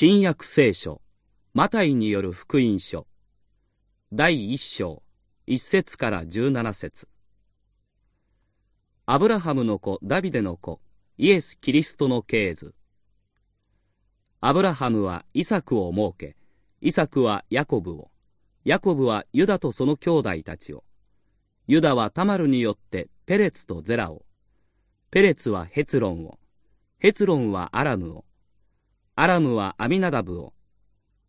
新約聖書、マタイによる福音書、第一章、一節から十七節。アブラハムの子、ダビデの子、イエス・キリストの系図。アブラハムはイサクを設け、イサクはヤコブを、ヤコブはユダとその兄弟たちを、ユダはタマルによってペレツとゼラを、ペレツはヘツロンを、ヘツロンはアラムを、アラムはアミナダブを、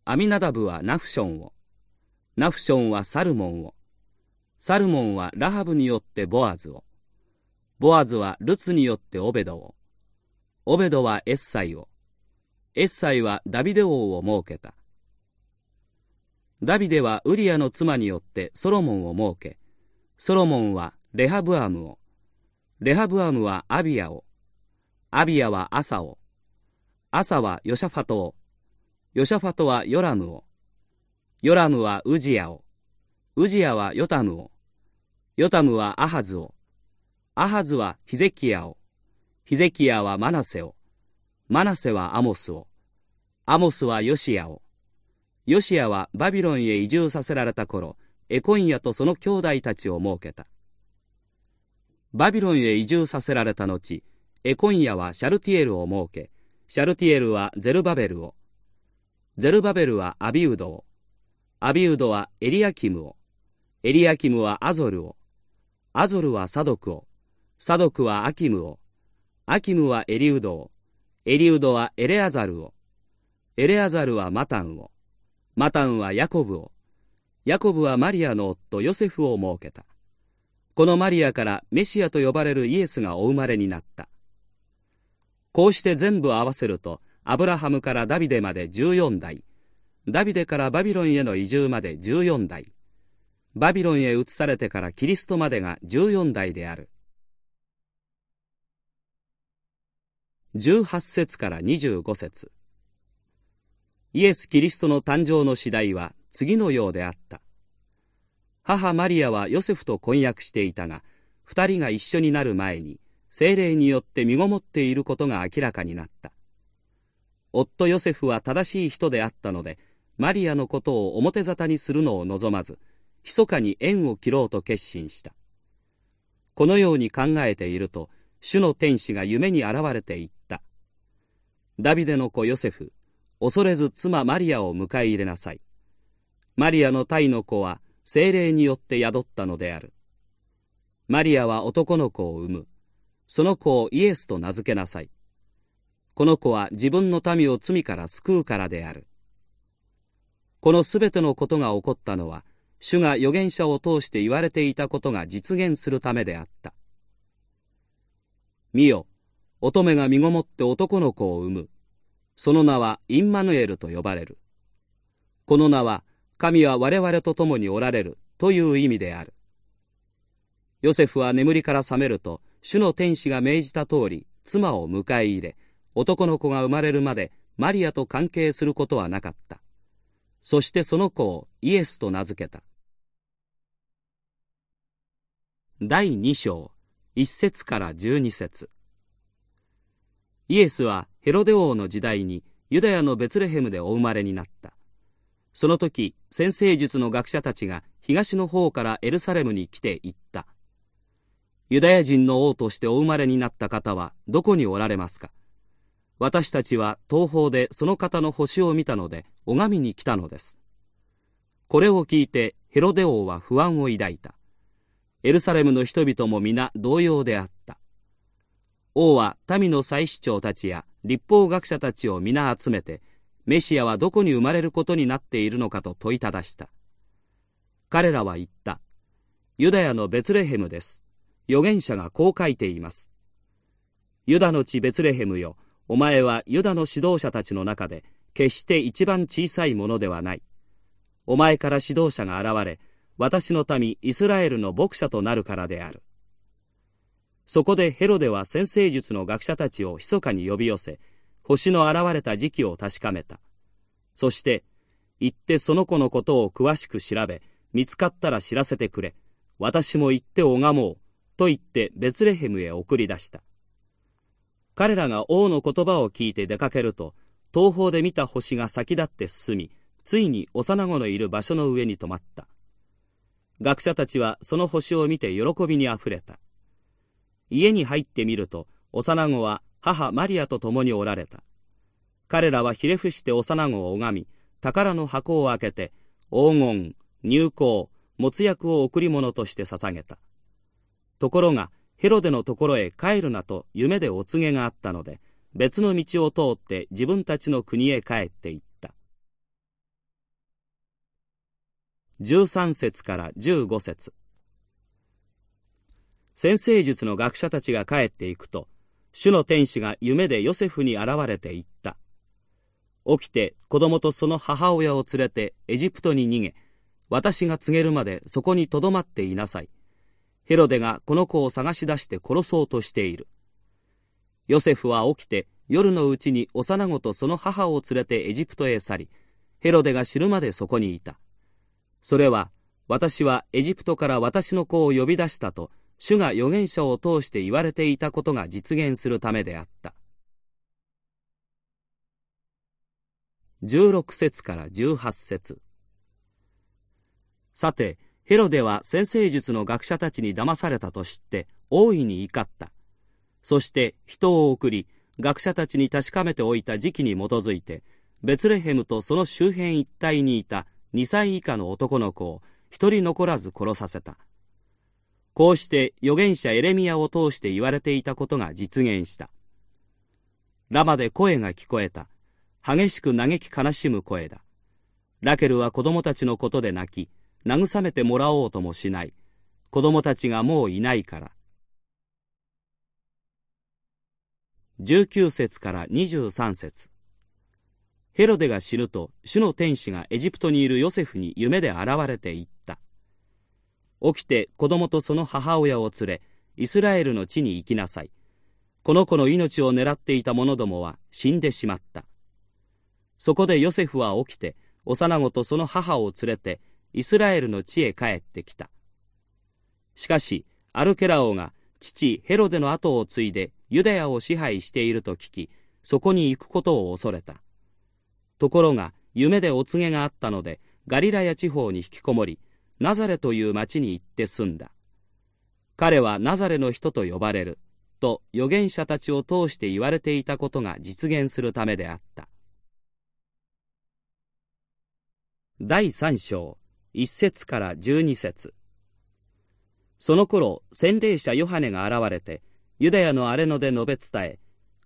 アミナダブはナフションを、ナフションはサルモンを、サルモンはラハブによってボアズを、ボアズはルツによってオベドを、オベドはエッサイを、エッサイはダビデ王を設けた。ダビデはウリアの妻によってソロモンを設け、ソロモンはレハブアムを、レハブアムはアビアを、アビアはアサを、アサはヨシャファトを、ヨシャファトはヨラムを、ヨラムはウジヤを、ウジヤはヨタムを、ヨタムはアハズを、アハズはヒゼキヤを、ヒゼキヤはマナセを、マナセはアモスを、アモスはヨシヤを、ヨシヤはバビロンへ移住させられた頃、エコンヤとその兄弟たちを設けた。バビロンへ移住させられた後、エコンヤはシャルティエルを設け、シャルティエルはゼルバベルを、ゼルバベルはアビウドを、アビウドはエリアキムを、エリアキムはアゾルを、アゾルはサドクを、サドクはアキムを、アキムはエリウドを、エリウドはエレアザルを、エレアザルはマタンを、マタンはヤコブを、ヤコブはマリアの夫ヨセフを設けた。このマリアからメシアと呼ばれるイエスがお生まれになった。こうして全部合わせると、アブラハムからダビデまで14代、ダビデからバビロンへの移住まで14代、バビロンへ移されてからキリストまでが14代である。18節から25節イエス・キリストの誕生の次第は次のようであった。母マリアはヨセフと婚約していたが、二人が一緒になる前に、精霊によって身ごもっていることが明らかになった。夫ヨセフは正しい人であったので、マリアのことを表沙汰にするのを望まず、密かに縁を切ろうと決心した。このように考えていると、主の天使が夢に現れて言った。ダビデの子ヨセフ、恐れず妻マリアを迎え入れなさい。マリアの体の子は精霊によって宿ったのである。マリアは男の子を産む。その子をイエスと名付けなさい。この子は自分の民を罪から救うからである。このすべてのことが起こったのは、主が預言者を通して言われていたことが実現するためであった。見よ、乙女が身ごもって男の子を産む。その名はインマヌエルと呼ばれる。この名は、神は我々と共におられるという意味である。ヨセフは眠りから覚めると、主の天使が命じた通り妻を迎え入れ男の子が生まれるまでマリアと関係することはなかった。そしてその子をイエスと名付けた。第2章1節から12節。イエスはヘロデ王の時代にユダヤのベツレヘムでお生まれになった。その時先生術の学者たちが東の方からエルサレムに来て言った「ユダヤ人の王としてお生まれになった方はどこにおられますか？私たちは東方でその方の星を見たので拝みに来たのです。これを聞いてヘロデ王は不安を抱いた。エルサレムの人々も皆同様であった。王は民の祭司長たちや立法学者たちを皆集めてメシアはどこに生まれることになっているのかと問いただした。彼らは言った。ユダヤのベツレヘムです。預言者がこう書いています。ユダの地ベツレヘムよ、お前はユダの指導者たちの中で、決して一番小さいものではない。お前から指導者が現れ、私の民イスラエルの牧者となるからである。そこでヘロデは先生術の学者たちを密かに呼び寄せ、星の現れた時期を確かめた。そして、行ってその子のことを詳しく調べ、見つかったら知らせてくれ。私も行って拝もう。と言ってベツレヘムへ送り出した。彼らが王の言葉を聞いて出かけると、東方で見た星が先立って進み、ついに幼子のいる場所の上に止まった。学者たちはその星を見て喜びにあふれた。家に入ってみると、幼子は母マリアと共におられた。彼らはひれ伏して幼子を拝み、宝の箱を開けて、黄金、入香、没薬を贈り物として捧げた。ところが、ヘロデのところへ帰るなと夢でお告げがあったので、別の道を通って自分たちの国へ帰って行った。13節から15節先生術の学者たちが帰っていくと、主の天使が夢でヨセフに現れて言った。起きて子供とその母親を連れてエジプトに逃げ、私が告げるまでそこにとどまっていなさい。ヘロデがこの子を探し出して殺そうとしている。ヨセフは起きて夜のうちに幼子とその母を連れてエジプトへ去り、ヘロデが知るまでそこにいた。それは、私はエジプトから私の子を呼び出したと、主が預言者を通して言われていたことが実現するためであった。16節から18節さて、ヘロデは先生術の学者たちに騙されたと知って大いに怒った。そして人を送り、学者たちに確かめておいた時期に基づいて、ベツレヘムとその周辺一帯にいた2歳以下の男の子を一人残らず殺させた。こうして預言者エレミアを通して言われていたことが実現した。ラマで声が聞こえた。激しく嘆き悲しむ声だ。ラケルは子供たちのことで泣き、慰めてもらおうともしない。子供たちがもういないから。19節から23節ヘロデが死ぬと主の天使がエジプトにいるヨセフに夢で現れて言った起きて子供とその母親を連れイスラエルの地に行きなさいこの子の命を狙っていた者どもは死んでしまったそこでヨセフは起きて幼子とその母を連れてイスラエルの地へ帰ってきたしかしアルケラオが父ヘロデの後を継いでユダヤを支配していると聞き、そこに行くことを恐れた。ところが、夢でお告げがあったので、ガリラヤ地方に引きこもり、ナザレという町に行って住んだ。彼はナザレの人と呼ばれる、と預言者たちを通して言われていたことが実現するためであった。第三章、一節から十二節その頃、洗礼者ヨハネが現れて、ユダヤの荒れ野で述べ伝え、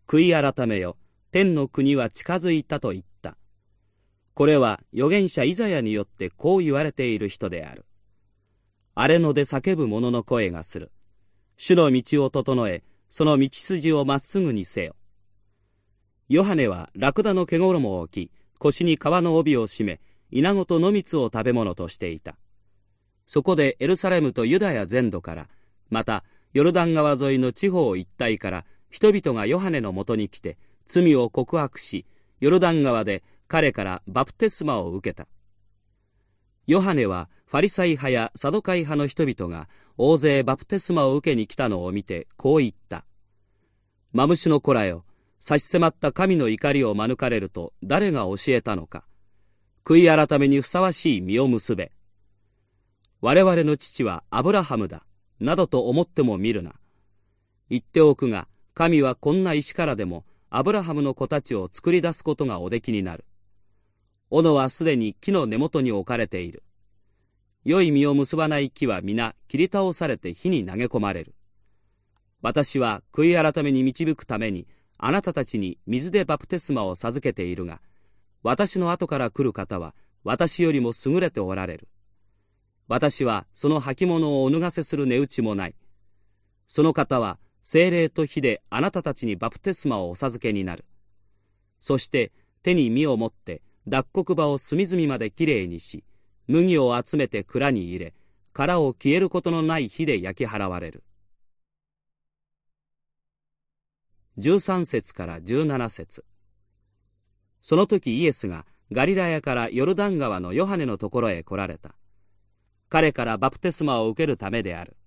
悔い改めよ、天の国は近づいたと言った。これは預言者イザヤによってこう言われている人である。荒れ野で叫ぶ者の声がする。主の道を整え、その道筋をまっすぐにせよ。ヨハネはラクダの毛衣を置き、腰に皮の帯を締め、稲子と野蜜を食べ物としていた。そこでエルサレムとユダヤ全土から、またヨルダン川沿いの地方一帯から人々がヨハネのもとに来て罪を告白し、ヨルダン川で彼からバプテスマを受けた。ヨハネはファリサイ派やサドカイ派の人々が大勢バプテスマを受けに来たのを見てこう言った。マムシの子らよ、差し迫った神の怒りを免れると誰が教えたのか。悔い改めにふさわしい実を結べ。我々の父はアブラハムだ。などと思っても見るな。言っておくが、神はこんな石からでもアブラハムの子たちを作り出すことがおできになる。斧はすでに木の根元に置かれている。良い実を結ばない木は皆切り倒されて火に投げ込まれる。私は悔い改めに導くためにあなたたちに水でバプテスマを授けているが、私の後から来る方は私よりも優れておられる。私はその履物をお脱がせする値打ちもない。その方は精霊と火であなたたちにバプテスマをお授けになる。そして手に実を持って脱穀場を隅々まできれいにし、麦を集めて蔵に入れ、殻を消えることのない火で焼き払われる。13節から17節その時イエスがガリラヤからヨルダン川のヨハネのところへ来られた。彼からバプテスマを受けるためである。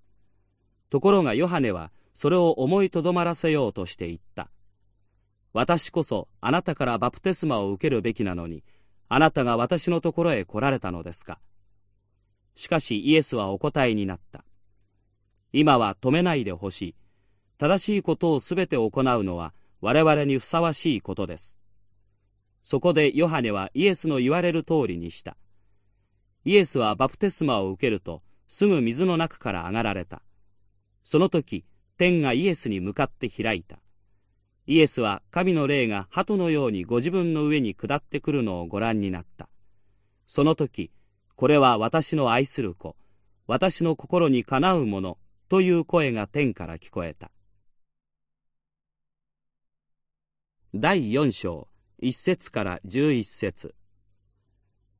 ところがヨハネはそれを思いとどまらせようとして言った。私こそあなたからバプテスマを受けるべきなのに、あなたが私のところへ来られたのですか。しかしイエスはお答えになった。今は止めないでほしい。正しいことをすべて行うのは我々にふさわしいことです。そこでヨハネはイエスの言われる通りにした。イエスはバプテスマを受けるとすぐ水の中から上がられた。その時、天がイエスに向かって開いた。イエスは神の霊が鳩のようにご自分の上に下ってくるのをご覧になった。その時、これは私の愛する子、私の心にかなうものという声が天から聞こえた。第四章、一節から十一節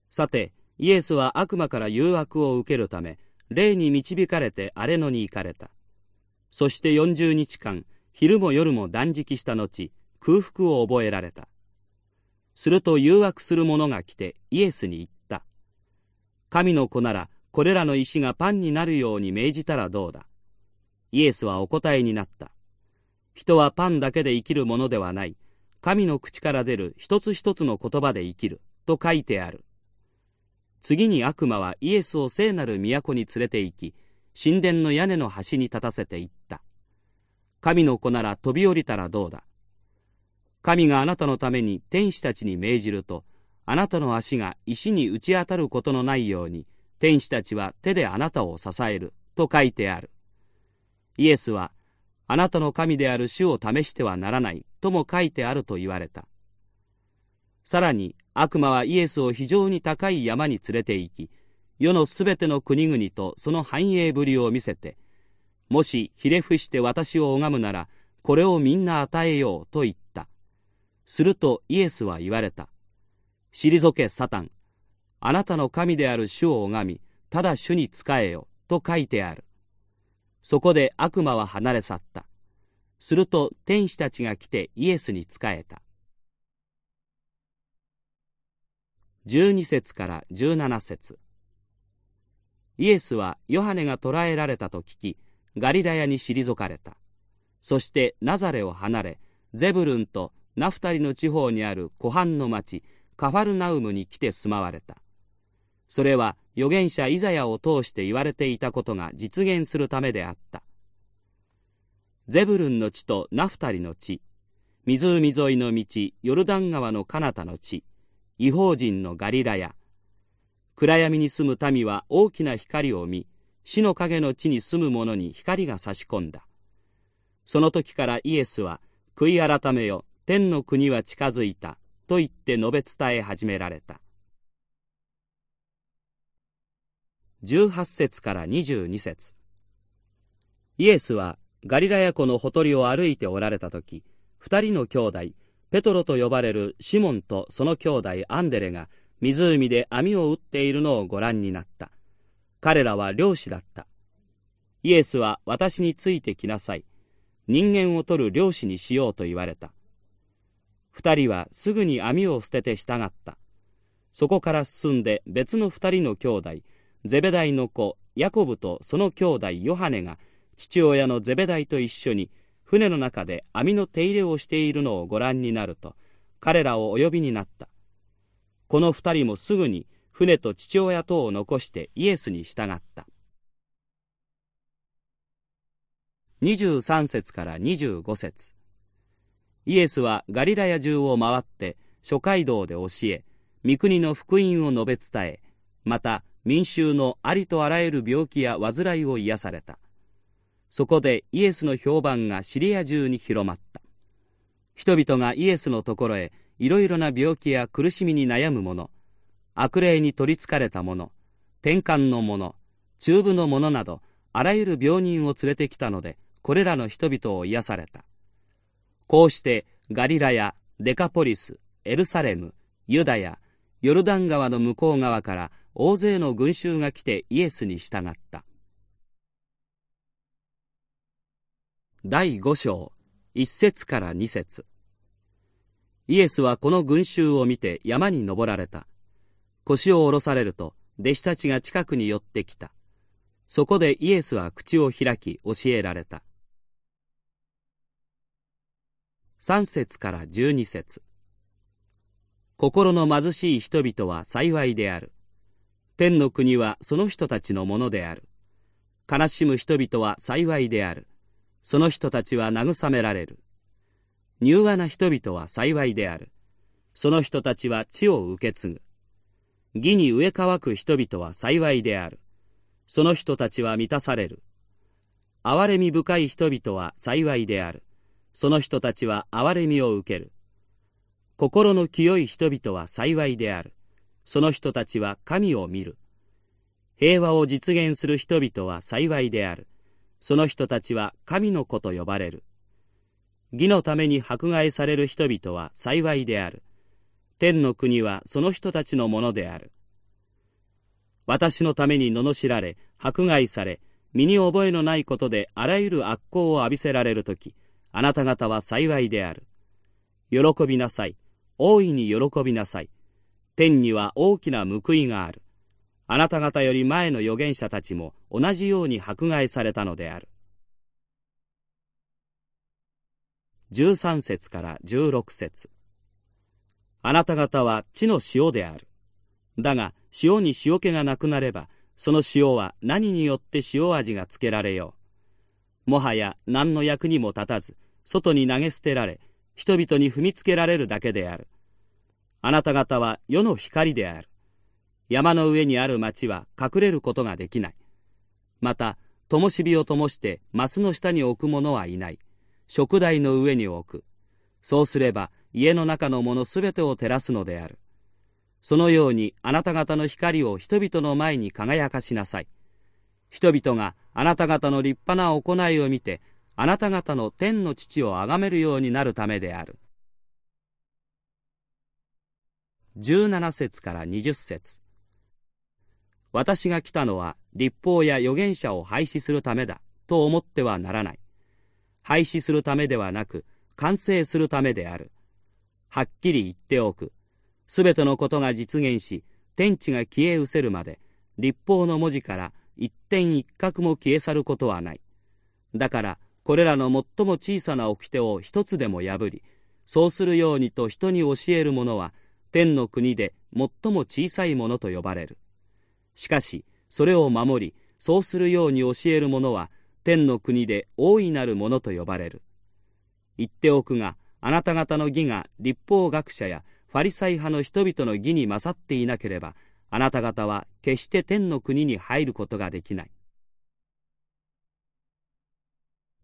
さて、イエスは悪魔から誘惑を受けるため、霊に導かれて荒れ野に行かれた。そして四十日間、昼も夜も断食した後、空腹を覚えられた。すると誘惑する者が来てイエスに言った。神の子ならこれらの石がパンになるように命じたらどうだ。イエスはお答えになった。人はパンだけで生きるものではない。神の口から出る一つ一つの言葉で生きる。と書いてある。次に悪魔はイエスを聖なる都に連れて行き、神殿の屋根の端に立たせて言った。神の子なら飛び降りたらどうだ。神があなたのために天使たちに命じると、あなたの足が石に打ち当たることのないように、天使たちは手であなたを支える、と書いてある。イエスは、あなたの神である主を試してはならない、とも書いてあると言われた。さらに、悪魔はイエスを非常に高い山に連れて行き、世のすべての国々とその繁栄ぶりを見せて、もしひれ伏して私を拝むなら、これをみんな与えようと言った。するとイエスは言われた。退けサタン。あなたの神である主を拝み、ただ主に仕えよ、と書いてある。そこで悪魔は離れ去った。すると天使たちが来てイエスに仕えた。12節から17節イエスはヨハネが捕らえられたと聞き、ガリラヤに退かれた。そしてナザレを離れ、ゼブルンとナフタリの地方にある湖畔の町、カファルナウムに来て住まわれた。それは預言者イザヤを通して言われていたことが実現するためであった。ゼブルンの地とナフタリの地、湖沿いの道、ヨルダン川の彼方の地、違法人のガリラヤ。暗闇に住む民は大きな光を見、死の影の地に住む者に光が差し込んだ。その時からイエスは、悔い改めよ、天の国は近づいた、と言って述べ伝え始められた。18節から22節イエスはガリラヤ湖のほとりを歩いておられた時、二人の兄弟、ペトロと呼ばれるシモンとその兄弟アンデレが湖で網を打っているのをご覧になった。彼らは漁師だった。イエスは私についてきなさい。人間を取る漁師にしようと言われた。二人はすぐに網を捨てて従った。そこから進んで別の二人の兄弟、ゼベダイの子、ヤコブとその兄弟ヨハネが父親のゼベダイと一緒に船の中で網の手入れをしているのをご覧になると、彼らをお呼びになった。この二人もすぐに船と父親とを残してイエスに従った。23節から25節イエスはガリラヤ中を回って諸街道で教え、御国の福音を述べ伝え、また民衆のありとあらゆる病気や患いを癒された。そこでイエスの評判がシリア中に広まった。人々がイエスのところへいろいろな病気や苦しみに悩む者、悪霊に取りつかれた者、転換の者、中部の者など、あらゆる病人を連れてきたので、これらの人々を癒された。こうしてガリラやデカポリス、エルサレム、ユダヤ、ヨルダン川の向こう側から大勢の群衆が来てイエスに従った。第五章、一節から二節イエスはこの群衆を見て山に登られた。腰を下ろされると、弟子たちが近くに寄ってきた。そこでイエスは口を開き教えられた。3節から12節心の貧しい人々は幸いである。天の国はその人たちのものである。悲しむ人々は幸いである。その人たちは慰められる。柔和な人々は幸いである。その人たちは地を受け継ぐ。義に植え乾く人々は幸いである。その人たちは満たされる。憐れみ深い人々は幸いである。その人たちは憐れみを受ける。心の清い人々は幸いである。その人たちは神を見る。平和を実現する人々は幸いである。その人たちは神の子と呼ばれる。義のために迫害される人々は幸いである。天の国はその人たちのものである。私のために罵られ、迫害され、身に覚えのないことであらゆる悪行を浴びせられるとき、あなた方は幸いである。喜びなさい。大いに喜びなさい。天には大きな報いがある。あなた方より前の預言者たちも同じように迫害されたのである。13節から16節あなた方は地の塩である。だが塩に塩気がなくなれば、その塩は何によって塩味がつけられよう。もはや何の役にも立たず、外に投げ捨てられ、人々に踏みつけられるだけである。あなた方は世の光である。山の上にある町は隠れることができない。また、灯火を灯してマスの下に置く者はいない。食台の上に置く。そうすれば家の中のものすべてを照らすのである。そのようにあなた方の光を人々の前に輝かしなさい。人々があなた方の立派な行いを見て、あなた方の天の父を崇めるようになるためである。17節から20節私が来たのは立法や預言者を廃止するためだと思ってはならない。廃止するためではなく、完成するためである。はっきり言っておく。すべてのことが実現し、天地が消え失せるまで、立法の文字から一点一角も消え去ることはない。だから、これらの最も小さな掟を一つでも破り、そうするようにと人に教える者は、天の国で最も小さいものと呼ばれる。しかし、それを守り、そうするように教える者は、天の国で大いなるものと呼ばれる。言っておくが、あなた方の義が立法学者やファリサイ派の人々の義に勝っていなければ、あなた方は決して天の国に入ることができない。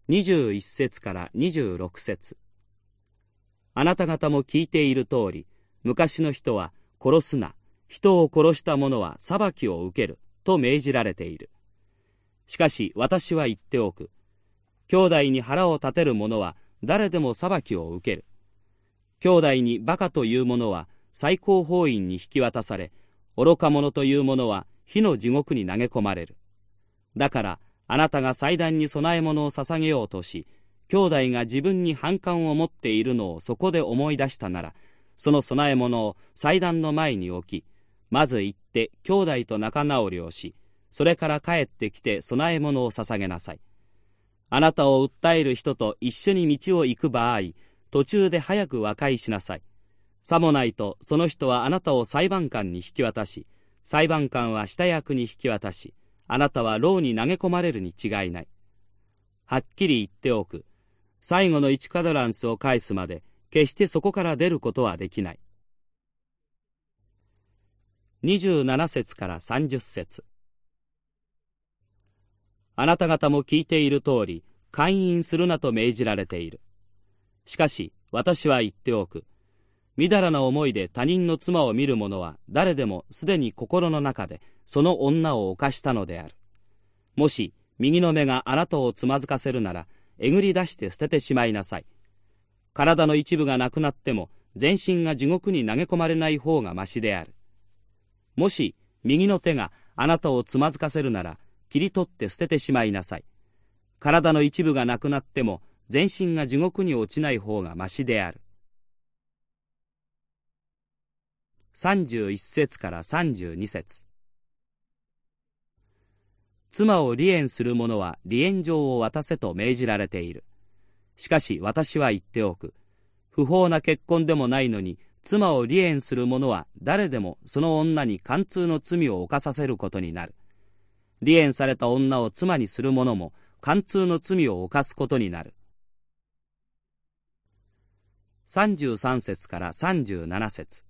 21節から26節あなた方も聞いている通り、昔の人は殺すな、人を殺した者は裁きを受けると命じられている。しかし私は言っておく。兄弟に腹を立てる者は誰でも裁きを受ける。兄弟に馬鹿という者は最高法院に引き渡され、愚か者という者は火の地獄に投げ込まれる。だからあなたが祭壇に供え物を捧げようとし、兄弟が自分に反感を持っているのをそこで思い出したなら、その供え物を祭壇の前に置き、まず行って兄弟と仲直りをし、それから帰ってきて供え物を捧げなさい。あなたを訴える人と一緒に道を行く場合、途中で早く和解しなさい。さもないとその人はあなたを裁判官に引き渡し、裁判官は下役に引き渡し、あなたは牢に投げ込まれるに違いない。はっきり言っておく。最後の1カドランスを返すまで、決してそこから出ることはできない。27節から30節あなた方も聞いている通り、勧誘するなと命じられている。しかし、私は言っておく。みだらな思いで他人の妻を見る者は誰でもすでに心の中でその女を犯したのである。もし右の目があなたをつまずかせるなら、えぐり出して捨ててしまいなさい。体の一部がなくなっても全身が地獄に投げ込まれない方がましである。もし右の手があなたをつまずかせるなら、切り取って捨ててしまいなさい。体の一部がなくなっても、全身が地獄に落ちない方がましである。31節から32節妻を離縁する者は離縁状を渡せと命じられている。しかし私は言っておく。不法な結婚でもないのに妻を離縁する者は誰でもその女に貫通の罪を犯させることになる。離縁された女を妻にする者も貫通の罪を犯すことになる。33節から37節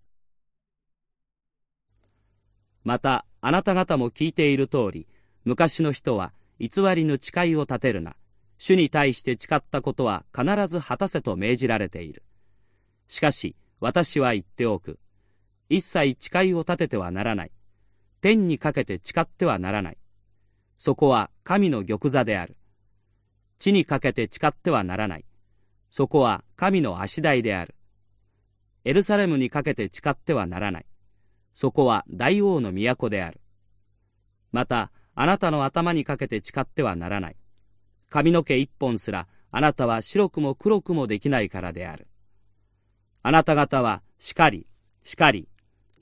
また、あなた方も聞いている通り、昔の人は偽りの誓いを立てるな。主に対して誓ったことは必ず果たせと命じられている。しかし、私は言っておく。一切誓いを立ててはならない。天にかけて誓ってはならない。そこは神の玉座である。地にかけて誓ってはならない。そこは神の足台である。エルサレムにかけて誓ってはならない。そこは大王の都である。また、あなたの頭にかけて誓ってはならない。髪の毛一本すら、あなたは白くも黒くもできないからである。あなた方は、しかり、しかり、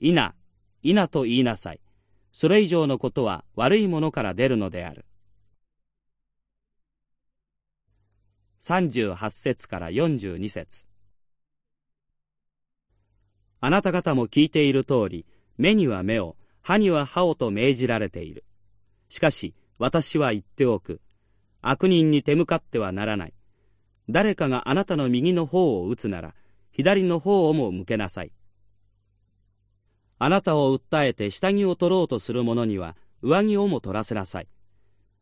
いな、いなと言いなさい。それ以上のことは悪いものから出るのである。38節から42節あなた方も聞いている通り、目には目を、歯には歯をと命じられている。しかし、私は言っておく。悪人に手向かってはならない。誰かがあなたの右の方を打つなら、左の方をも向けなさい。あなたを訴えて下着を取ろうとする者には、上着をも取らせなさい。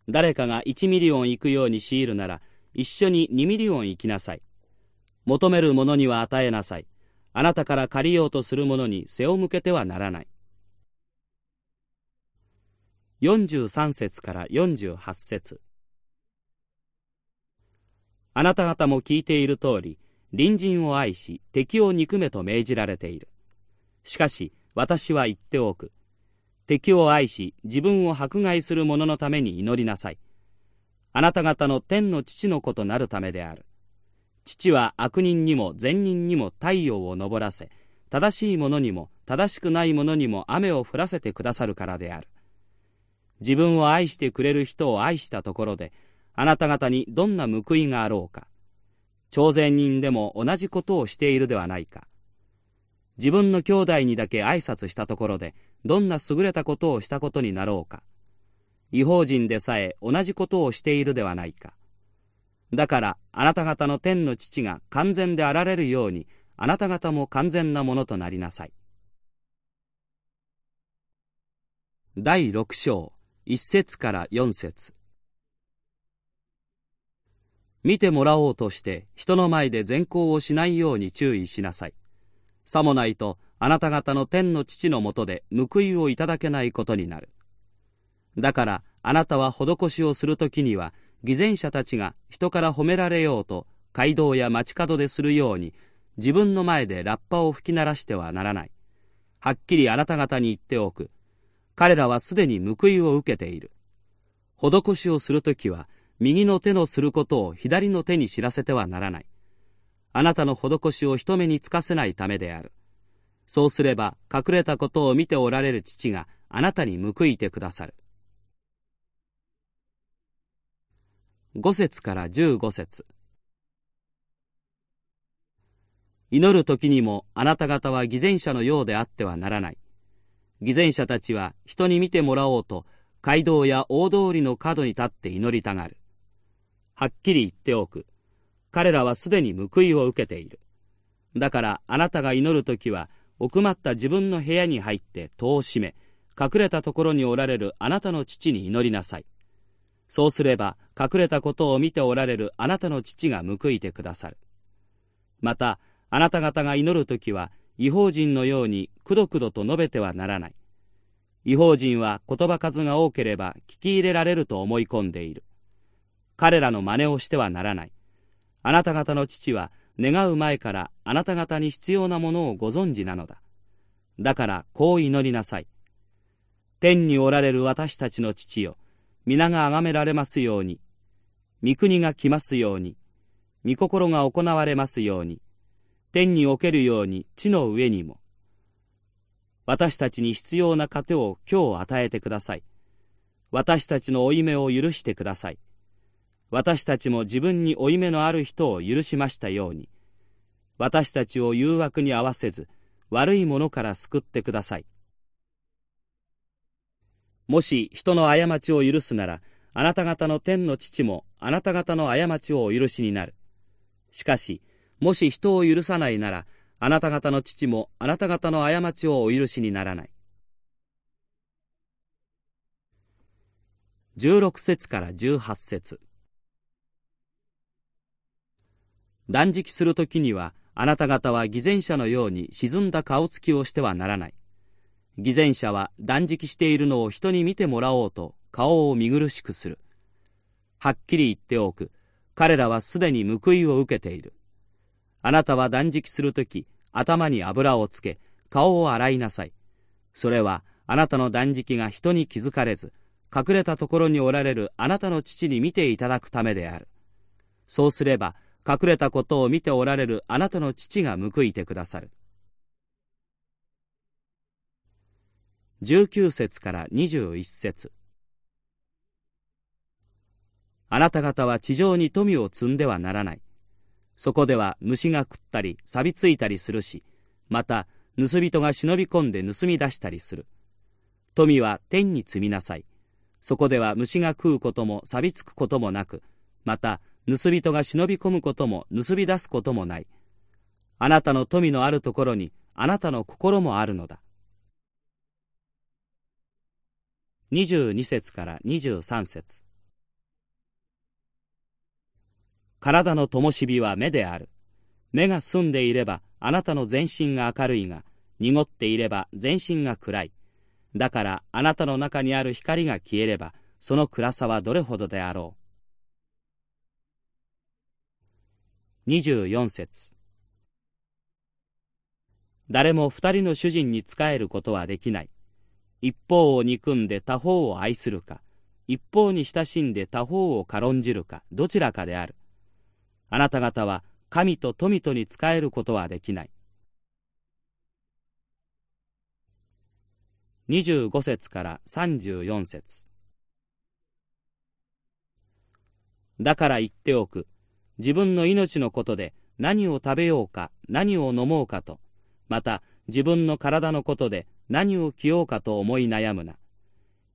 誰かが1ミリオン行くように強いるなら、一緒に2ミリオン行きなさい。求める者には与えなさい。あなたから借りようとする者に背を向けてはならない。43節から48節あなた方も聞いている通り、隣人を愛し、敵を憎めと命じられている。しかし、私は言っておく。敵を愛し、自分を迫害する者のために祈りなさい。あなた方の天の父の子となるためである。父は悪人にも善人にも太陽を昇らせ、正しい者にも正しくない者にも雨を降らせてくださるからである。自分を愛してくれる人を愛したところで、あなた方にどんな報いがあろうか。朝鮮人でも同じことをしているではないか。自分の兄弟にだけ挨拶したところで、どんな優れたことをしたことになろうか。違法人でさえ同じことをしているではないか。だからあなた方の天の父が完全であられるようにあなた方も完全なものとなりなさい。第六章一節から四節見てもらおうとして人の前で善行をしないように注意しなさい。さもないとあなた方の天の父のもとで報いをいただけないことになる。だからあなたは施しをするときには偽善者たちが人から褒められようと街道や街角でするように自分の前でラッパを吹き鳴らしてはならない。はっきりあなた方に言っておく。彼らはすでに報いを受けている。施しをするときは右の手のすることを左の手に知らせてはならない。あなたの施しを人目につかせないためである。そうすれば隠れたことを見ておられる父があなたに報いてくださる。5節から15節祈る時にもあなた方は偽善者のようであってはならない。偽善者たちは人に見てもらおうと街道や大通りの角に立って祈りたがる。はっきり言っておく。彼らはすでに報いを受けている。だからあなたが祈る時は奥まった自分の部屋に入って戸を閉め、隠れたところにおられるあなたの父に祈りなさい。そうすれば隠れたことを見ておられるあなたの父が報いてくださる。また、あなた方が祈るときは、違法人のようにくどくどと述べてはならない。違法人は言葉数が多ければ聞き入れられると思い込んでいる。彼らの真似をしてはならない。あなた方の父は願う前からあなた方に必要なものをご存知なのだ。だからこう祈りなさい。天におられる私たちの父よ。皆が崇められますように、御国が来ますように、御心が行われますように、天におけるように地の上にも。私たちに必要な糧を今日与えてください。私たちの負い目を許してください。私たちも自分に負い目のある人を許しましたように、私たちを誘惑に合わせず、悪いものから救ってください。もし人の過ちを許すなら、あなた方の天の父もあなた方の過ちをお許しになる。しかし、もし人を許さないなら、あなた方の父もあなた方の過ちをお許しにならない。16節から18節断食するときには、あなた方は偽善者のように沈んだ顔つきをしてはならない。偽善者は断食しているのを人に見てもらおうと顔を見苦しくする。はっきり言っておく。彼らはすでに報いを受けている。あなたは断食するとき、頭に油をつけ、顔を洗いなさい。それは、あなたの断食が人に気づかれず、隠れたところにおられるあなたの父に見ていただくためである。そうすれば、隠れたことを見ておられるあなたの父が報いてくださる。19節から21節あなた方は地上に富を積んではならない。そこでは虫が食ったり、錆びついたりするし、また、盗人が忍び込んで盗み出したりする。富は天に積みなさい。そこでは虫が食うことも錆びつくこともなく、また、盗人が忍び込むことも盗み出すこともない。あなたの富のあるところに、あなたの心もあるのだ。22節から23節体の灯火は目である。目が澄んでいればあなたの全身が明るいが、濁っていれば全身が暗い。だからあなたの中にある光が消えれば、その暗さはどれほどであろう。24節誰も二人の主人に仕えることはできない。一方を憎んで他方を愛するか、一方に親しんで他方を軽んじるか、どちらかである。あなた方は神と富とに仕えることはできない。25節から34節だから言っておく。自分の命のことで何を食べようか何を飲もうかと、また自分の体のことで何を着ようかと思い悩むな。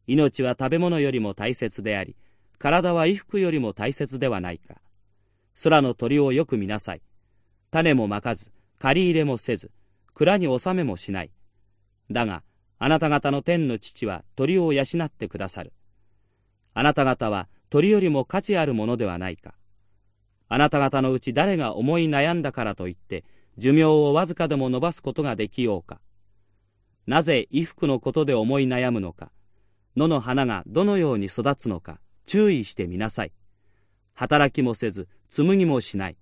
命は食べ物よりも大切であり、体は衣服よりも大切ではないか。空の鳥をよく見なさい。種もまかず、借り入れもせず、蔵に納めもしない。だが、あなた方の天の父は鳥を養ってくださる。あなた方は鳥よりも価値あるものではないか。あなた方のうち誰が思い悩んだからといって、寿命をわずかでも伸ばすことができようか。なぜ衣服のことで思い悩むのか、野の花がどのように育つのか、注意してみなさい。働きもせず、紡ぎもしない。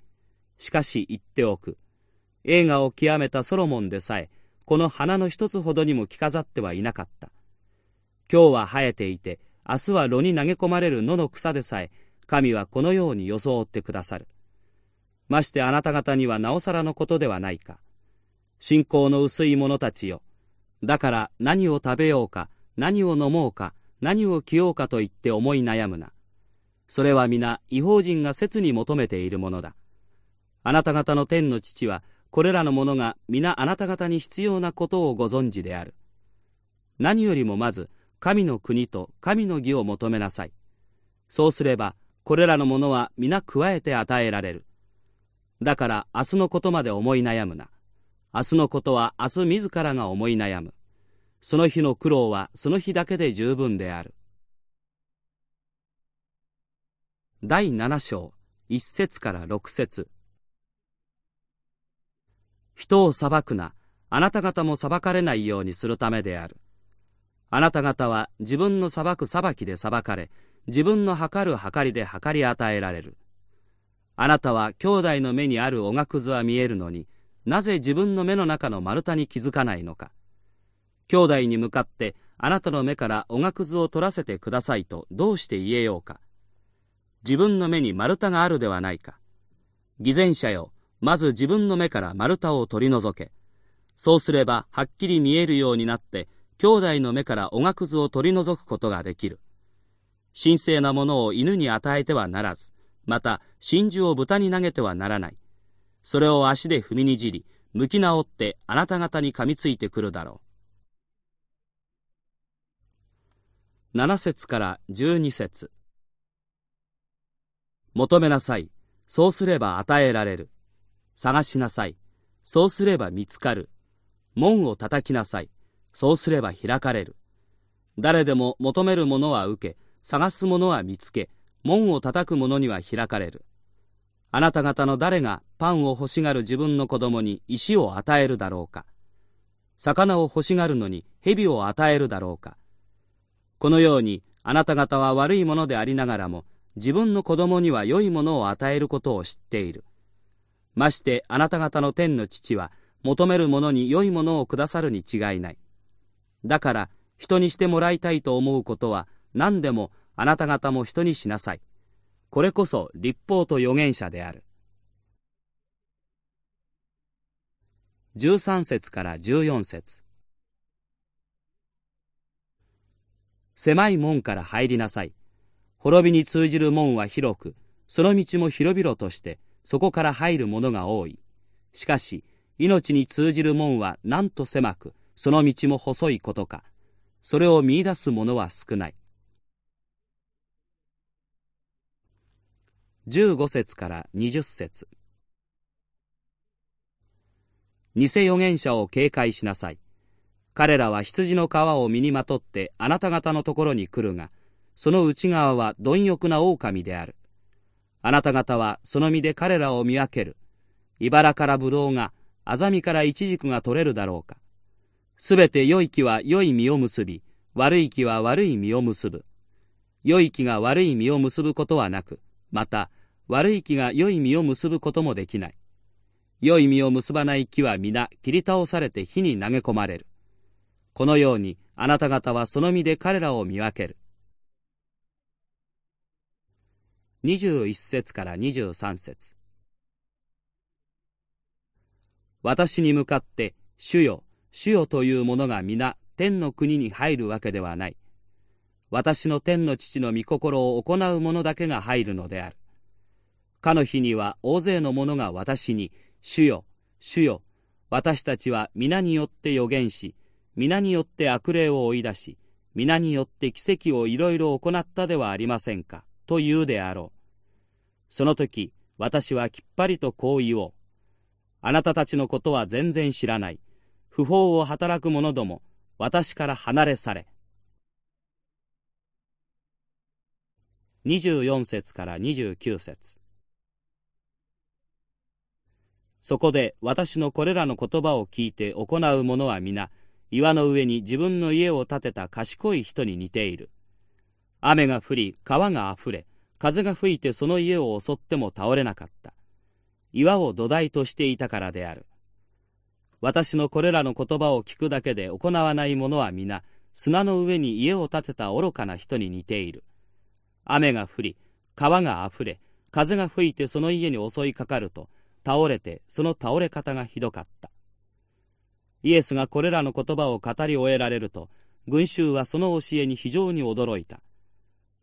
しかし言っておく。映画を極めたソロモンでさえ、この花の一つほどにも着飾ってはいなかった。今日は生えていて、明日は炉に投げ込まれる野の草でさえ、神はこのように装ってくださる。ましてあなた方にはなおさらのことではないか。信仰の薄い者たちよ。だから何を食べようか、何を飲もうか、何を着ようかと言って思い悩むな。それは皆違法人が切に求めているものだ。あなた方の天の父は、これらのものが皆あなた方に必要なことをご存知である。何よりもまず、神の国と神の義を求めなさい。そうすれば、これらのものは皆加えて与えられる。だから明日のことまで思い悩むな。明日のことは明日自らが思い悩む。その日の苦労はその日だけで十分である。第七章、一節から六節人を裁くな、あなた方も裁かれないようにするためである。あなた方は自分の裁く裁きで裁かれ、自分の測る測りで測り与えられる。あなたは兄弟の目にあるおがくずは見えるのに、なぜ自分の目の中の丸太に気づかないのか。兄弟に向かってあなたの目からおがくずを取らせてくださいとどうして言えようか。自分の目に丸太があるではないか。偽善者よ、まず自分の目から丸太を取り除け。そうすればはっきり見えるようになって、兄弟の目からおがくずを取り除くことができる。神聖なものを犬に与えてはならず、また真珠を豚に投げてはならない。それを足で踏みにじり、向き直ってあなた方に噛みついてくるだろう。7節から12節求めなさい。そうすれば与えられる。探しなさい。そうすれば見つかる。門を叩きなさい。そうすれば開かれる。誰でも求めるものは受け、探すものは見つけ、門を叩く者には開かれる。あなた方の誰がパンを欲しがる自分の子供に石を与えるだろうか。魚を欲しがるのに蛇を与えるだろうか。このようにあなた方は悪いものでありながらも自分の子供には良いものを与えることを知っている。ましてあなた方の天の父は求める者に良いものをくださるに違いない。だから人にしてもらいたいと思うことは何でもあなた方も人にしなさい。これこそ立法と預言者である。13節から14節狭い門から入りなさい。滅びに通じる門は広く、その道も広々として、そこから入る者が多い。しかし、命に通じる門はなんと狭く、その道も細いことか。それを見出す者は少ない。15節から20節偽預言者を警戒しなさい。彼らは羊の皮を身にまとってあなた方のところに来るが、その内側は貪欲な狼である。あなた方はその身で彼らを見分ける。茨からブドウが、アザミからイチジクが取れるだろうか。すべて良い木は良い実を結び、悪い木は悪い実を結ぶ。良い木が悪い実を結ぶことはなく、また悪い木が良い実を結ぶこともできない。良い実を結ばない木は皆切り倒されて火に投げ込まれる。このようにあなた方はその実で彼らを見分ける。21節から23節私に向かって、主よ、主よという者が皆天の国に入るわけではない。私の天の父の御心を行う者だけが入るのである。かの日には大勢の者が私に、主よ、主よ、私たちは皆によって予言し、皆によって悪霊を追い出し、皆によって奇跡をいろいろ行ったではありませんか。と言うであろう。その時、私はきっぱりとこう言おう。あなたたちのことは全然知らない。不法を働く者ども、私から離れされ。24節から29節そこで私のこれらの言葉を聞いて行う者は皆、岩の上に自分の家を建てた賢い人に似ている。雨が降り、川があふれ、風が吹いてその家を襲っても倒れなかった。岩を土台としていたからである。私のこれらの言葉を聞くだけで行わない者は皆、砂の上に家を建てた愚かな人に似ている。雨が降り、川があふれ、風が吹いてその家に襲いかかると、倒れてその倒れ方がひどかった。イエスがこれらの言葉を語り終えられると、群衆はその教えに非常に驚いた。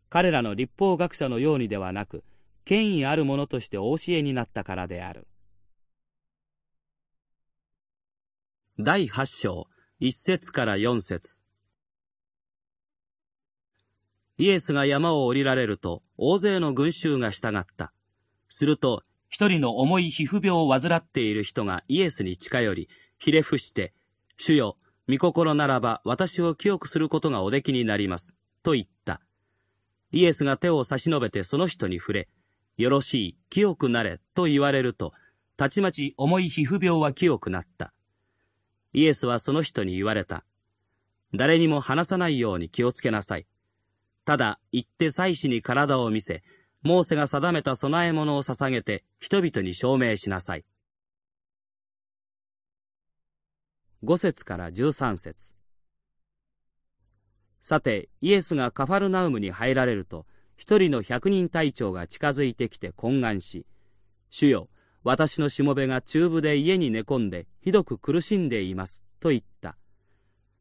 彼らの立法学者のようにではなく、権威あるものとしてお教えになったからである。第八章、一節から四節。イエスが山を降りられると、大勢の群衆が従った。すると、一人の重い皮膚病を患っている人がイエスに近寄り、ひれ伏して、主よ、御心ならば私を清くすることがおできになります。と言った。イエスが手を差し伸べてその人に触れ、よろしい、清くなれ、と言われると、たちまち重い皮膚病は清くなった。イエスはその人に言われた。誰にも話さないように気をつけなさい。ただ、行って祭司に体を見せ、モーセが定めた供え物を捧げて、人々に証明しなさい。5節から13節さて、イエスがカファルナウムに入られると、一人の百人隊長が近づいてきて懇願し、主よ、私のしもべが中部で家に寝込んで、ひどく苦しんでいます、と言った。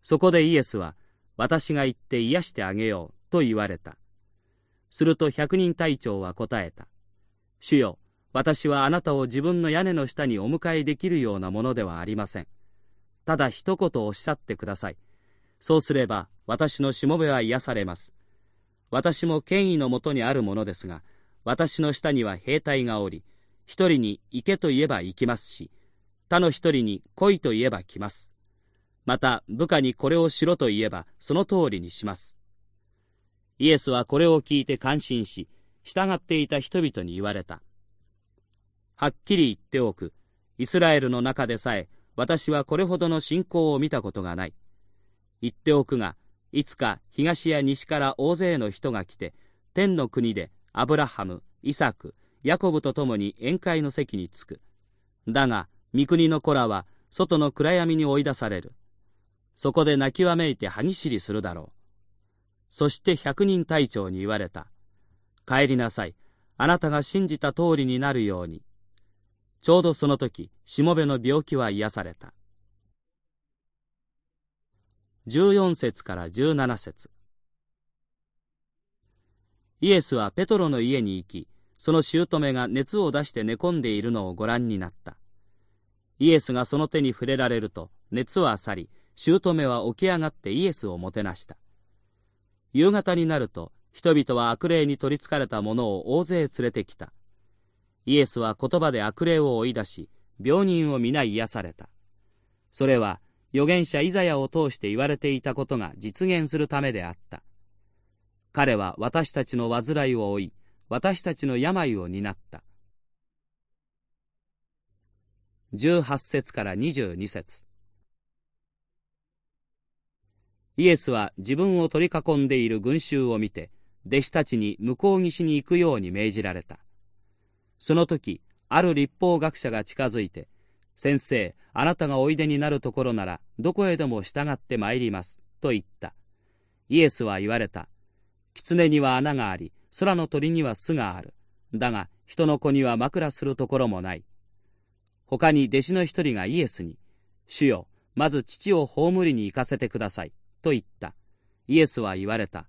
そこでイエスは、私が行って癒してあげよう、と言われた。すると百人隊長は答えた。主よ、私はあなたを自分の屋根の下にお迎えできるようなものではありません。ただ一言おっしゃってください。そうすれば私のしもべは癒されます。私も権威のもとにあるものですが、私の下には兵隊がおり、一人に行けと言えば行きますし、他の一人に来いと言えば来ます。また部下にこれをしろと言えばその通りにします。イエスはこれを聞いて感心し、従っていた人々に言われた。はっきり言っておく、イスラエルの中でさえ、私はこれほどの信仰を見たことがない。言っておくが、いつか東や西から大勢の人が来て、天の国でアブラハム、イサク、ヤコブと共に宴会の席に着く。だが、三国の子らは外の暗闇に追い出される。そこで泣きわめいて歯ぎしりするだろう。そして百人隊長に言われた。帰りなさい。あなたが信じた通りになるように。ちょうどその時、しもべの病気は癒された。14節から17節イエスはペトロの家に行き、その姑が熱を出して寝込んでいるのをご覧になった。イエスがその手に触れられると、熱は去り、姑は起き上がってイエスをもてなした。夕方になると、人々は悪霊に取りつかれた者を大勢連れてきた。イエスは言葉で悪霊を追い出し、病人を皆癒された。それは、預言者イザヤを通して言われていたことが実現するためであった。彼は私たちの患いを負い、私たちの病を担った。18節から22節イエスは自分を取り囲んでいる群衆を見て、弟子たちに向こう岸に行くように命じられた。その時、ある立法学者が近づいて、先生、あなたがおいでになるところなら、どこへでも従って参ります。と言った。イエスは言われた。狐には穴があり、空の鳥には巣がある。だが、人の子には枕するところもない。他に弟子の一人がイエスに、主よ、まず父を葬りに行かせてください。と言った。イエスは言われた。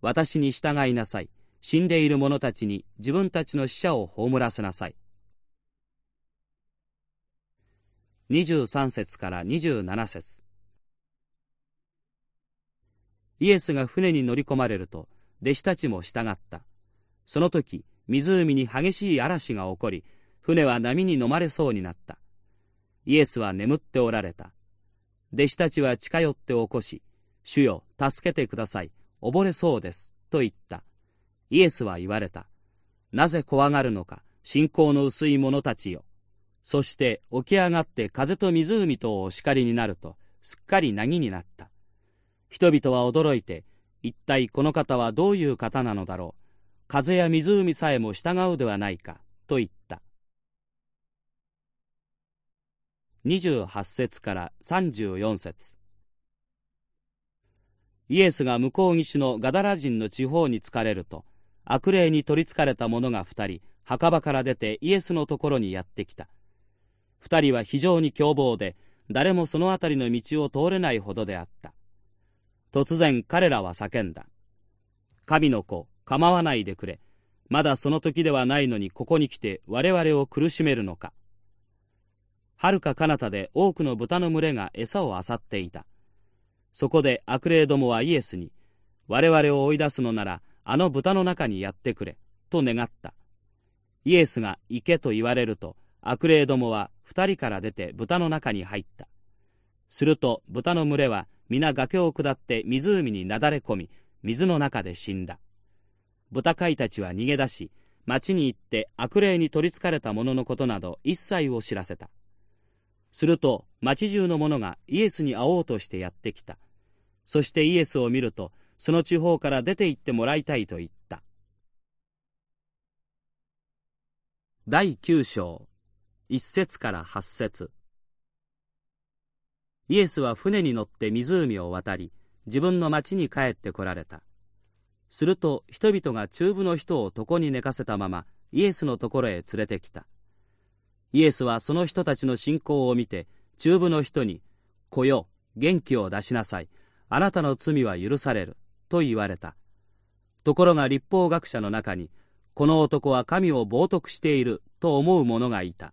私に従いなさい。死んでいる者たちに自分たちの死者を葬らせなさい。23節から27節イエスが船に乗り込まれると、弟子たちも従った。その時、湖に激しい嵐が起こり、船は波に飲まれそうになった。イエスは眠っておられた。弟子たちは近寄って起こし、主よ、助けてください。溺れそうです。と言った。イエスは言われた。なぜ怖がるのか、信仰の薄い者たちよ。そして起き上がって風と湖とお叱りになると、すっかり凪になった。人々は驚いて、一体この方はどういう方なのだろう。風や湖さえも従うではないか、と言った。28節から34節イエスが向こう岸のガダラ人の地方に疲れると、悪霊に取りつかれた者が二人、墓場から出てイエスのところにやってきた。二人は非常に凶暴で、誰もその辺りの道を通れないほどであった。突然彼らは叫んだ。神の子、構わないでくれ。まだその時ではないのにここに来て我々を苦しめるのか。遥か彼方で多くの豚の群れが餌を漁っていた。そこで悪霊どもはイエスに、我々を追い出すのなら、あの豚の中にやってくれ、と願った。イエスが行けと言われると、悪霊どもは二人から出て豚の中に入った。すると豚の群れは皆崖を下って湖になだれ込み、水の中で死んだ。豚飼いたちは逃げ出し、町に行って悪霊に取りつかれた者のことなど一切を知らせた。すると町中の者がイエスに会おうとしてやってきた。そしてイエスを見ると、その地方から出て行ってもらいたいと言った。第9章、1節から8節イエスは船に乗って湖を渡り、自分の町に帰ってこられた。すると人々が中部の人を床に寝かせたままイエスのところへ連れてきた。イエスはその人たちの信仰を見て、中部の人に、来よ、元気を出しなさい。あなたの罪は許される。と言われた。ところが立法学者の中に、この男は神を冒涜していると思う者がいた。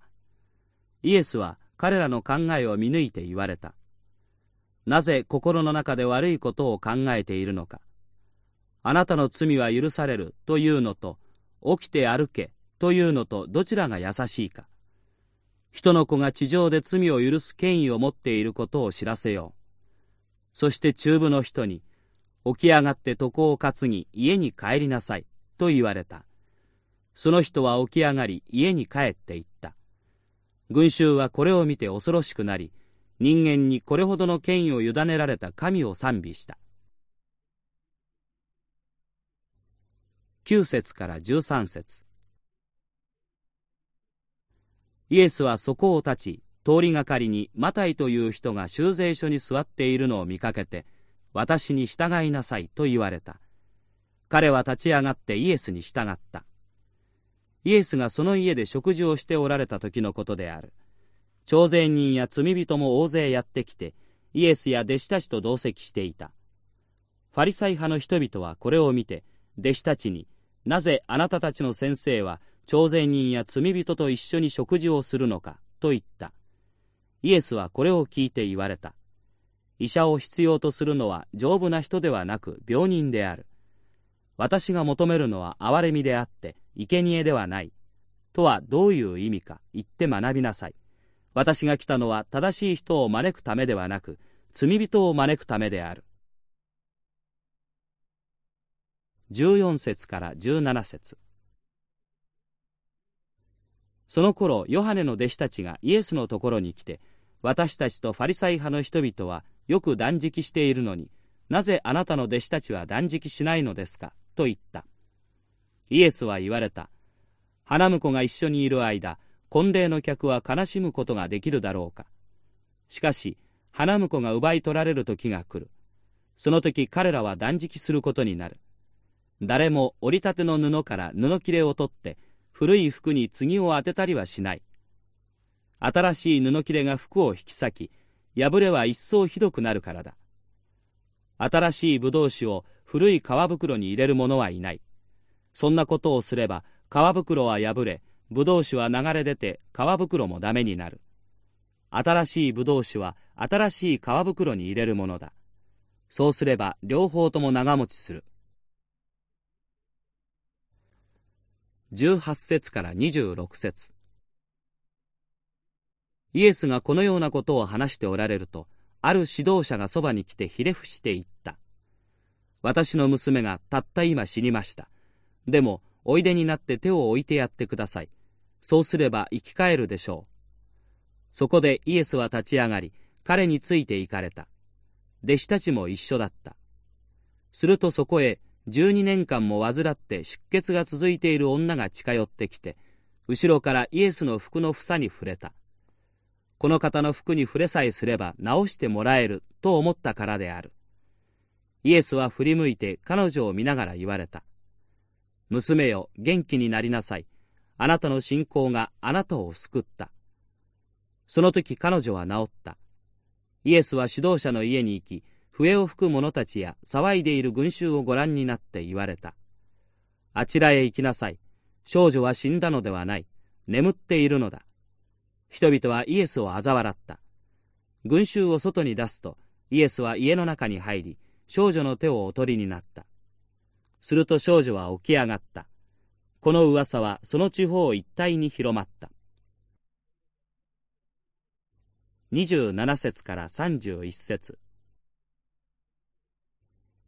イエスは彼らの考えを見抜いて言われた。なぜ心の中で悪いことを考えているのか。あなたの罪は許されるというのと、起きて歩けというのとどちらが優しいか。人の子が地上で罪を許す権威を持っていることを知らせよう。そして中部の人に、起き上がって床を担ぎ家に帰りなさいと言われた。その人は起き上がり家に帰っていった。群衆はこれを見て恐ろしくなり、人間にこれほどの権威を委ねられた神を賛美した。9節から13節イエスはそこを立ち、通りがかりにマタイという人が修税所に座っているのを見かけて、私に従いなさいと言われた。彼は立ち上がってイエスに従った。イエスがその家で食事をしておられた時のことである。徴税人や罪人も大勢やってきて、イエスや弟子たちと同席していた。ファリサイ派の人々はこれを見て、弟子たちに、なぜあなたたちの先生は徴税人や罪人と一緒に食事をするのかと言った。イエスはこれを聞いて言われた。医者を必要とするのは丈夫な人ではなく病人である。私が求めるのは憐れみであって、生贄ではない。とはどういう意味か言って学びなさい。私が来たのは正しい人を招くためではなく、罪人を招くためである。14節から17節その頃ヨハネの弟子たちがイエスのところに来て私たちとファリサイ派の人々はよく断食しているのになぜあなたの弟子たちは断食しないのですか？と言った。イエスは言われた。花婿が一緒にいる間婚礼の客は悲しむことができるだろうか。しかし花婿が奪い取られる時が来る。その時彼らは断食することになる。誰も折りたての布から布切れを取って古い服に継を当てたりはしない。新しい布切れが服を引き裂き、破れは一層ひどくなるからだ。新しい葡萄酒を古い皮袋に入れる者はいない。そんなことをすれば、皮袋は破れ、葡萄酒は流れ出て、皮袋もダメになる。新しい葡萄酒は新しい皮袋に入れるものだ。そうすれば両方とも長持ちする。18節から26節イエスがこのようなことを話しておられると、ある指導者がそばに来てひれ伏して言った。私の娘がたった今死にました。でも、おいでになって手を置いてやってください。そうすれば生き返るでしょう。そこでイエスは立ち上がり、彼について行かれた。弟子たちも一緒だった。するとそこへ12年間も患って出血が続いている女が近寄ってきて、後ろからイエスの服の房に触れた。この方の服に触れさえすれば治してもらえると思ったからである。イエスは振り向いて彼女を見ながら言われた。娘よ、元気になりなさい。あなたの信仰があなたを救った。その時彼女は治った。イエスは指導者の家に行き、笛を吹く者たちや騒いでいる群衆をご覧になって言われた。あちらへ行きなさい。少女は死んだのではない。眠っているのだ。人々はイエスを嘲笑った。群衆を外に出すと、イエスは家の中に入り、少女の手をおとりになった。すると少女は起き上がった。この噂はその地方一帯に広まった。27節から31節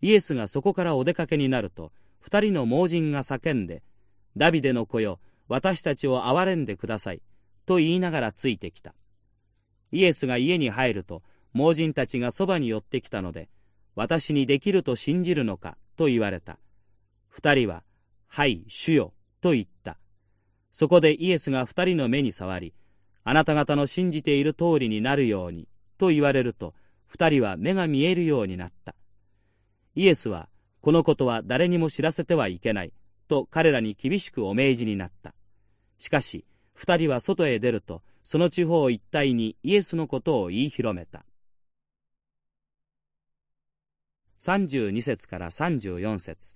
イエスがそこからお出かけになると、二人の盲人が叫んで、ダビデの子よ、私たちを憐れんでください、と言いながらついてきた。イエスが家に入ると、盲人たちがそばに寄ってきたので、私にできると信じるのか、と言われた。二人は、はい、主よ、と言った。そこでイエスが二人の目に触り、あなた方の信じている通りになるように、と言われると、二人は目が見えるようになった。イエスは、このことは誰にも知らせてはいけない、と彼らに厳しくお命じになった。しかし、二人は外へ出ると、その地方一帯にイエスのことを言い広めた。32節から34節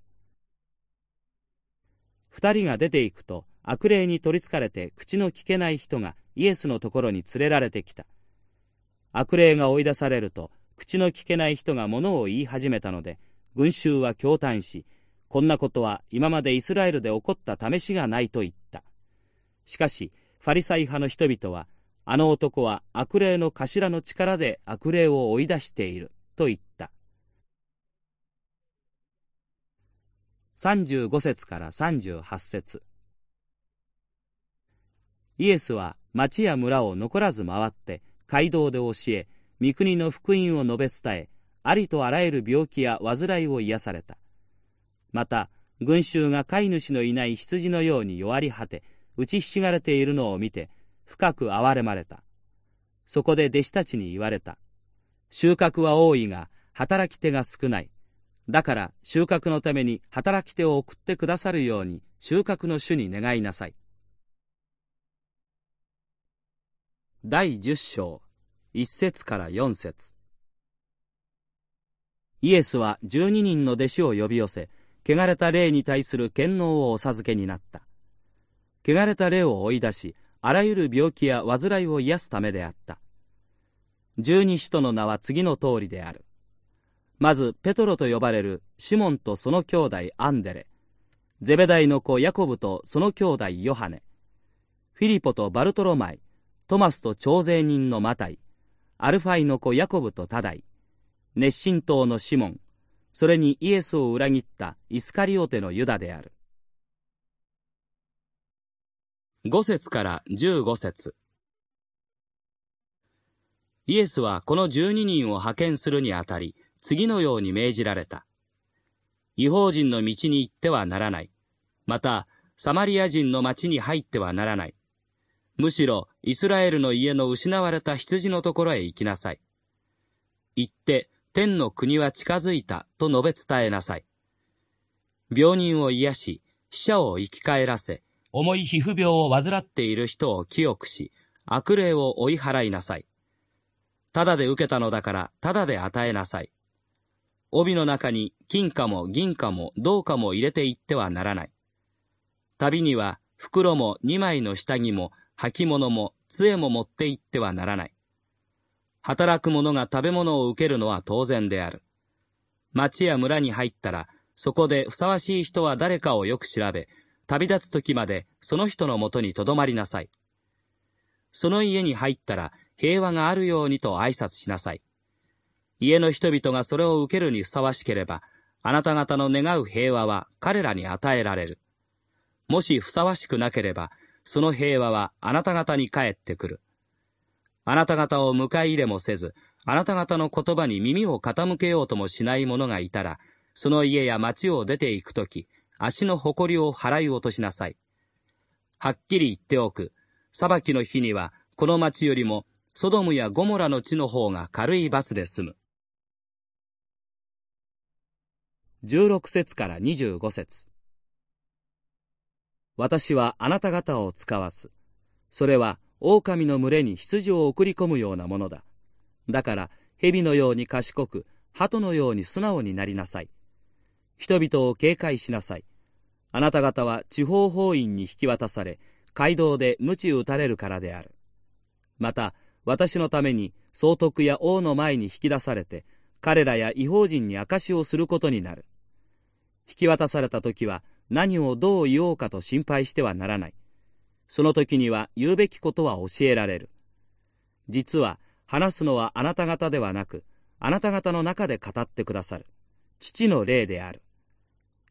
二人が出て行くと悪霊に取りつかれて口の聞けない人がイエスのところに連れられてきた。悪霊が追い出されると口の聞けない人が物を言い始めたので群衆は驚嘆しこんなことは今までイスラエルで起こった試しがないと言った。しかしファリサイ派の人々はあの男は悪霊の頭の力で悪霊を追い出していると言った。35節から38節。イエスは町や村を残らず回って街道で教え御国の福音を述べ伝えありとあらゆる病気や患いを癒された。また群衆が飼い主のいない羊のように弱り果て打ちひしがれているのを見て深く憐れまれた。そこで弟子たちに言われた。収穫は多いが働き手が少ない。だから収穫のために働き手を送ってくださるように収穫の主に願いなさい。第十章一節から四節。イエスは十二人の弟子を呼び寄せ汚れた霊に対する権能をお授けになった。汚れた霊を追い出しあらゆる病気や患いを癒すためであった。十二使徒の名は次の通りである。まずペトロと呼ばれるシモンとその兄弟アンデレ。ゼベダイの子ヤコブとその兄弟ヨハネ。フィリポとバルトロマイ。トマスと徴税人のマタイ、アルファイの子ヤコブとタダイ、熱心党のシモン、それにイエスを裏切ったイスカリオテのユダである。5節から15節イエスはこの12人を派遣するにあたり、次のように命じられた。異邦人の道に行ってはならない。また、サマリア人の町に入ってはならない。むしろイスラエルの家の失われた羊のところへ行きなさい。行って天の国は近づいたと述べ伝えなさい。病人を癒し、死者を生き返らせ、重い皮膚病を患っている人を清くし、悪霊を追い払いなさい。ただで受けたのだから、ただで与えなさい。帯の中に金貨も銀貨も銅貨も入れていってはならない。旅には袋も二枚の下着も履物も杖も持って行ってはならない。働く者が食べ物を受けるのは当然である。町や村に入ったら、そこでふさわしい人は誰かをよく調べ、旅立つ時までその人のもとに留まりなさい。その家に入ったら平和があるようにと挨拶しなさい。家の人々がそれを受けるにふさわしければ、あなた方の願う平和は彼らに与えられる。もしふさわしくなければ、その平和はあなた方に帰ってくる。あなた方を迎え入れもせず、あなた方の言葉に耳を傾けようともしない者がいたら、その家や町を出て行くとき、足の誇りを払い落としなさい。はっきり言っておく。裁きの日には、この町よりも、ソドムやゴモラの地の方が軽い罰で済む。16節から25節私はあなた方を使わす。それは狼の群れに羊を送り込むようなものだ。だから蛇のように賢く、鳩のように素直になりなさい。人々を警戒しなさい。あなた方は地方法院に引き渡され、街道で鞭打たれるからである。また、私のために総督や王の前に引き出されて、彼らや違法人に証しをすることになる。引き渡された時は、何をどう言おうかと心配してはならない。その時には言うべきことは教えられる。実は話すのはあなた方ではなく、あなた方の中で語ってくださる。父の霊である。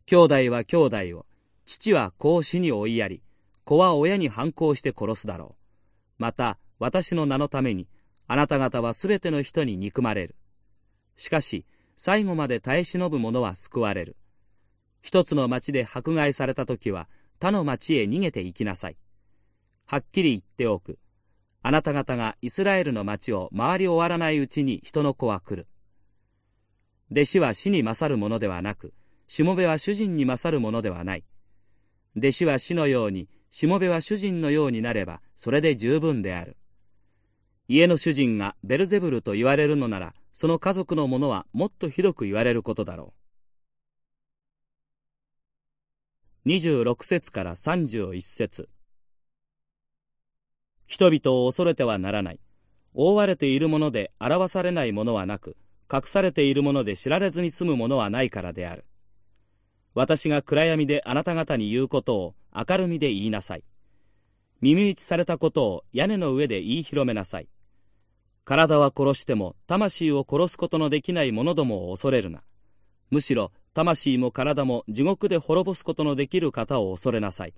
兄弟は兄弟を、父は子を死に追いやり、子は親に反抗して殺すだろう。また、私の名のために、あなた方はすべての人に憎まれる。しかし、最後まで耐え忍ぶ者は救われる。一つの町で迫害された時は他の町へ逃げて行きなさい。はっきり言っておく。あなた方がイスラエルの町を回り終わらないうちに人の子は来る。弟子は死に勝るものではなく、しもべは主人に勝るものではない。弟子は死のように、しもべは主人のようになれば、それで十分である。家の主人がベルゼブルと言われるのなら、その家族の者はもっとひどく言われることだろう。26節から31節人々を恐れてはならない。覆われているもので表されないものはなく、隠されているもので知られずに済むものはないからである。私が暗闇であなた方に言うことを明るみで言いなさい。耳打ちされたことを屋根の上で言い広めなさい。体は殺しても魂を殺すことのできない者どもを恐れるな。むしろ魂も体も地獄で滅ぼすことのできる方を恐れなさい。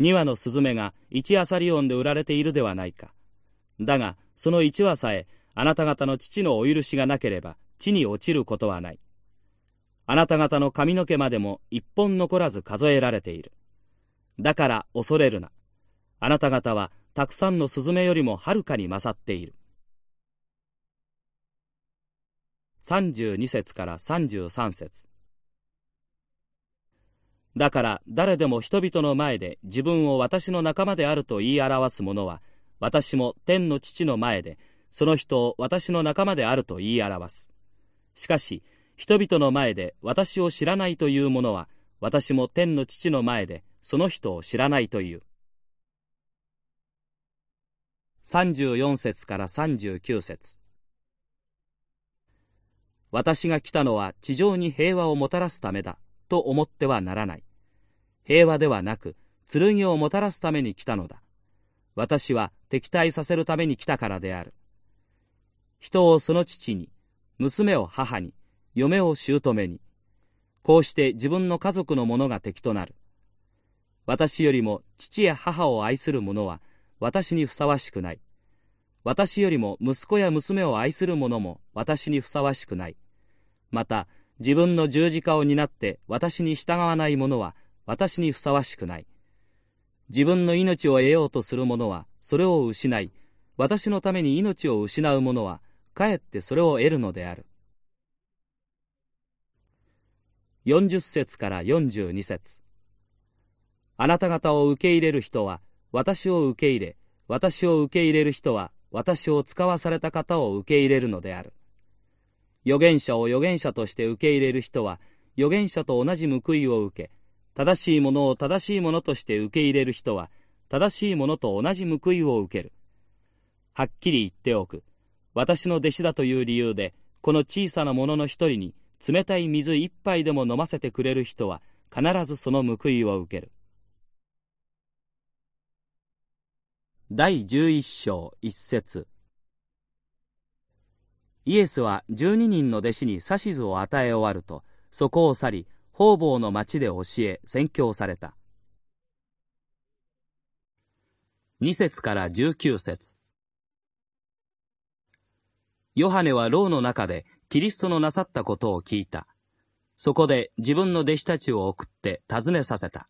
2羽のスズメが1アサリオンで売られているではないか。だが、その1羽さえ、あなた方の父のお許しがなければ、地に落ちることはない。あなた方の髪の毛までも一本残らず数えられている。だから恐れるな。あなた方はたくさんのスズメよりもはるかに勝っている。32節から33節だから誰でも人々の前で自分を私の仲間であると言い表す者は、私も天の父の前で、その人を私の仲間であると言い表す。しかし、人々の前で私を知らないという者は、私も天の父の前でその人を知らないという。34節から39節私が来たのは地上に平和をもたらすためだと思ってはならない。平和ではなく、剣をもたらすために来たのだ。私は敵対させるために来たからである。人をその父に、娘を母に、嫁を姑に、こうして自分の家族の者が敵となる。私よりも父や母を愛する者は私にふさわしくない。私よりも息子や娘を愛する者も私にふさわしくない。また、自分の十字架を担って私に従わない者は私にふさわしくない。自分の命を得ようとする者はそれを失い、私のために命を失う者はかえってそれを得るのである。40節から42節あなた方を受け入れる人は私を受け入れ、私を受け入れる人は私を使わされた方を受け入れるのである。預言者を預言者として受け入れる人は預言者と同じ報いを受け、正しいものを正しいものとして受け入れる人は、正しいものと同じ報いを受ける。はっきり言っておく。私の弟子だという理由で、この小さなものの一人に冷たい水一杯でも飲ませてくれる人は、必ずその報いを受ける。第11章一節イエスは12人の弟子に指図を与え終わると、そこを去り、方々の町で教え宣教された2節から19節ヨハネは牢の中でキリストのなさったことを聞いた。そこで自分の弟子たちを送って尋ねさせた。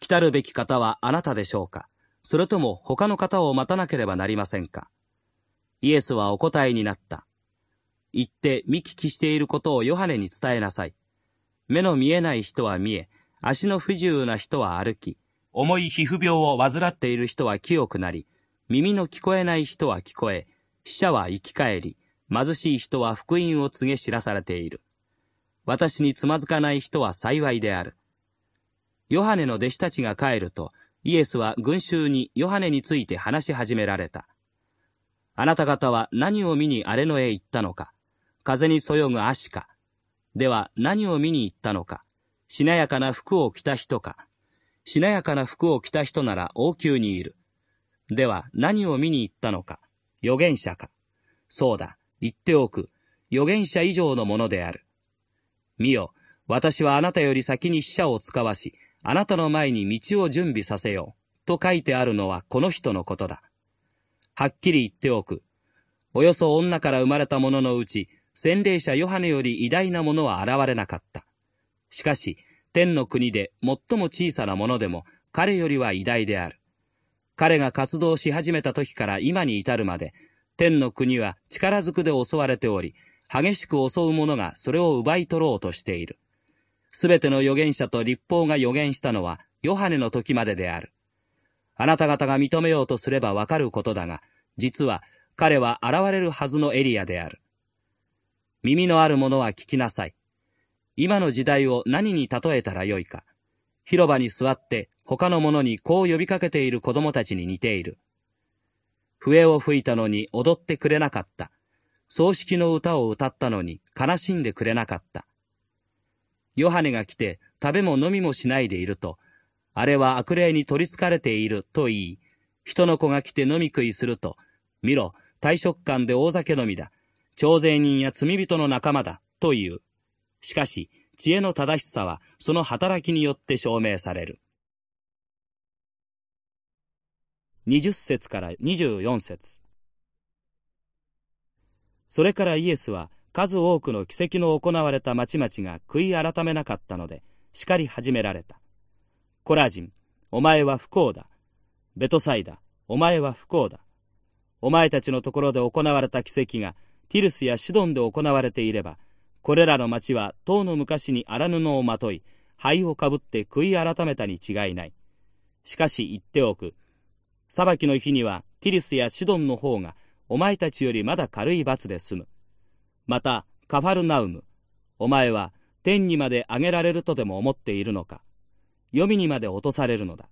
来たるべき方はあなたでしょうか？それとも他の方を待たなければなりませんか？イエスはお答えになった。言って見聞きしていることをヨハネに伝えなさい。目の見えない人は見え、足の不自由な人は歩き、重い皮膚病を患っている人は清くなり、耳の聞こえない人は聞こえ、死者は生き返り、貧しい人は福音を告げ知らされている。私につまずかない人は幸いである。ヨハネの弟子たちが帰ると、イエスは群衆にヨハネについて話し始められた。あなた方は何を見に荒れ野へ行ったのか風にそよぐ足かでは何を見に行ったのかしなやかな服を着た人かしなやかな服を着た人なら王宮にいる。では何を見に行ったのか預言者かそうだ、言っておく。預言者以上のものである。見よ、私はあなたより先に死者を使わし、あなたの前に道を準備させよう。と書いてあるのはこの人のことだ。はっきり言っておく。およそ女から生まれた者のうち、洗礼者ヨハネより偉大なものは現れなかった。しかし、天の国で最も小さなものでも彼よりは偉大である。彼が活動し始めた時から今に至るまで、天の国は力ずくで襲われており、激しく襲う者がそれを奪い取ろうとしている。すべての預言者と立法が預言したのは、ヨハネの時までである。あなた方が認めようとすればわかることだが、実は彼は現れるはずのエリアである。耳のある者は聞きなさい。今の時代を何に例えたらよいか。広場に座って他の者にこう呼びかけている子供たちに似ている。笛を吹いたのに踊ってくれなかった。葬式の歌を歌ったのに悲しんでくれなかった。ヨハネが来て食べも飲みもしないでいると、あれは悪霊に取り憑かれていると言い、人の子が来て飲み食いすると、見ろ、大食感で大酒飲みだ。徴税人や罪人の仲間だ。と言う。しかし、知恵の正しさはその働きによって証明される。20節から24節それからイエスは数多くの奇跡の行われた町々が悔い改めなかったので叱り始められた。コラジン、お前は不幸だ。ベトサイダ、お前は不幸だ。お前たちのところで行われた奇跡がティルスやシドンで行われていれば、これらの町は当の昔に荒布をまとい、灰をかぶって悔い改めたに違いない。しかし言っておく。裁きの日にはティルスやシドンの方がお前たちよりまだ軽い罰で済む。また、カファルナウム。お前は天にまで上げられるとでも思っているのか。黄泉にまで落とされるのだ。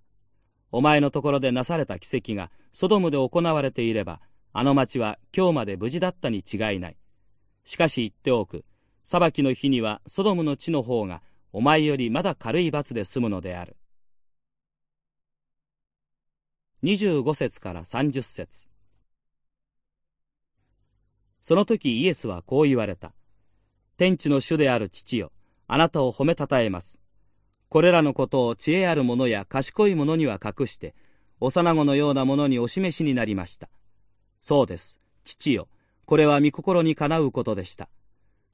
お前のところでなされた奇跡がソドムで行われていれば、あの町は今日まで無事だったに違いない。しかし言っておく。裁きの日にはソドムの地の方がお前よりまだ軽い罰で済むのである。25節から30節その時イエスはこう言われた。天地の主である父よ、あなたを褒めたたえます。これらのことを知恵ある者や賢い者には隠して、幼子のような者にお示しになりました。そうです。父よ。これは御心にかなうことでした。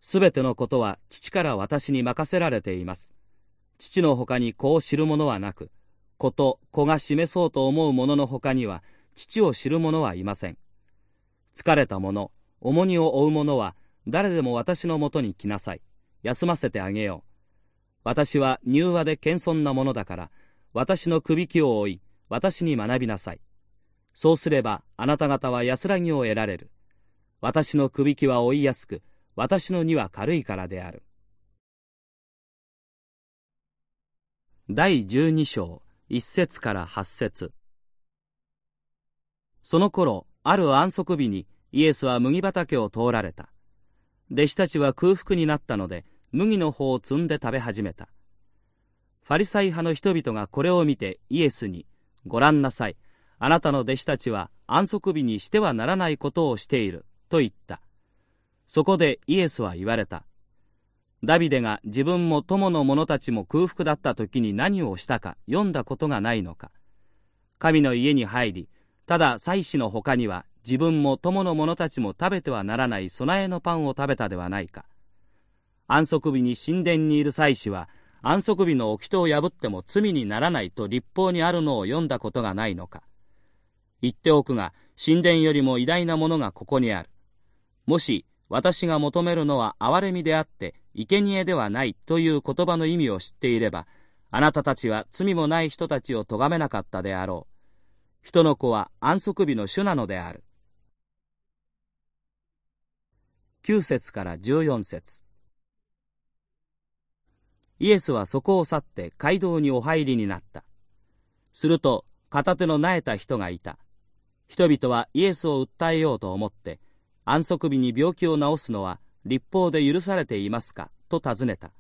すべてのことは父から私に任せられています。父の他に子を知る者はなく、子と子が示そうと思う者の他には、父を知る者はいません。疲れた者、重荷を負う者は、誰でも私のもとに来なさい。休ませてあげよう。私は柔和で謙遜なものだから、私の首輝を追い、私に学びなさい。そうすれば、あなた方は安らぎを得られる。私の首輝は追いやすく、私の荷は軽いからである。第十二章、一節から八節その頃、ある安息日にイエスは麦畑を通られた。弟子たちは空腹になったので、麦の穂を摘んで食べ始めた。ファリサイ派の人々がこれを見てイエスに、ご覧なさい。あなたの弟子たちは安息日にしてはならないことをしている。と言った。そこでイエスは言われた。ダビデが自分も友の者たちも空腹だった時に何をしたか読んだことがないのか。神の家に入り、ただ祭司の他には自分も友の者たちも食べてはならない備えのパンを食べたではないか。安息日に神殿にいる祭司は安息日の掟を破っても罪にならないと立法にあるのを読んだことがないのか。言っておくが神殿よりも偉大なものがここにある。もし私が求めるのは憐れみであって生贄ではないという言葉の意味を知っていればあなたたちは罪もない人たちを咎めなかったであろう。人の子は安息日の主なのである。9節から14節。イエスはそこを去って街道にお入りになった。すると、片手の苗えた人がいた。人々はイエスを訴えようと思って、安息日に病気を治すのは立法で許されていますか？と尋ねた。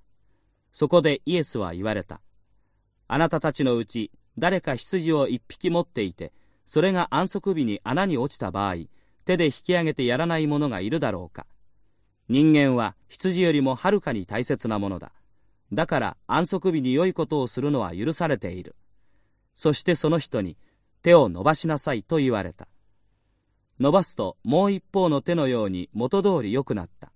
そこでイエスは言われた。あなたたちのうち誰か羊を一匹持っていて、それが安息日に穴に落ちた場合、手で引き上げてやらない者がいるだろうか？人間は羊よりもはるかに大切なものだ。だから安息日に良いことをするのは許されている。そしてその人に手を伸ばしなさいと言われた。伸ばすともう一方の手のように元通り良くなった。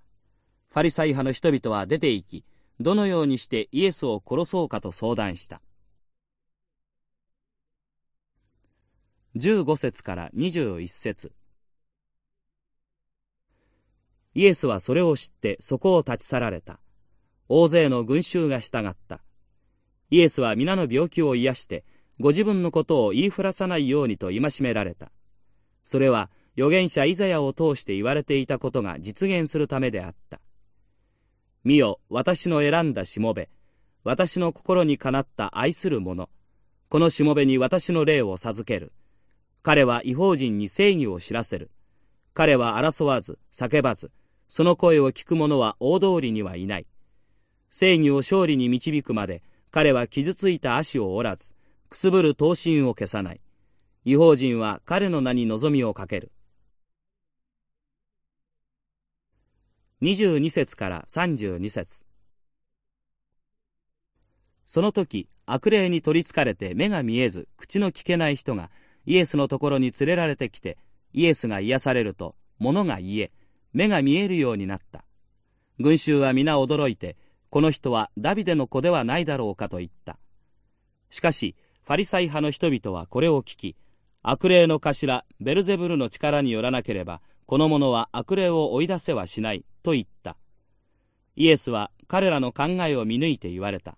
ファリサイ派の人々は出て行き、どのようにしてイエスを殺そうかと相談した。15節から21節イエスはそれを知ってそこを立ち去られた。大勢の群衆が従った。イエスは皆の病気を癒して、ご自分のことを言いふらさないようにと戒められた。それは預言者イザヤを通して言われていたことが実現するためであった。見よ、私の選んだしもべ、私の心にかなった愛する者、このしもべに私の霊を授ける。彼は違法人に正義を知らせる。彼は争わず、叫ばず、その声を聞く者は大通りにはいない。正義を勝利に導くまで、彼は傷ついた足を折らず、くすぶる刀身を消さない。違法人は彼の名に望みをかける。22節から32節その時、悪霊に取りつかれて目が見えず、口の聞けない人が、イエスのところに連れられてきて、イエスが癒されると、物が言え、目が見えるようになった。群衆は皆驚いて、この人はダビデの子ではないだろうかと言った。しかし、ファリサイ派の人々はこれを聞き、悪霊の頭、ベルゼブルの力によらなければ、この者は悪霊を追い出せはしないと言った。イエスは彼らの考えを見抜いて言われた。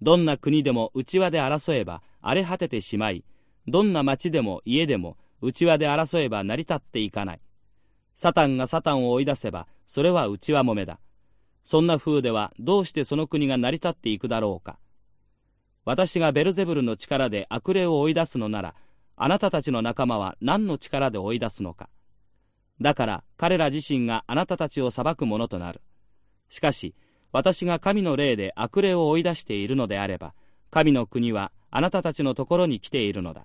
どんな国でも内輪で争えば荒れ果ててしまい、どんな町でも家でも内輪で争えば成り立っていかない。サタンがサタンを追い出せば、それは内輪もめだ。そんな風ではどうしてその国が成り立っていくだろうか。私がベルゼブルの力で悪霊を追い出すのなら、あなたたちの仲間は何の力で追い出すのか。だから彼ら自身があなたたちを裁くものとなる。しかし、私が神の霊で悪霊を追い出しているのであれば、神の国はあなたたちのところに来ているのだ。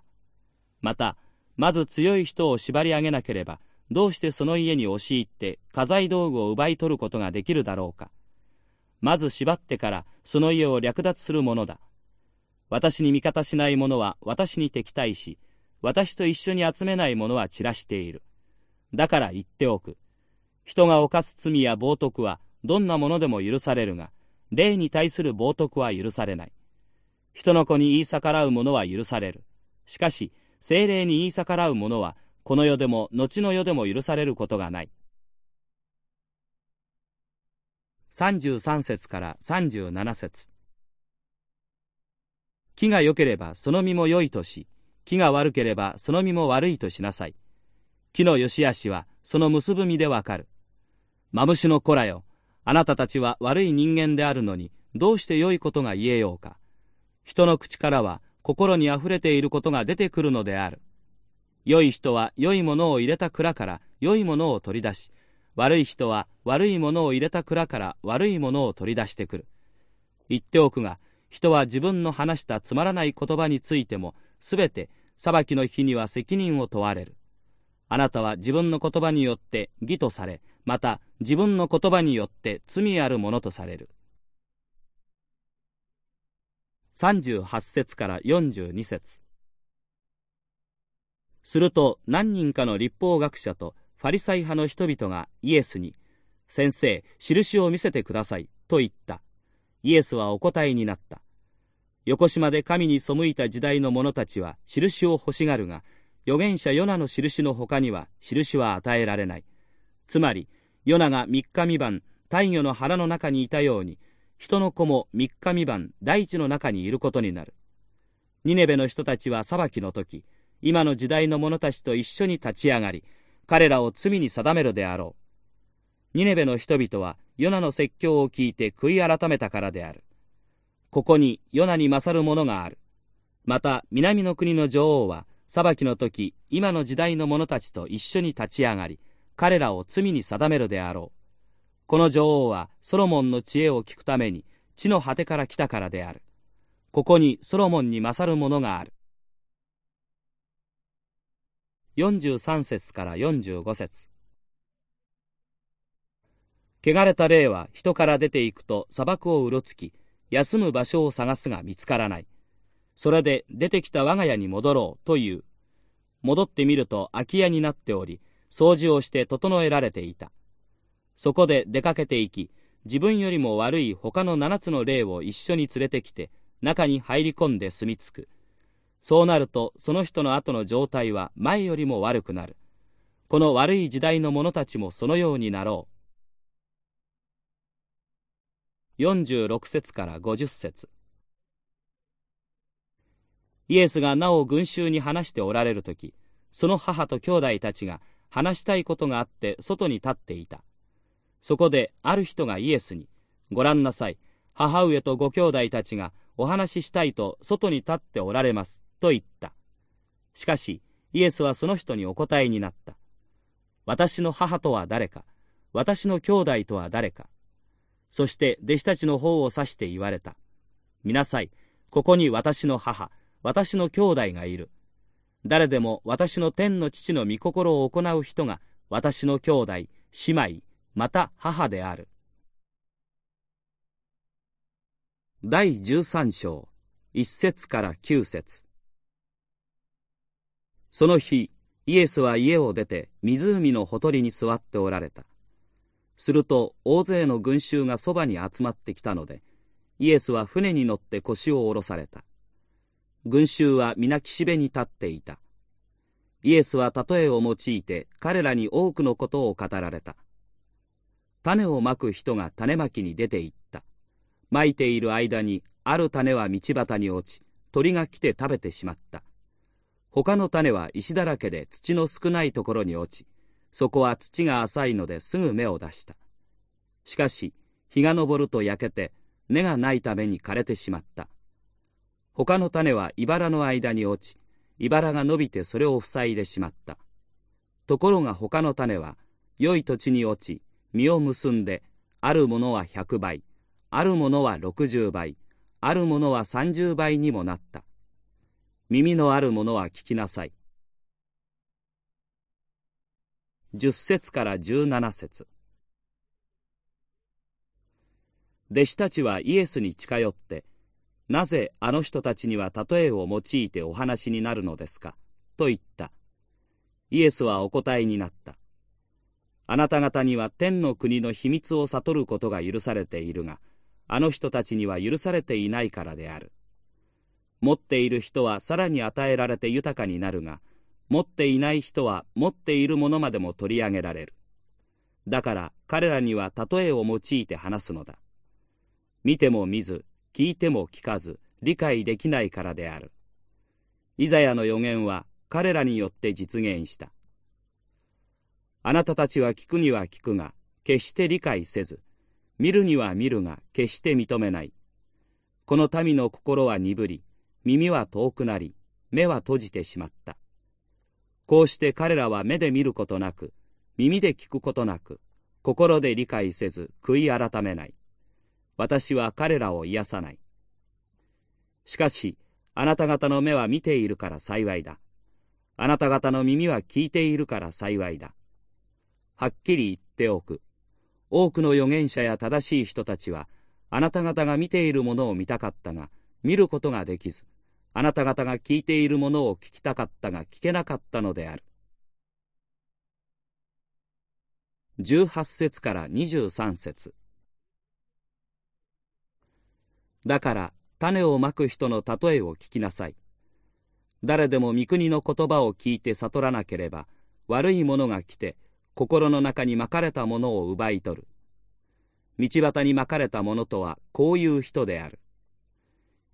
また、まず強い人を縛り上げなければ、どうしてその家に押し入って家財道具を奪い取ることができるだろうか。まず縛ってからその家を略奪するものだ。私に味方しない者は私に敵対し、私と一緒に集めない者は散らしている。だから言っておく。人が犯す罪や冒涜はどんなものでも許されるが、霊に対する冒涜は許されない。人の子に言い逆らう者は許される。しかし、精霊に言い逆らう者は、この世でも後の世でも許されることがない。33節から37節木が良ければその実も良いとし、木が悪ければその実も悪いとしなさい。木の良し悪しはその結ぶ実でわかる。マムシの子らよ、あなたたちは悪い人間であるのに、どうして良いことが言えようか。人の口からは心に溢れていることが出てくるのである。良い人は良いものを入れた蔵から良いものを取り出し、悪い人は悪いものを入れた蔵から悪いものを取り出してくる。言っておくが、人は自分の話したつまらない言葉についても、すべて裁きの日には責任を問われる。あなたは自分の言葉によって義とされ、また自分の言葉によって罪あるものとされる。38節から42節すると何人かの立法学者とファリサイ派の人々がイエスに、先生、印を見せてください、と言った。イエスはお答えになった。横島で神に背いた時代の者たちは印を欲しがるが、預言者ヨナの印の他には印は与えられない。つまり、ヨナが三日三晩、太陽の腹の中にいたように、人の子も三日三晩、大地の中にいることになる。ニネベの人たちは裁きの時、今の時代の者たちと一緒に立ち上がり、彼らを罪に定めるであろう。ニネベの人々はヨナの説教を聞いて悔い改めたからである。ここにヨナに勝るものがある。また南の国の女王は裁きの時、今の時代の者たちと一緒に立ち上がり、彼らを罪に定めるであろう。この女王はソロモンの知恵を聞くために地の果てから来たからである。ここにソロモンに勝るものがある。43節から45節汚れた霊は人から出ていくと砂漠をうろつき、休む場所を探すが見つからない。それで出てきた我が家に戻ろうという。戻ってみると空き家になっており、掃除をして整えられていた。そこで出かけていき、自分よりも悪い他の七つの霊を一緒に連れてきて、中に入り込んで住み着く。そうなると、その人の後の状態は前よりも悪くなる。この悪い時代の者たちもそのようになろう。46節から50節イエスがなお群衆に話しておられる時その母と兄弟たちが話したいことがあって外に立っていたそこである人がイエスに、ご覧なさい、母上とご兄弟たちがお話ししたいと外に立っておられます、と言った。しかし、イエスはその人にお答えになった。私の母とは誰か、私の兄弟とは誰か。そして弟子たちの方を指して言われた。見なさい、ここに私の母、私の兄弟がいる。誰でも私の天の父の御心を行う人が私の兄弟、姉妹、また母である。第13章、1節から9節その日、イエスは家を出て湖のほとりに座っておられた。すると大勢の群衆がそばに集まってきたので、イエスは船に乗って腰を下ろされた。群衆は皆岸辺に立っていた。イエスは例えを用いて彼らに多くのことを語られた。種をまく人が種まきに出て行った。まいている間にある種は道端に落ち、鳥が来て食べてしまった。他の種は石だらけで土の少ないところに落ち、そこは土が浅いのですぐ芽を出した。しかし、日が昇ると焼けて、根がないために枯れてしまった。他の種は茨の間に落ち、茨が伸びてそれを塞いでしまった。ところが他の種は、良い土地に落ち、実を結んで、あるものは百倍、あるものは六十倍、あるものは三十倍にもなった。耳のある者は聞きなさい。十節から十七節弟子たちはイエスに近寄って、なぜあの人たちには例えを用いてお話になるのですか？と言った。イエスはお答えになった。あなた方には天の国の秘密を悟ることが許されているが、あの人たちには許されていないからである。持っている人はさらに与えられて豊かになるが、持っていない人は持っているものまでも取り上げられる。だから彼らには例えを用いて話すのだ。見ても見ず、聞いても聞かず、理解できないからである。イザヤの予言は彼らによって実現した。あなたたちは聞くには聞くが、決して理解せず、見るには見るが、決して認めない。この民の心は鈍り、耳は遠くなり、目は閉じてしまった。こうして彼らは目で見ることなく、耳で聞くことなく、心で理解せず悔い改めない。私は彼らを癒さない。しかし、あなた方の目は見ているから幸いだ。あなた方の耳は聞いているから幸いだ。はっきり言っておく。多くの預言者や正しい人たちは、あなた方が見ているものを見たかったが、見ることができず、あなた方が聞いているものを聞きたかったが聞けなかったのである。18節から23節だから種をまく人の例えを聞きなさい。誰でも御国の言葉を聞いて悟らなければ悪いものが来て心の中にまかれたものを奪い取る。道端にまかれたものとはこういう人である。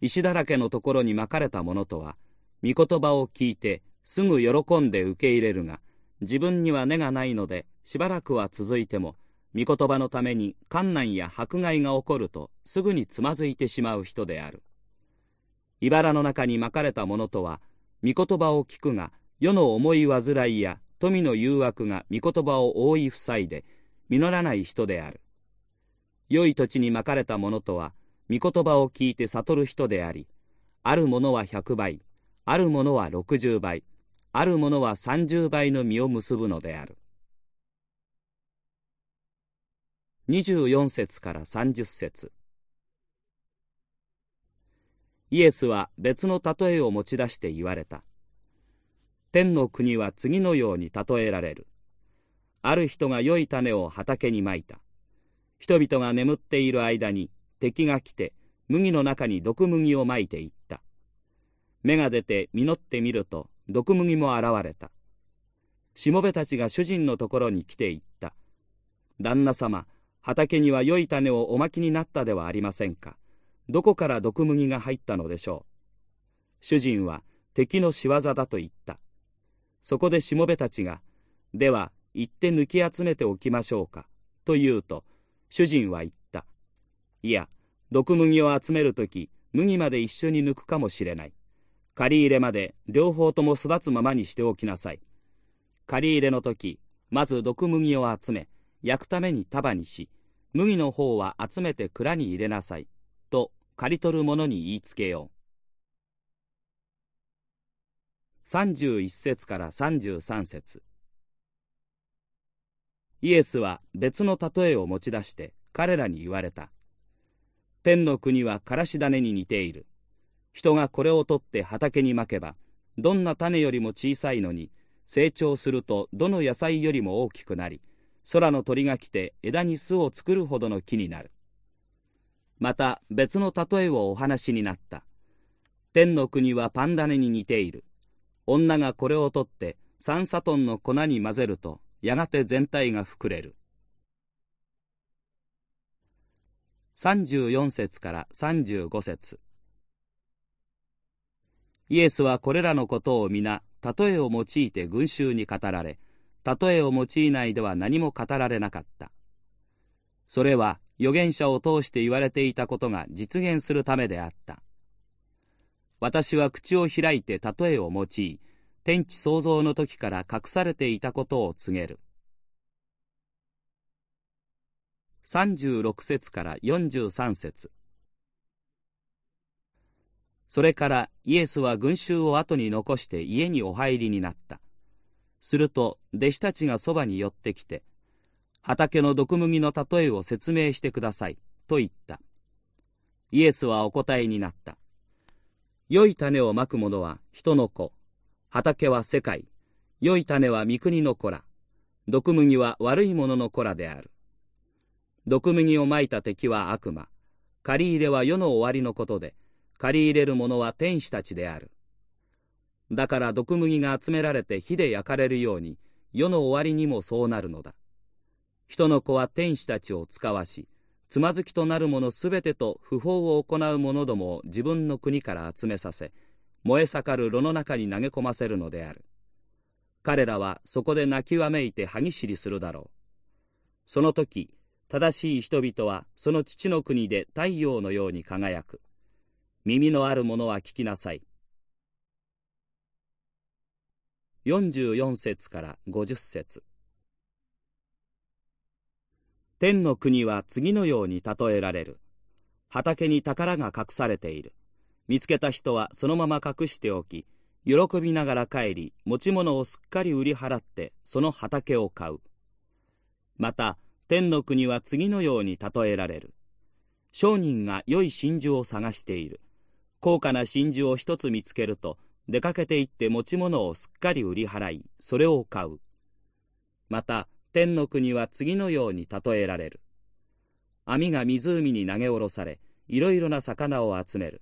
石だらけのところにまかれたものとは、御言葉を聞いてすぐ喜んで受け入れるが、自分には根がないのでしばらくは続いても、御言葉のために観難や迫害が起こるとすぐにつまずいてしまう人である。茨の中にまかれたものとは、御言葉を聞くが、世の思い煩いや富の誘惑が御言葉を覆い塞いで、実らない人である。良い土地にまかれたものとは、御言葉を聞いて悟る人であり、ある者は百倍、ある者は六十倍、ある者は三十倍の実を結ぶのである。24節から30節イエスは別の例えを持ち出して言われた。天の国は次のように例えられる。ある人が良い種を畑にまいた。人々が眠っている間に敵が来て麦の中に毒麦をまいていった。芽が出て実ってみると毒麦も現れた。しもべたちが主人のところに来ていった。旦那様畑には良い種をおまきになったではありませんか。どこから毒麦が入ったのでしょう。主人は敵の仕業だと言った。そこでしもべたちがでは行って抜き集めておきましょうかと言うと、主人は言った。いや、毒麦を集めるとき、麦まで一緒に抜くかもしれない。借り入れまで両方とも育つままにしておきなさい。借り入れの時、まず毒麦を集め、焼くために束にし、麦の方は集めて蔵に入れなさい。と、刈り取る者に言いつけよう。31節から33節イエスは別の例えを持ち出して彼らに言われた。天の国はからし種に似ている。人がこれを取って畑にまけば、どんな種よりも小さいのに、成長するとどの野菜よりも大きくなり、空の鳥が来て枝に巣を作るほどの木になる。また別の例えをお話になった。天の国はパン種に似ている。女がこれを取って三サトンの粉に混ぜると、やがて全体が膨れる。34節から35節。イエスはこれらのことを皆例えを用いて群衆に語られ例えを用いないでは何も語られなかった。それは預言者を通して言われていたことが実現するためであった。私は口を開いて例えを用い天地創造の時から隠されていたことを告げる。36節から43節それからイエスは群衆を後に残して家にお入りになった。すると弟子たちがそばに寄ってきて、畑の毒麦の例えを説明してください、と言った。イエスはお答えになった。良い種をまく者は人の子、畑は世界、良い種は御国の子ら、毒麦は悪い者の子らである。毒麦をまいた敵は悪魔。借り入れは世の終わりのことで、借り入れる者は天使たちである。だから毒麦が集められて火で焼かれるように、世の終わりにもそうなるのだ。人の子は天使たちを使わし、つまずきとなる者すべてと不法を行う者どもを自分の国から集めさせ、燃え盛る炉の中に投げ込ませるのである。彼らはそこで泣きわめいて歯ぎしりするだろう。その時、正しい人々はその父の国で太陽のように輝く。耳のある者は聞きなさい。44節から50節天の国は次のように例えられる。畑に宝が隠されている。見つけた人はそのまま隠しておき、喜びながら帰り、持ち物をすっかり売り払って、その畑を買う。また、天の国は次のように例えられる。商人が良い真珠を探している。高価な真珠を一つ見つけると、出かけて行って持ち物をすっかり売り払い、それを買う。また、天の国は次のように例えられる。網が湖に投げ下ろされ、いろいろな魚を集める。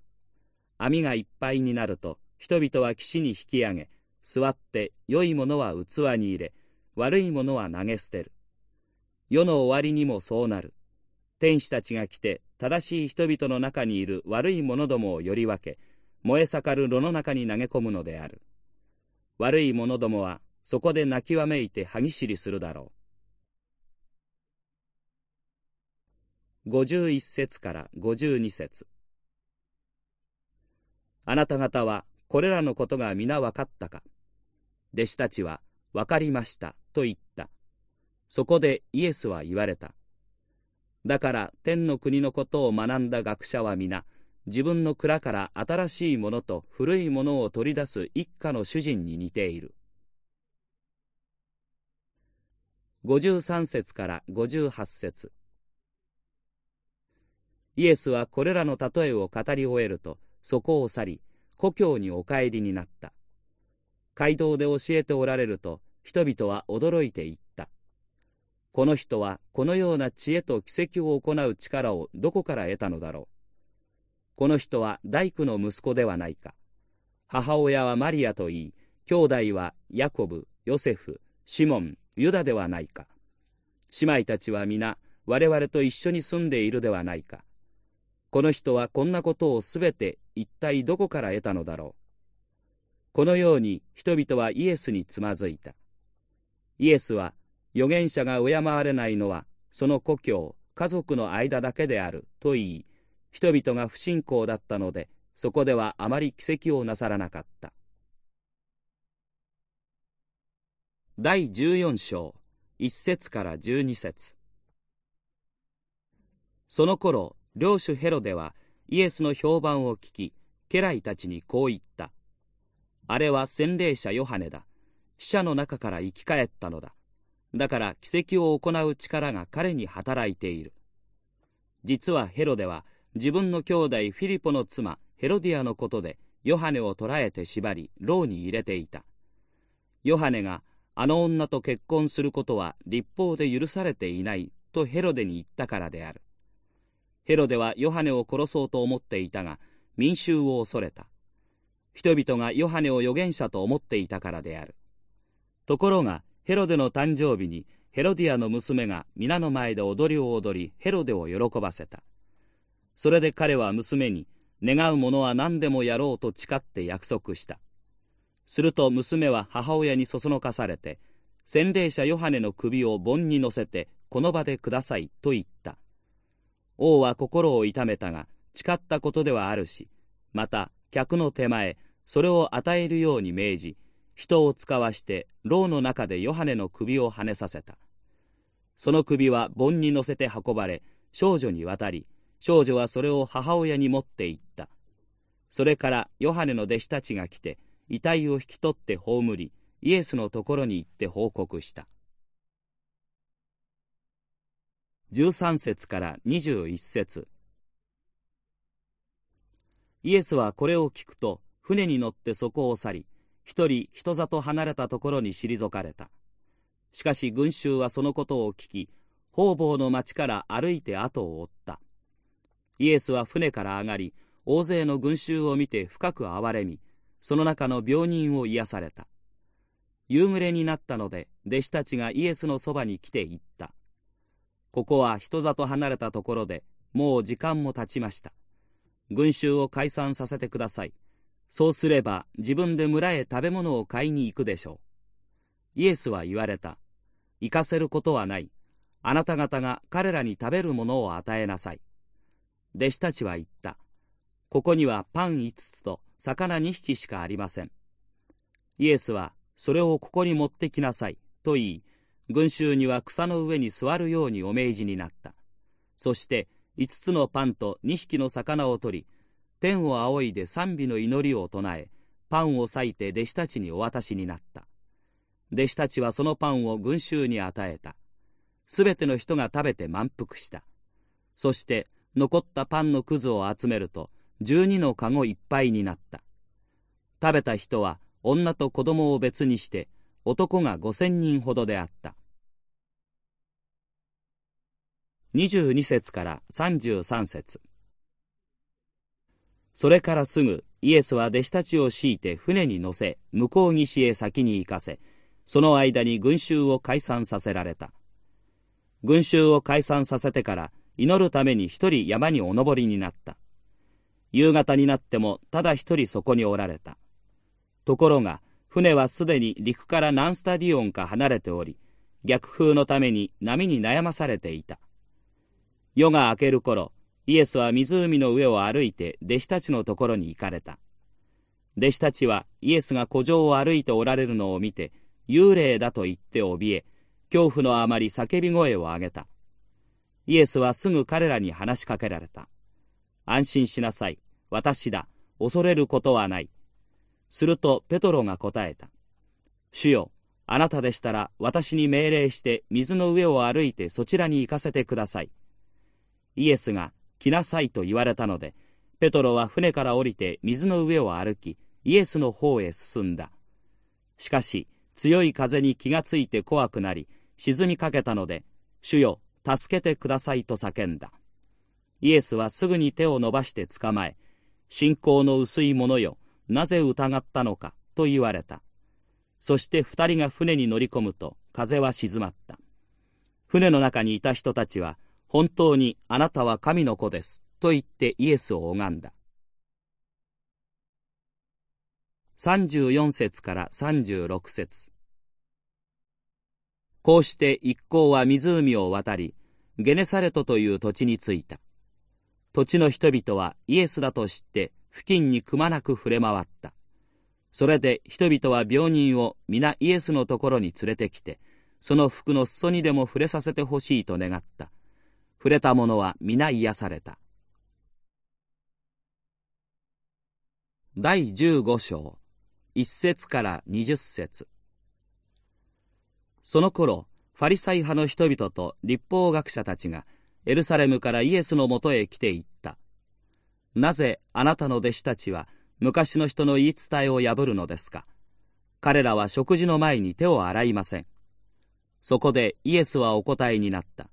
網がいっぱいになると、人々は岸に引き上げ、座って良いものは器に入れ、悪いものは投げ捨てる。世の終わりにもそうなる。天使たちが来て、正しい人々の中にいる悪い者どもをより分け、燃え盛る炉の中に投げ込むのである。悪い者どもは、そこで泣きわめいて歯ぎしりするだろう。51節から52節あなた方はこれらのことが皆分かったか弟子たちは分かりましたと言った。そこでイエスは言われた。だから天の国のことを学んだ学者は皆、自分の蔵から新しいものと古いものを取り出す一家の主人に似ている。53節から58節イエスはこれらの例えを語り終えると、そこを去り、故郷にお帰りになった。街道で教えておられると、人々は驚いていった。この人はこのような知恵と奇跡を行う力をどこから得たのだろう。この人は大工の息子ではないか。母親はマリアといい、兄弟はヤコブ、ヨセフ、シモン、ユダではないか。姉妹たちは皆我々と一緒に住んでいるではないか。この人はこんなことをすべて一体どこから得たのだろう。このように人々はイエスにつまずいた。イエスは預言者が敬われないのは、その故郷、家族の間だけであると言い、人々が不信仰だったので、そこではあまり奇跡をなさらなかった。第14章、1節から12節その頃、領主ヘロデはイエスの評判を聞き、家来たちにこう言った。あれは洗礼者ヨハネだ。死者の中から生き返ったのだ。だから奇跡を行う力が彼に働いている。実はヘロデは自分の兄弟フィリポの妻ヘロディアのことでヨハネを捕らえて縛り牢に入れていた。ヨハネがあの女と結婚することは立法で許されていないとヘロデに言ったからである。ヘロデはヨハネを殺そうと思っていたが民衆を恐れた。人々がヨハネを預言者と思っていたからである。ところがヘロデの誕生日にヘロディアの娘が皆の前で踊りを踊りヘロデを喜ばせた。それで彼は娘に願うものは何でもやろうと誓って約束した。すると娘は母親にそそのかされて、洗礼者ヨハネの首を盆に乗せてこの場でくださいと言った。王は心を痛めたが誓ったことではあるし、また客の手前、それを与えるように命じ、人を使わして牢の中でヨハネの首をはねさせた。その首は盆に乗せて運ばれ、少女に渡り、少女はそれを母親に持って行った。それからヨハネの弟子たちが来て、遺体を引き取って葬り、イエスのところに行って報告した。13節から21節イエスはこれを聞くと、船に乗ってそこを去り、一人人里離れたところに退かれた。しかし群衆はそのことを聞き、方々の町から歩いて後を追った。イエスは船から上がり、大勢の群衆を見て深く憐れみ、その中の病人を癒された。夕暮れになったので、弟子たちがイエスのそばに来て言った。ここは人里離れたところで、もう時間も経ちました。群衆を解散させてください。そうすれば自分で村へ食べ物を買いに行くでしょう。イエスは言われた。行かせることはない。あなた方が彼らに食べるものを与えなさい。弟子たちは言った。ここにはパン5つと魚2匹しかありません。イエスは、それをここに持ってきなさい、と言い、群衆には草の上に座るようにお命じになった。そして、5つのパンと2匹の魚を取り、天を仰いで賛美の祈りを唱え、パンを裂いて弟子たちにお渡しになった。弟子たちはそのパンを群衆に与えた。すべての人が食べて満腹した。そして残ったパンのくずを集めると、12のかごいっぱいになった。食べた人は女と子供を別にして、男が5000人ほどであった。22節から33節それからすぐイエスは弟子たちを強いて船に乗せ向こう岸へ先に行かせその間に群衆を解散させられた。群衆を解散させてから祈るために一人山にお登りになった。夕方になってもただ一人そこにおられた。ところが船はすでに陸から何スタディオンか離れており逆風のために波に悩まされていた。夜が明ける頃イエスは湖の上を歩いて弟子たちのところに行かれた。弟子たちはイエスが古城を歩いておられるのを見て、幽霊だと言って怯え、恐怖のあまり叫び声を上げた。イエスはすぐ彼らに話しかけられた。安心しなさい。私だ。恐れることはない。するとペトロが答えた。主よ、あなたでしたら私に命令して水の上を歩いてそちらに行かせてください。イエスが来なさいと言われたので、ペトロは船から降りて水の上を歩き、イエスの方へ進んだ。しかし、強い風に気がついて怖くなり、沈みかけたので、主よ、助けてくださいと叫んだ。イエスはすぐに手を伸ばして捕まえ、信仰の薄い者よ、なぜ疑ったのか、と言われた。そして二人が船に乗り込むと、風は静まった。船の中にいた人たちは、本当にあなたは神の子です。と言ってイエスを拝んだ。34節から36節こうして一行は湖を渡り、ゲネサレトという土地に着いた。土地の人々はイエスだと知って付近にくまなく触れ回った。それで人々は病人を皆イエスのところに連れてきて、その服の裾にでも触れさせてほしいと願った。触れた者は皆癒された。第15章、1節から20節その頃、ファリサイ派の人々と立法学者たちがエルサレムからイエスのもとへ来ていった。なぜあなたの弟子たちは昔の人の言い伝えを破るのですか？彼らは食事の前に手を洗いません。そこでイエスはお答えになった。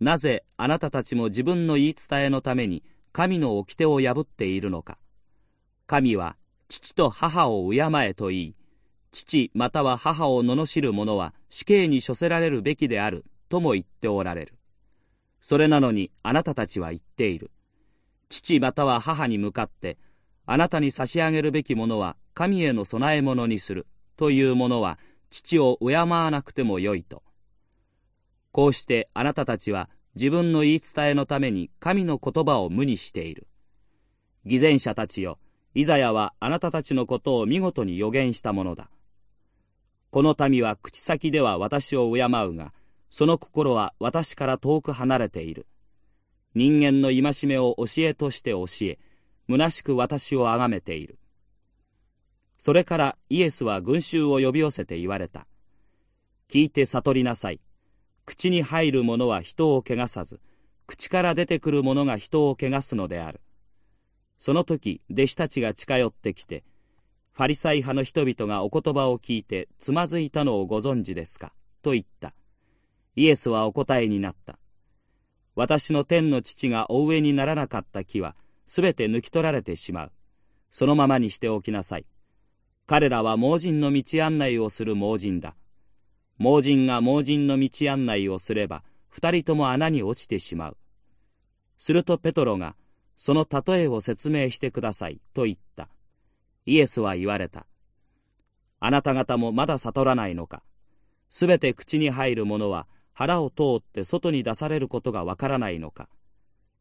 なぜあなたたちも自分の言い伝えのために神の掟を破っているのか。神は父と母を敬えと言い、父または母を罵る者は死刑に処せられるべきであるとも言っておられる。それなのにあなたたちは言っている。父または母に向かって、あなたに差し上げるべきものは神への供え物にするというものは父を敬わなくてもよいと。こうしてあなたたちは自分の言い伝えのために神の言葉を無にしている。偽善者たちよ、イザヤはあなたたちのことを見事に予言したものだ。この民は口先では私を敬うが、その心は私から遠く離れている。人間の戒めを教えとして教え、虚しく私を崇めている。それからイエスは群衆を呼び寄せて言われた。聞いて悟りなさい。口に入るものは人を汚さず、口から出てくるものが人を汚すのである。その時、弟子たちが近寄ってきて、ファリサイ派の人々がお言葉を聞いてつまずいたのをご存知ですか？と言った。イエスはお答えになった。私の天の父がお植えにならなかった木は、すべて抜き取られてしまう。そのままにしておきなさい。彼らは盲人の道案内をする盲人だ。盲人が盲人の道案内をすれば、二人とも穴に落ちてしまう。するとペトロが、その例えを説明してください、と言った。イエスは言われた。あなた方もまだ悟らないのか。すべて口に入るものは腹を通って外に出されることがわからないのか。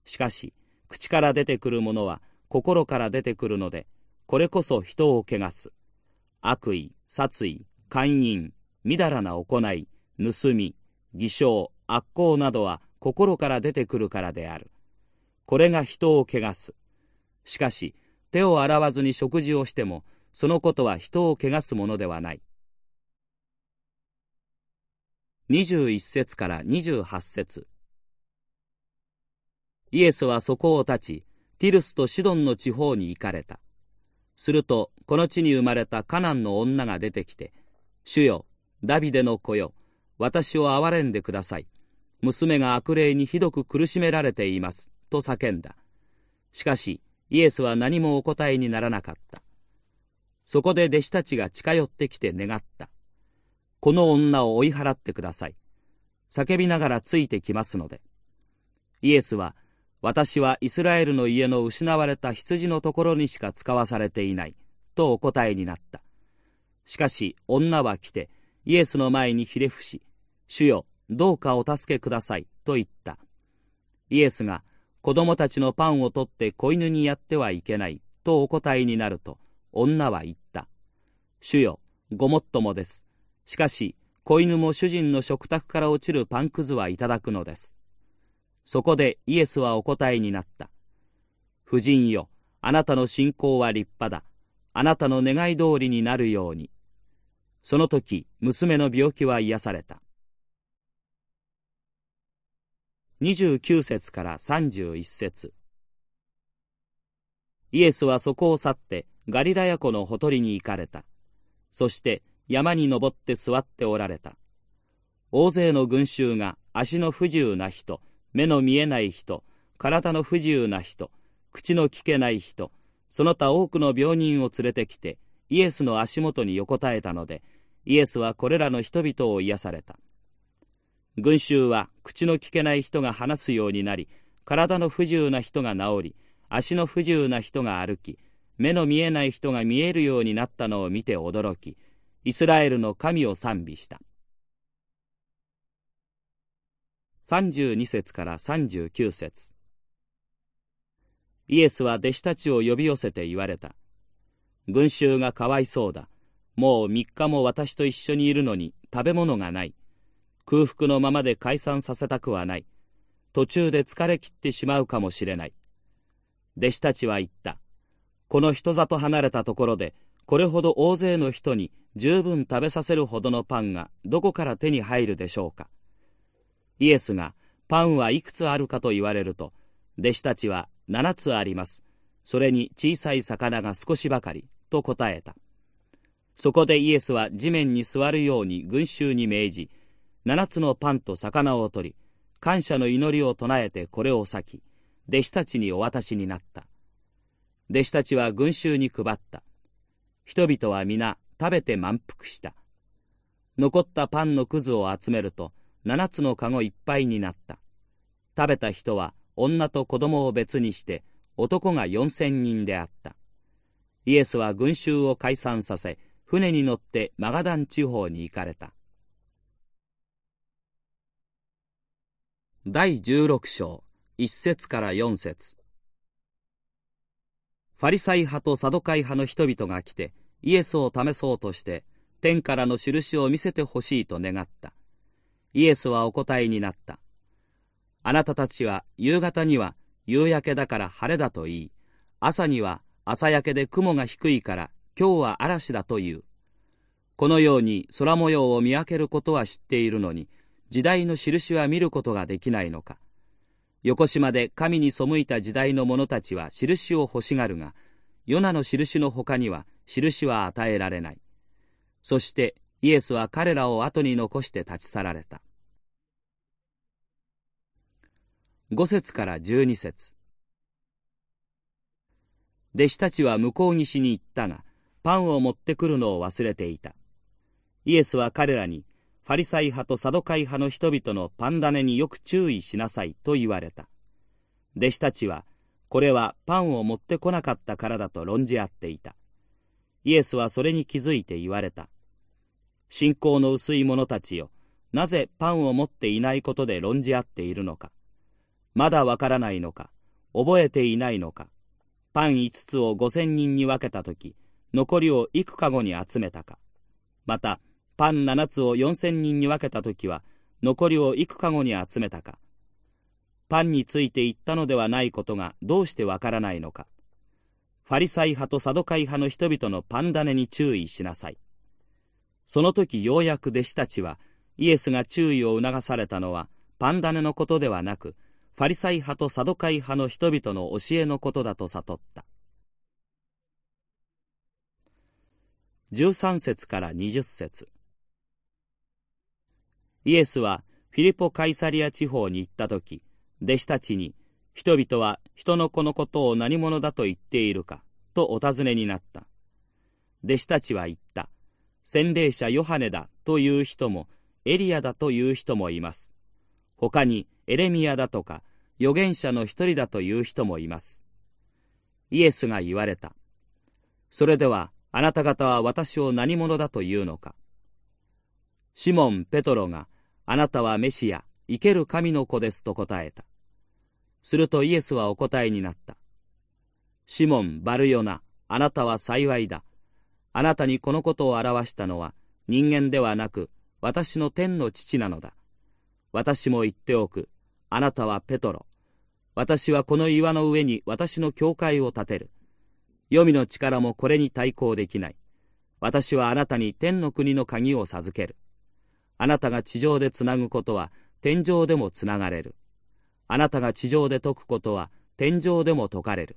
しかし、口から出てくるものは心から出てくるので、これこそ人を汚す。悪意、殺意、姦淫、みだらな行い、盗み、偽証、悪行などは心から出てくるからである。これが人を汚す。しかし、手を洗わずに食事をしても、そのことは人を汚すものではない。21節から28節イエスはそこを立ち、ティルスとシドンの地方に行かれた。すると、この地に生まれたカナンの女が出てきて、主よ、ダビデの子よ、私を憐れんでください。娘が悪霊にひどく苦しめられています。と叫んだ。しかし、イエスは何もお答えにならなかった。そこで弟子たちが近寄ってきて願った。この女を追い払ってください。叫びながらついてきますので。イエスは、私はイスラエルの家の失われた羊のところにしか使わされていない、とお答えになった。しかし女は来て、イエスの前にひれ伏し、主よ、どうかお助けください、と言った。イエスが、子供たちのパンを取って子犬にやってはいけない、とお答えになると、女は言った。主よ、ごもっともです。しかし、子犬も主人の食卓から落ちるパンくずはいただくのです。そこでイエスはお答えになった。夫人よ、あなたの信仰は立派だ。あなたの願い通りになるように。その時、娘の病気は癒された。29節から31節イエスはそこを去ってガリラヤ湖のほとりに行かれた。そして山に登って座っておられた。大勢の群衆が足の不自由な人、目の見えない人、体の不自由な人、口の聞けない人、その他多くの病人を連れてきて、イエスの足元に横たえたので、イエスはこれらの人々を癒された。群衆は口の聞けない人が話すようになり、体の不自由な人が治り、足の不自由な人が歩き、目の見えない人が見えるようになったのを見て驚き、イスラエルの神を賛美した。32節から39節イエスは弟子たちを呼び寄せて言われた。群衆がかわいそうだ。もう3日も私と一緒にいるのに食べ物がない。空腹のままで解散させたくはない。途中で疲れ切ってしまうかもしれない。弟子たちは言った。この人里離れたところで、これほど大勢の人に十分食べさせるほどのパンがどこから手に入るでしょうか。イエスがパンはいくつあるかと言われると、弟子たちは7つあります。それに小さい魚が少しばかり、と答えた。そこでイエスは地面に座るように群衆に命じ、7つのパンと魚を取り、感謝の祈りを唱えてこれを裂き、弟子たちにお渡しになった。弟子たちは群衆に配った。人々は皆食べて満腹した。残ったパンのくずを集めると、7つのかごいっぱいになった。食べた人は女と子供を別にして男が4000人であった。イエスは群衆を解散させ、船に乗ってマガダン地方に行かれた。第16章、1節から4節ファリサイ派とサドカイ派の人々が来て、イエスを試そうとして、天からの印を見せてほしいと願った。イエスはお答えになった。あなたたちは夕方には夕焼けだから晴れだと言い、朝には朝焼けで雲が低いから今日は嵐だと言う。このように空模様を見分けることは知っているのに、時代の印は見ることができないのか。横島で神に背いた時代の者たちは印を欲しがるが、ヨナの印の他には印は与えられない。そしてイエスは彼らを後に残して立ち去られた。5節から12節弟子たちは向こう岸に行ったが、パンを持ってくるのを忘れていた。イエスは彼らに、ファリサイ派とサドカイ派の人々のパン種によく注意しなさいと言われた。弟子たちは、これはパンを持ってこなかったからだと論じ合っていた。イエスはそれに気づいて言われた。信仰の薄い者たちよ、なぜパンを持っていないことで論じ合っているのか。まだわからないのか、覚えていないのか、パン5つを5千人に分けたとき、残りを幾かごに集めたか、また、パン7つを4千人に分けたときは、残りを幾かごに集めたか、パンについて言ったのではないことがどうしてわからないのか、ファリサイ派とサドカイ派の人々のパン種に注意しなさい。その時ようやく弟子たちは、イエスが注意を促されたのは、パン種のことではなく、ファリサイ派とサドカイ派の人々の教えのことだと悟った。13節から20節イエスはフィリポ・カイサリア地方に行った時、弟子たちに、人々は人の子のことを何者だと言っているか、とお尋ねになった。弟子たちは言った。洗礼者ヨハネだという人も、エリアだという人もいます。他にエレミアだとか、預言者の一人だという人もいます。イエスが言われた。それではあなた方は私を何者だというのか。シモン・ペトロがあなたはメシア、生ける神の子ですと答えた。するとイエスはお答えになった。シモン・バルヨナ、あなたは幸いだ。あなたにこのことを表したのは人間ではなく私の天の父なのだ。私も言っておく。あなたはペトロ。私はこの岩の上に私の教会を建てる。黄泉の力もこれに対抗できない。私はあなたに天の国の鍵を授ける。あなたが地上でつなぐことは天上でもつながれる。あなたが地上で解くことは天上でも解かれる。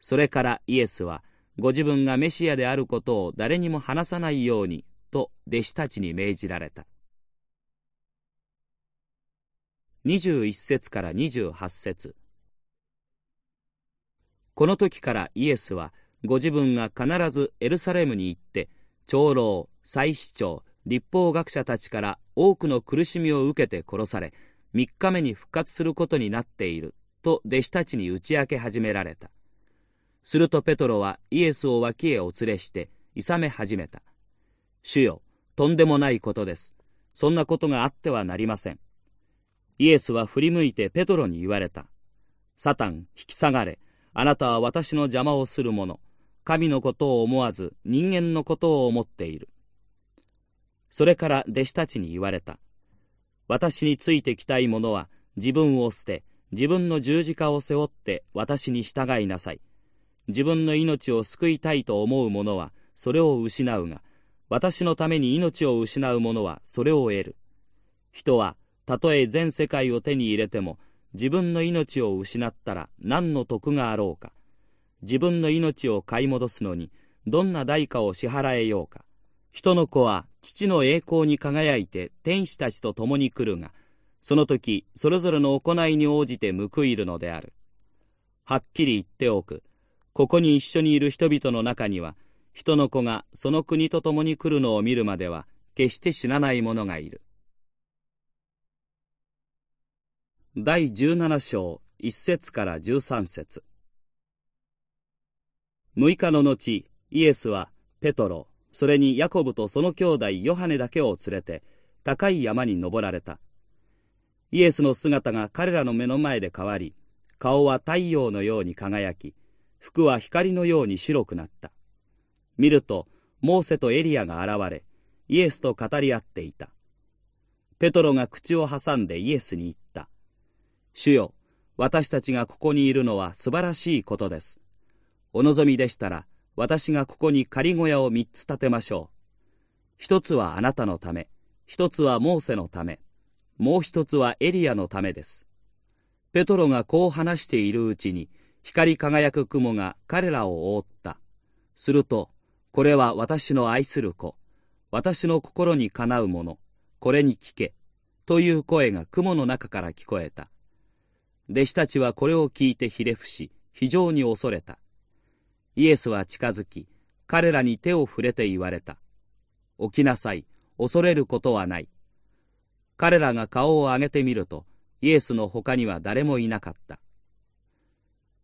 それからイエスはご自分がメシアであることを誰にも話さないようにと弟子たちに命じられた。21節から28節。この時からイエスはご自分が必ずエルサレムに行って長老祭司長立法学者たちから多くの苦しみを受けて殺され3日目に復活することになっていると弟子たちに打ち明け始められた。するとペトロはイエスを脇へお連れして諌め始めた主よとんでもないことです。そんなことがあってはなりません。イエスは振り向いてペトロに言われた。サタン、引き下がれ。あなたは私の邪魔をする者。神のことを思わず人間のことを思っている。それから弟子たちに言われた。私についてきたい者は自分を捨て、自分の十字架を背負って私に従いなさい。自分の命を救いたいと思う者はそれを失うが、私のために命を失う者はそれを得る。人はたとえ全世界を手に入れても自分の命を失ったら何の得があろうか。自分の命を買い戻すのにどんな代価を支払えようか。人の子は父の栄光に輝いて天使たちと共に来るがその時それぞれの行いに応じて報いるのである。はっきり言っておく。ここに一緒にいる人々の中には人の子がその国と共に来るのを見るまでは決して死なない者がいる。第17章1節から13節。6日の後イエスはペトロそれにヤコブとその兄弟ヨハネだけを連れて高い山に登られた。イエスの姿が彼らの目の前で変わり顔は太陽のように輝き服は光のように白くなった。見るとモーセとエリアが現れイエスと語り合っていた。ペトロが口を挟んでイエスに言った。主よ、私たちがここにいるのは素晴らしいことです。お望みでしたら、私がここに仮小屋を三つ建てましょう。一つはあなたのため、一つはモーセのため、もう一つはエリアのためです。ペトロがこう話しているうちに、光り輝く雲が彼らを覆った。すると、これは私の愛する子、私の心にかなうもの、これに聞け、という声が雲の中から聞こえた。弟子たちはこれを聞いてひれ伏し、非常に恐れた。イエスは近づき、彼らに手を触れて言われた。起きなさい、恐れることはない。彼らが顔を上げてみると、イエスの他には誰もいなかった。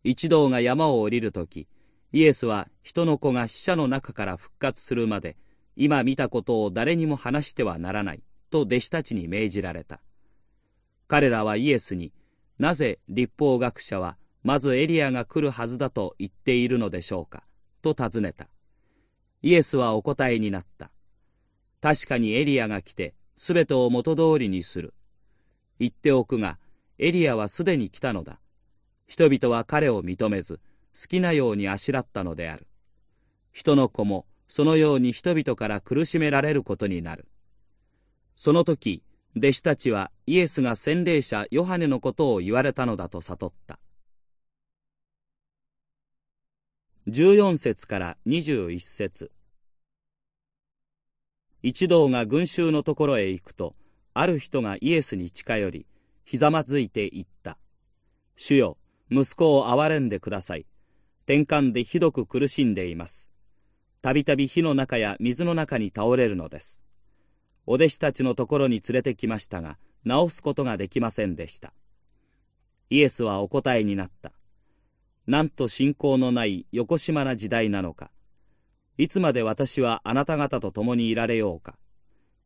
一同が山を降りるとき、イエスは人の子が死者の中から復活するまで、今見たことを誰にも話してはならない、と弟子たちに命じられた。彼らはイエスに、なぜ立法学者はまずエリアが来るはずだと言っているのでしょうか？と尋ねた。イエスはお答えになった。確かにエリアが来てすべてを元通りにする。言っておくがエリアはすでに来たのだ。人々は彼を認めず好きなようにあしらったのである。人の子もそのように人々から苦しめられることになる。その時弟子たちはイエスが洗礼者ヨハネのことを言われたのだと悟った。14節から21節。一同が群衆のところへ行くとある人がイエスに近寄りひざまずいて言った「主よ息子を憐れんでください。転換でひどく苦しんでいます。たびたび火の中や水の中に倒れるのです。お弟子たちのところに連れてきましたが治すことができませんでした。イエスはお答えになった。なんと信仰のない横島な時代なのか。いつまで私はあなた方と共にいられようか。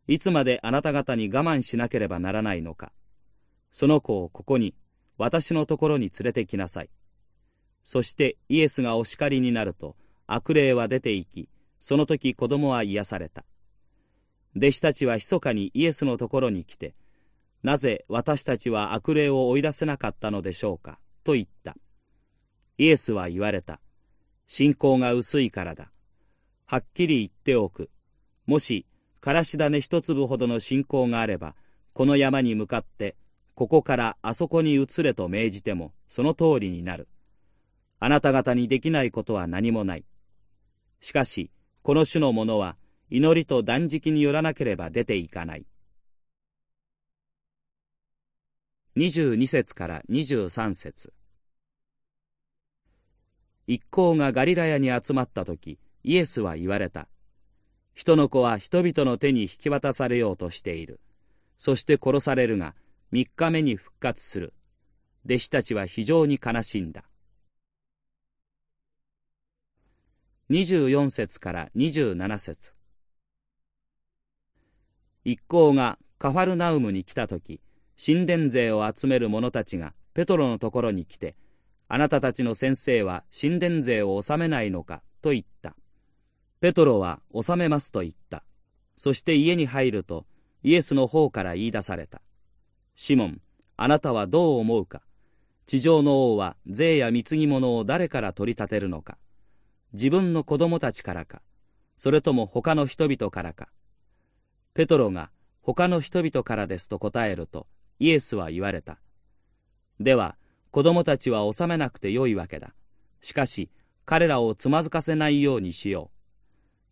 いつまであなた方に我慢しなければならないのか。その子をここに私のところに連れてきなさい。そしてイエスがお叱りになると悪霊は出て行きその時子供は癒された。弟子たちは密かにイエスのところに来て、なぜ私たちは悪霊を追い出せなかったのでしょうか、と言った。イエスは言われた。信仰が薄いからだ。はっきり言っておく。もし、からし種一粒ほどの信仰があれば、この山に向かって、ここからあそこに移れと命じても、その通りになる。あなた方にできないことは何もない。しかし、この種のものは、祈りと断食によらなければ出ていかない。22節から23節。一行がガリラヤに集まった時イエスは言われた。人の子は人々の手に引き渡されようとしている。そして殺されるが3日目に復活する。弟子たちは非常に悲しんだ。24節から27節。一行がカファルナウムに来た時神殿税を集める者たちがペトロのところに来て、あなたたちの先生は神殿税を納めないのか？と言った。ペトロは納めますと言った。そして家に入るとイエスの方から言い出された。シモン、あなたはどう思うか？地上の王は税や貢ぎ物を誰から取り立てるのか？自分の子供たちからか？それとも他の人々からか？ペトロが他の人々からですと答えるとイエスは言われた。では、子供たちは収めなくてよいわけだ。しかし、彼らをつまずかせないようにしよ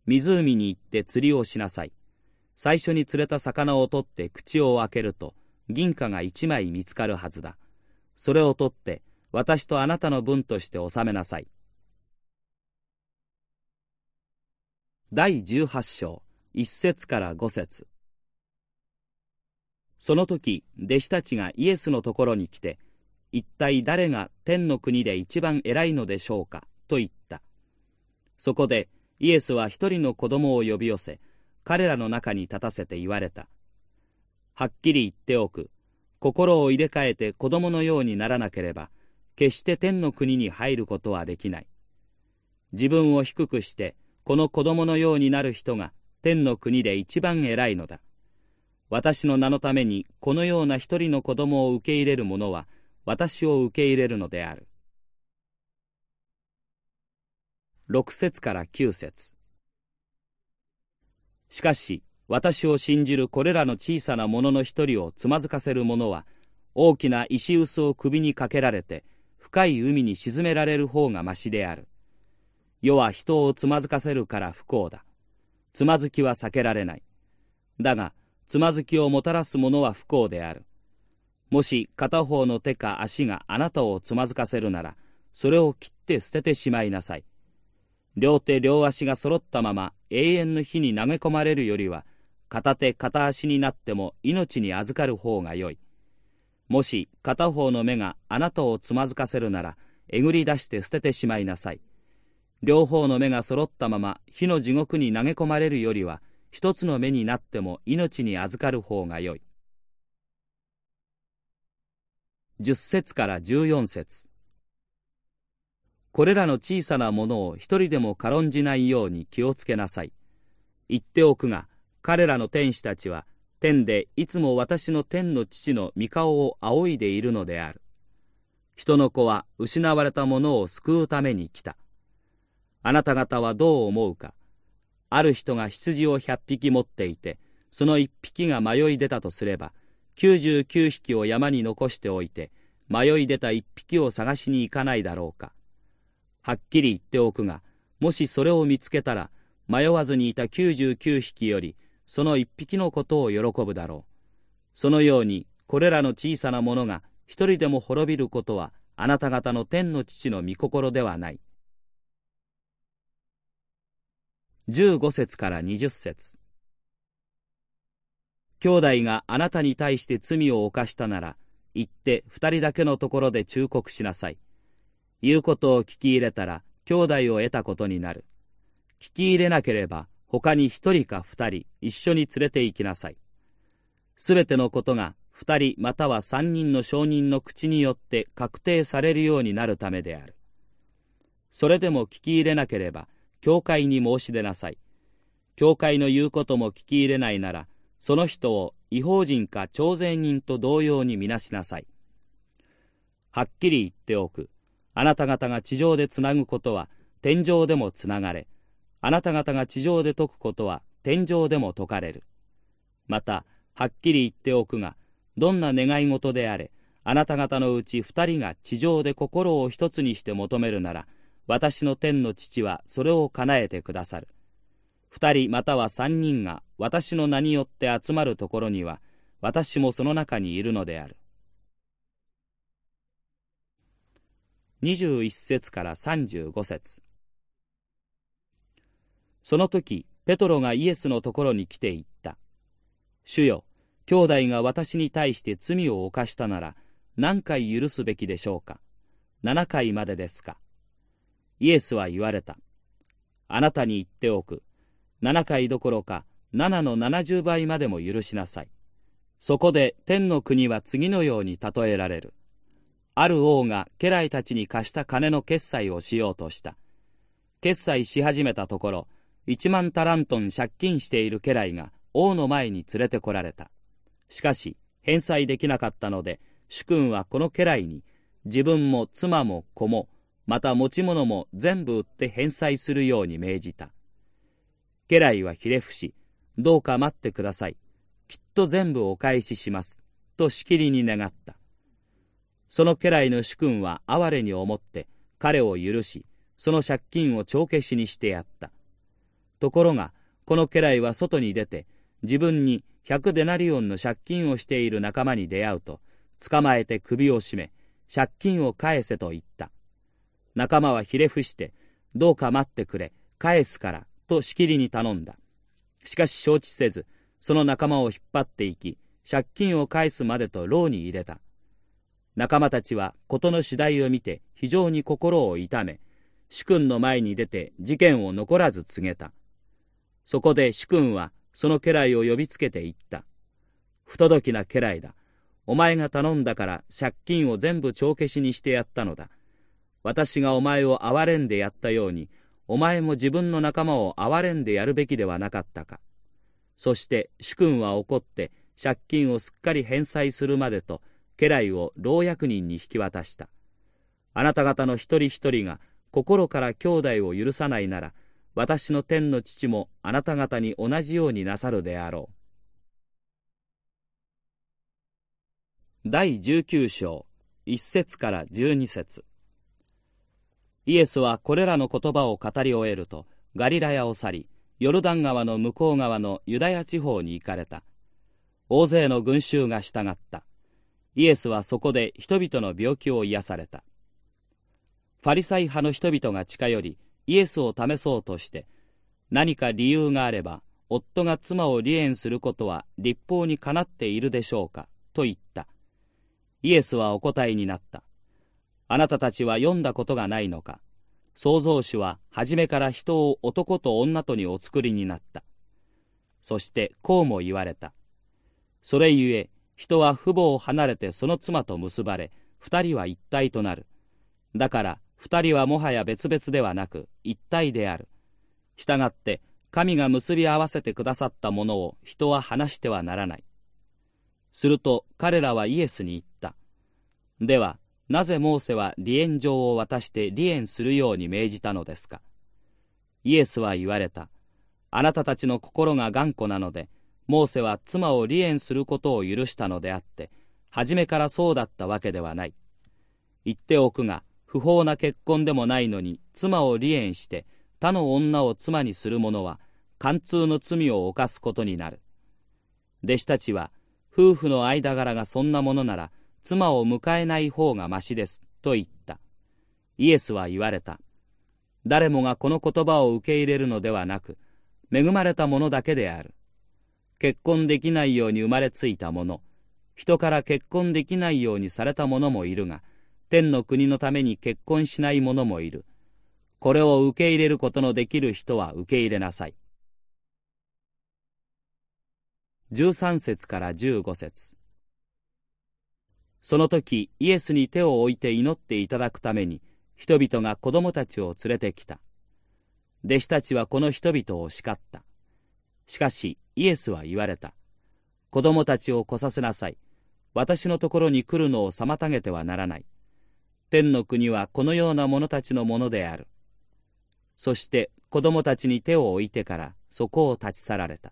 う。湖に行って釣りをしなさい。最初に釣れた魚を取って口を開けると、銀貨が一枚見つかるはずだ。それを取って、私とあなたの分として納めなさい。第18章、1節から5節その時、弟子たちがイエスのところに来て、一体誰が天の国で一番偉いのでしょうかと言った。そこでイエスは一人の子供を呼び寄せ、彼らの中に立たせて言われた。はっきり言っておく。心を入れ替えて子供のようにならなければ、決して天の国に入ることはできない。自分を低くして、この子供のようになる人が天の国で一番偉いのだ。私の名のためにこのような一人の子供を受け入れる者は私を受け入れるのである。6節から9節しかし私を信じるこれらの小さな者の一人をつまずかせる者は大きな石臼を首にかけられて深い海に沈められる方がましである。世は人をつまずかせるから不幸だ。つまずきは避けられない。だが、つまずきをもたらす者は不幸である。もし片方の手か足があなたをつまずかせるなら、それを切って捨ててしまいなさい。両手両足が揃ったまま永遠の火に投げ込まれるよりは、片手片足になっても命に預かる方がよい。もし片方の目があなたをつまずかせるなら、えぐり出して捨ててしまいなさい。両方の目が揃ったまま火の地獄に投げ込まれるよりは、一つの目になっても命に預かる方がよい。十節から十四節これらの小さなものを一人でも軽んじないように気をつけなさい。言っておくが、彼らの天使たちは、天でいつも私の天の父の御顔を仰いでいるのである。人の子は失われたものを救うために来た。あなた方はどう思うか。ある人が羊を100匹持っていて、その1匹が迷い出たとすれば、99匹を山に残しておいて、迷い出た1匹を探しに行かないだろうか。はっきり言っておくが、もしそれを見つけたら、迷わずにいた99匹より、その1匹のことを喜ぶだろう。そのように、これらの小さなものが一人でも滅びることは、あなた方の天の父の御心ではない。15節から20節兄弟があなたに対して罪を犯したなら、行って二人だけのところで忠告しなさい。言うことを聞き入れたら、兄弟を得たことになる。聞き入れなければ、他に一人か二人一緒に連れて行きなさい。すべてのことが二人または三人の証人の口によって確定されるようになるためである。それでも聞き入れなければ、教会に申し出なさい。教会の言うことも聞き入れないなら、その人を違法人か徴税人と同様にみなしなさい。はっきり言っておく。あなた方が地上でつなぐことは天上でもつながれ、あなた方が地上で解くことは天上でも解かれる。また、はっきり言っておくが、どんな願い事であれ、あなた方のうち二人が地上で心を一つにして求めるなら、私の天の父はそれを叶えてくださる。二人または三人が私の名によって集まるところには、私もその中にいるのである。21節から35節その時、ペトロがイエスのところに来て言った。主よ、兄弟が私に対して罪を犯したなら、何回許すべきでしょうか？7回までですか？イエスは言われた。あなたに言っておく。7回どころか7の70倍までも許しなさい。そこで天の国は次のように例えられる。ある王が家来たちに貸した金の決済をしようとした。決済し始めたところ、一万タラントン借金している家来が王の前に連れてこられた。しかし、返済できなかったので、主君はこの家来に、自分も妻も子も、また持ち物も全部売って返済するように命じた。家来はひれ伏し、どうか待ってください。きっと全部お返しします。としきりに願った。その家来の主君は哀れに思って彼を許し、その借金を帳消しにしてやった。ところが、この家来は外に出て、自分に百デナリオンの借金をしている仲間に出会うと、捕まえて首を絞め、借金を返せと言った。仲間はひれ伏して、どうか待ってくれ、返すから、としきりに頼んだ。しかし承知せず、その仲間を引っ張っていき、借金を返すまでと牢に入れた。仲間たちは事の次第を見て非常に心を痛め、主君の前に出て事件を残らず告げた。そこで主君はその家来を呼びつけて言った。不届きな家来だ。お前が頼んだから借金を全部帳消しにしてやったのだ。私がお前を憐れんでやったように、お前も自分の仲間を憐れんでやるべきではなかったか。そして主君は怒って借金をすっかり返済するまでと家来を老役人に引き渡した。あなた方の一人一人が心から兄弟を許さないなら、私の天の父もあなた方に同じようになさるであろう。第19章、1節から12節イエスはこれらの言葉を語り終えると、ガリラヤを去り、ヨルダン川の向こう側のユダヤ地方に行かれた。大勢の群衆が従った。イエスはそこで人々の病気を癒された。ファリサイ派の人々が近寄り、イエスを試そうとして、何か理由があれば、夫が妻を離縁することは立法にかなっているでしょうか、と言った。イエスはお答えになった。あなたたちは読んだことがないのか。創造主は初めから人を男と女とにお作りになった。そしてこうも言われた。それゆえ、人は父母を離れてその妻と結ばれ、二人は一体となる。だから二人はもはや別々ではなく一体である。したがって神が結び合わせてくださったものを人は話してはならない。すると彼らはイエスに言った。では、なぜモーセは離縁状を渡して離縁するように命じたのですか？イエスは言われた。あなたたちの心が頑固なので、モーセは妻を離縁することを許したのであって、初めからそうだったわけではない。言っておくが、不法な結婚でもないのに妻を離縁して他の女を妻にする者は貫通の罪を犯すことになる。弟子たちは夫婦の間柄がそんなものなら妻を迎えない方がましですと言った。イエスは言われた。誰もがこの言葉を受け入れるのではなく、恵まれた者だけである。結婚できないように生まれついた者、人から結婚できないようにされた者もいるが、天の国のために結婚しない者もいる。これを受け入れることのできる人は受け入れなさい。13節から15節その時イエスに手を置いて祈っていただくために人々が子供たちを連れてきた。弟子たちはこの人々を叱った。しかしイエスは言われた。子供たちを来させなさい。私のところに来るのを妨げてはならない。天の国はこのような者たちのものである。そして子供たちに手を置いてからそこを立ち去られた。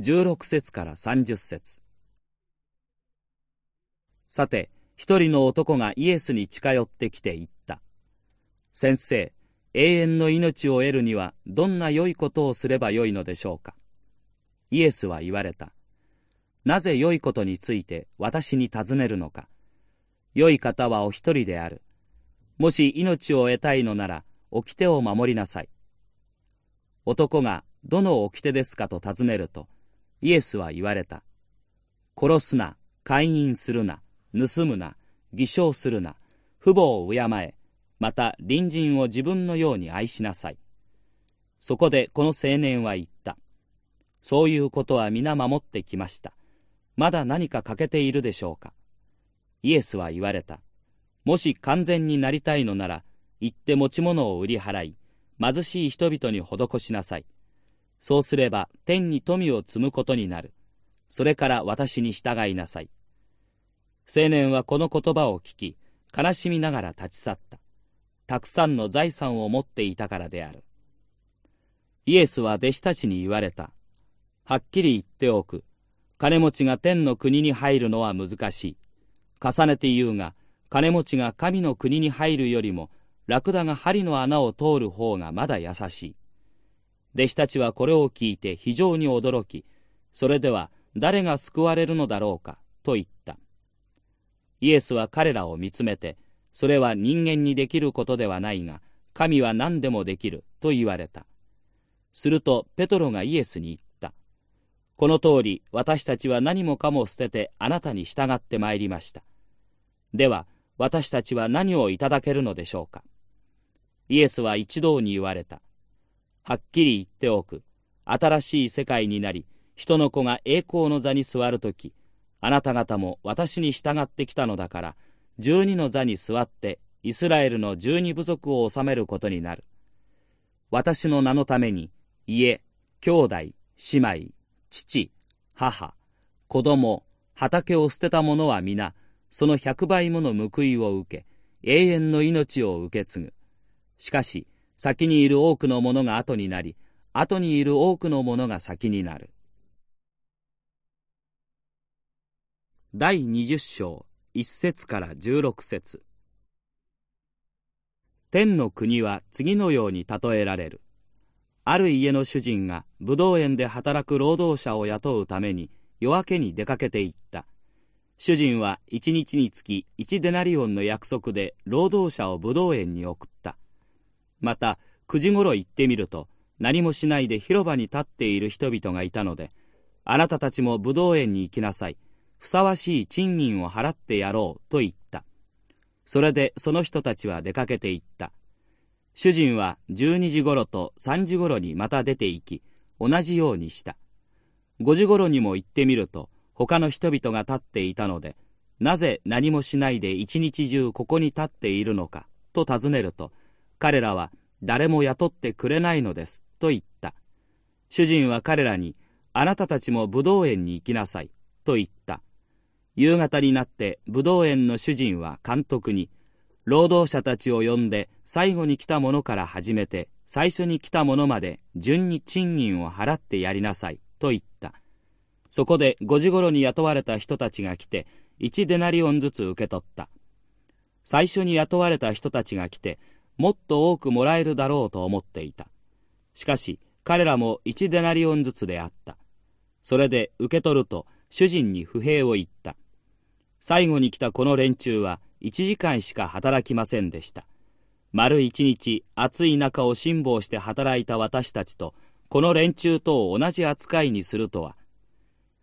16節から30節さて、一人の男がイエスに近寄ってきて言った。先生、永遠の命を得るにはどんな良いことをすればよいのでしょうかイエスは言われた。なぜ良いことについて私に尋ねるのか。良い方はお一人である。もし命を得たいのなら、掟を守りなさい。男がどの掟ですかと尋ねると、イエスは言われた。殺すな、姦淫するな、盗むな、偽証するな、父母を敬え、また隣人を自分のように愛しなさい。そこでこの青年は言った。そういうことは皆守ってきました。まだ何か欠けているでしょうか。イエスは言われた。もし完全になりたいのなら、行って持ち物を売り払い、貧しい人々に施しなさい。そうすれば天に富を積むことになる。それから私に従いなさい。青年はこの言葉を聞き、悲しみながら立ち去った。たくさんの財産を持っていたからである。イエスは弟子たちに言われた。はっきり言っておく。金持ちが天の国に入るのは難しい。重ねて言うが、金持ちが神の国に入るよりも、ラクダが針の穴を通る方がまだ優しい。弟子たちはこれを聞いて非常に驚き、それでは誰が救われるのだろうか、と言った。イエスは彼らを見つめて、それは人間にできることではないが、神は何でもできる、と言われた。すると、ペトロがイエスに言った。この通り、私たちは何もかも捨ててあなたに従ってまいりました。では、私たちは何をいただけるのでしょうか。イエスは一同に言われた。はっきり言っておく。新しい世界になり、人の子が栄光の座に座るとき、あなた方も私に従ってきたのだから、十二の座に座って、イスラエルの十二部族を治めることになる。私の名のために、家、兄弟、姉妹、父、母、子供、畑を捨てた者は皆、その百倍もの報いを受け、永遠の命を受け継ぐ。しかし、先にいる多くの者が後になり、後にいる多くの者が先になる。第20章1節から16節天の国は次のように例えられる。ある家の主人が武道園で働く労働者を雇うために夜明けに出かけて行った。主人は一日につき一デナリオンの約束で労働者を武道園に送った。また9時ごろ行ってみると何もしないで広場に立っている人々がいたので、あなたたちも武道園に行きなさい。ふさわしい賃金を払ってやろうと言った。それでその人たちは出かけて行った。主人は12時頃と3時頃にまた出て行き、同じようにした。5時頃にも行ってみると、他の人々が立っていたので、なぜ何もしないで一日中ここに立っているのか、と尋ねると、彼らは誰も雇ってくれないのです、と言った。主人は彼らに、あなたたちも武道園に行きなさい、と言った。夕方になって武道園の主人は監督に、労働者たちを呼んで最後に来た者から始めて最初に来た者まで順に賃金を払ってやりなさいと言った。そこで5時頃に雇われた人たちが来て1デナリオンずつ受け取った。最初に雇われた人たちが来てもっと多くもらえるだろうと思っていた。しかし彼らも1デナリオンずつであった。それで受け取ると主人に不平を言った。最後に来たこの連中は1時間しか働きませんでした。丸一日暑い中を辛抱して働いた私たちとこの連中と同じ扱いにするとは。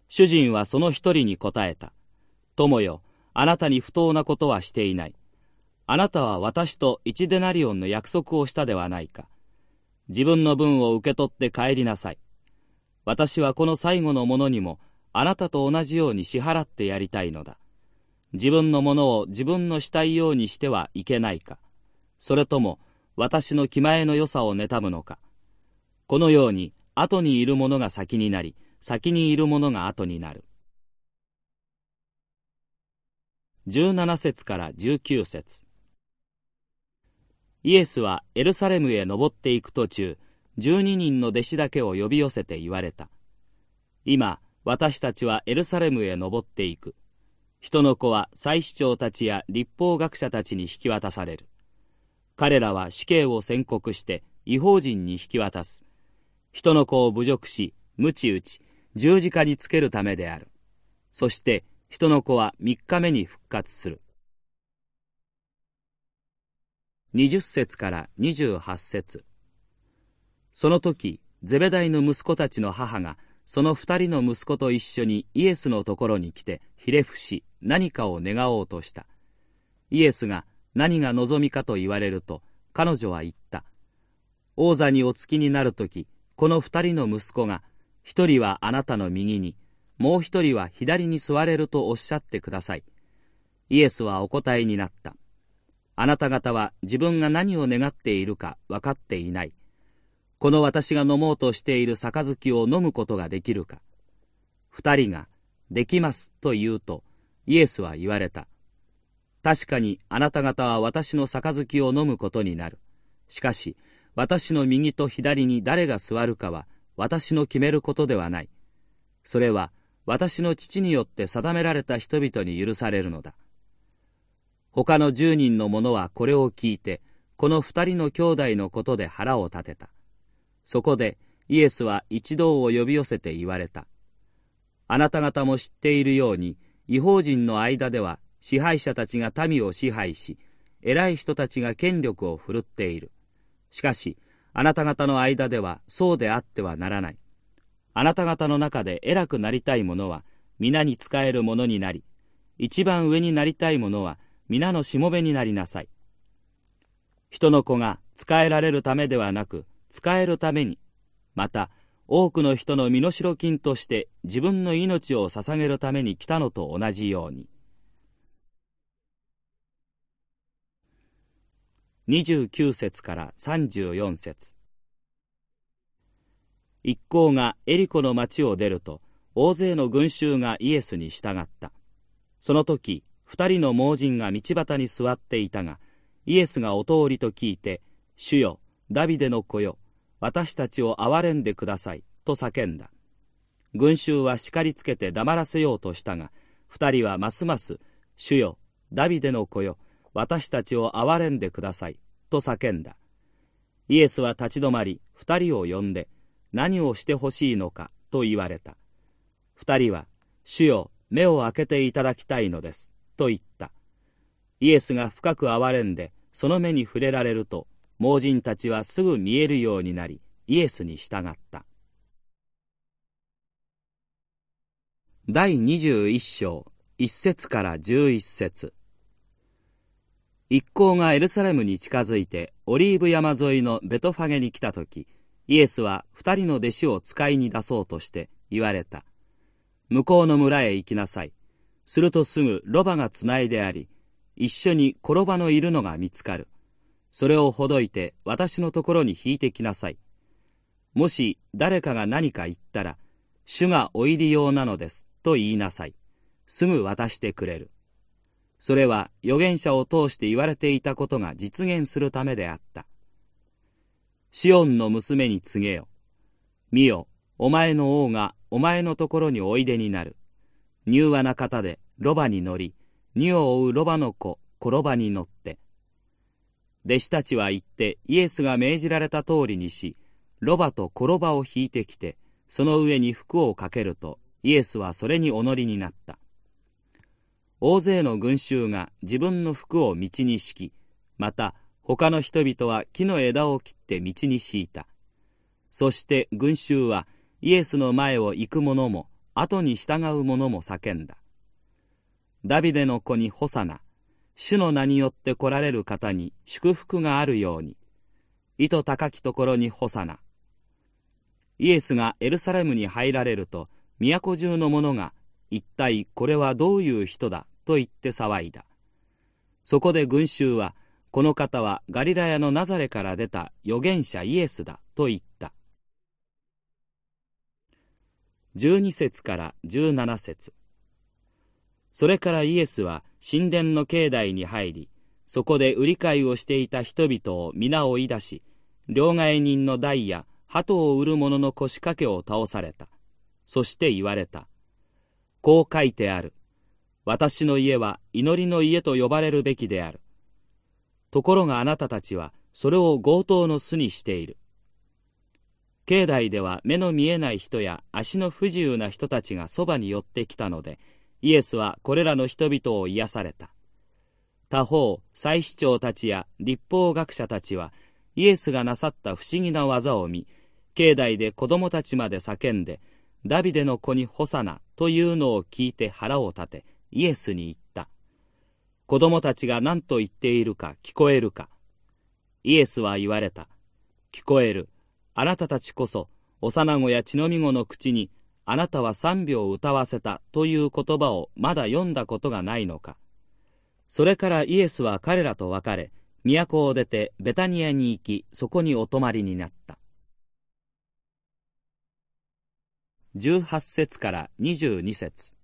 主人はその一人に答えた。友よ、あなたに不当なことはしていない。あなたは私と一デナリオンの約束をしたではないか。自分の分を受け取って帰りなさい。私はこの最後のものにもあなたと同じように支払ってやりたいのだ。自分のものを自分のしたいようにしてはいけないか、それとも私の気前の良さを妬むのか。このように後にいるものが先になり、先にいるものが後になる。17節から19節イエスはエルサレムへ登っていく途中、12人の弟子だけを呼び寄せて言われた。今、私たちはエルサレムへ登っていく。人の子は祭司長たちや立法学者たちに引き渡される。彼らは死刑を宣告して違法人に引き渡す。人の子を侮辱し、鞭打ち、十字架につけるためである。そして人の子は三日目に復活する。20節から28節その時、ゼベダイの息子たちの母がその二人の息子と一緒にイエスのところに来てひれ伏し何かを願おうとしたイエスが何が望みかと言われると彼女は言った王座にお付きになる時この二人の息子が一人はあなたの右に、もう一人は左に座れるとおっしゃってください。イエスはお答えになった。あなた方は自分が何を願っているか分かっていない。この私が飲もうとしている杯を飲むことができるか。二人が、できますと言うと、イエスは言われた。確かにあなた方は私の杯を飲むことになる。しかし、私の右と左に誰が座るかは私の決めることではない。それは私の父によって定められた人々に許されるのだ。他の十人の者はこれを聞いて、この二人の兄弟のことで腹を立てた。そこでイエスは一同を呼び寄せて言われた。あなた方も知っているように、違法人の間では支配者たちが民を支配し、偉い人たちが権力を振るっている。しかし、あなた方の間ではそうであってはならない。あなた方の中で偉くなりたい者は、皆に仕える者になり、一番上になりたい者は、皆のしもべになりなさい。人の子が仕えられるためではなく、仕えるために、また、多くの人の身代金として自分の命を捧げるために来たのと同じように。29節から34節一行がエリコの町を出ると大勢の群衆がイエスに従ったその時二人の盲人が道端に座っていたがイエスがお通りと聞いて「主よダビデの子よ私たちを憐れんでください」と叫んだ群衆は叱りつけて黙らせようとしたが二人はますます「主よダビデの子よ私たちを憐れんでください。と叫んだ。イエスは立ち止まり、二人を呼んで、何をしてほしいのかと言われた。二人は、主よ、目を開けていただきたいのです。と言った。イエスが深く憐れんで、その目に触れられると、盲人たちはすぐ見えるようになり、イエスに従った。第21章、1節から11節。一行がエルサレムに近づいてオリーブ山沿いのベトファゲに来た時イエスは二人の弟子を使いに出そうとして言われた。向こうの村へ行きなさい。するとすぐロバがつないであり一緒に転ばのいるのが見つかる。それをほどいて私のところに引いてきなさいもし誰かが何か言ったら主がお入り用なのですと言いなさいすぐ渡してくれるそれは預言者を通して言われていたことが実現するためであった。シオンの娘に告げよ。見よ、お前の王がお前のところにおいでになる。柔和な方でロバに乗り、荷を追うロバの子、転ばに乗って。弟子たちは行ってイエスが命じられた通りにし、ロバと転ばを引いてきて、その上に服をかけると、イエスはそれにお乗りになった。大勢の群衆が自分の服を道に敷き、また他の人々は木の枝を切って道に敷いた。そして群衆はイエスの前を行く者も後に従う者も叫んだ。ダビデの子にホサナ、主の名によって来られる方に祝福があるように、意図高きところにホサナ。イエスがエルサレムに入られると、都中の者が一体これはどういう人だ？と言って騒いだ。そこで群衆は、この方はガリラヤのナザレから出た預言者イエスだと言った。12節から17節それからイエスは神殿の境内に入り、そこで売り買いをしていた人々を皆追い出し、両替人の台や鳩を売る者の腰掛けを倒された。そして言われた。こう書いてある。私の家は祈りの家と呼ばれるべきである。ところがあなたたちはそれを強盗の巣にしている。境内では目の見えない人や足の不自由な人たちがそばに寄ってきたので、イエスはこれらの人々を癒された。他方、祭司長たちや立法学者たちは、イエスがなさった不思議な技を見、境内で子供たちまで叫んで、ダビデの子にホサナというのを聞いて腹を立て、イエスに言った。子供たちが何と言っているか聞こえるか。イエスは言われた。聞こえる。あなたたちこそ、幼子や血のみ子の口に、あなたは賛美を歌わせたという言葉をまだ読んだことがないのか。それからイエスは彼らと別れ、都を出てベタニアに行き、そこにお泊まりになった。18節から22節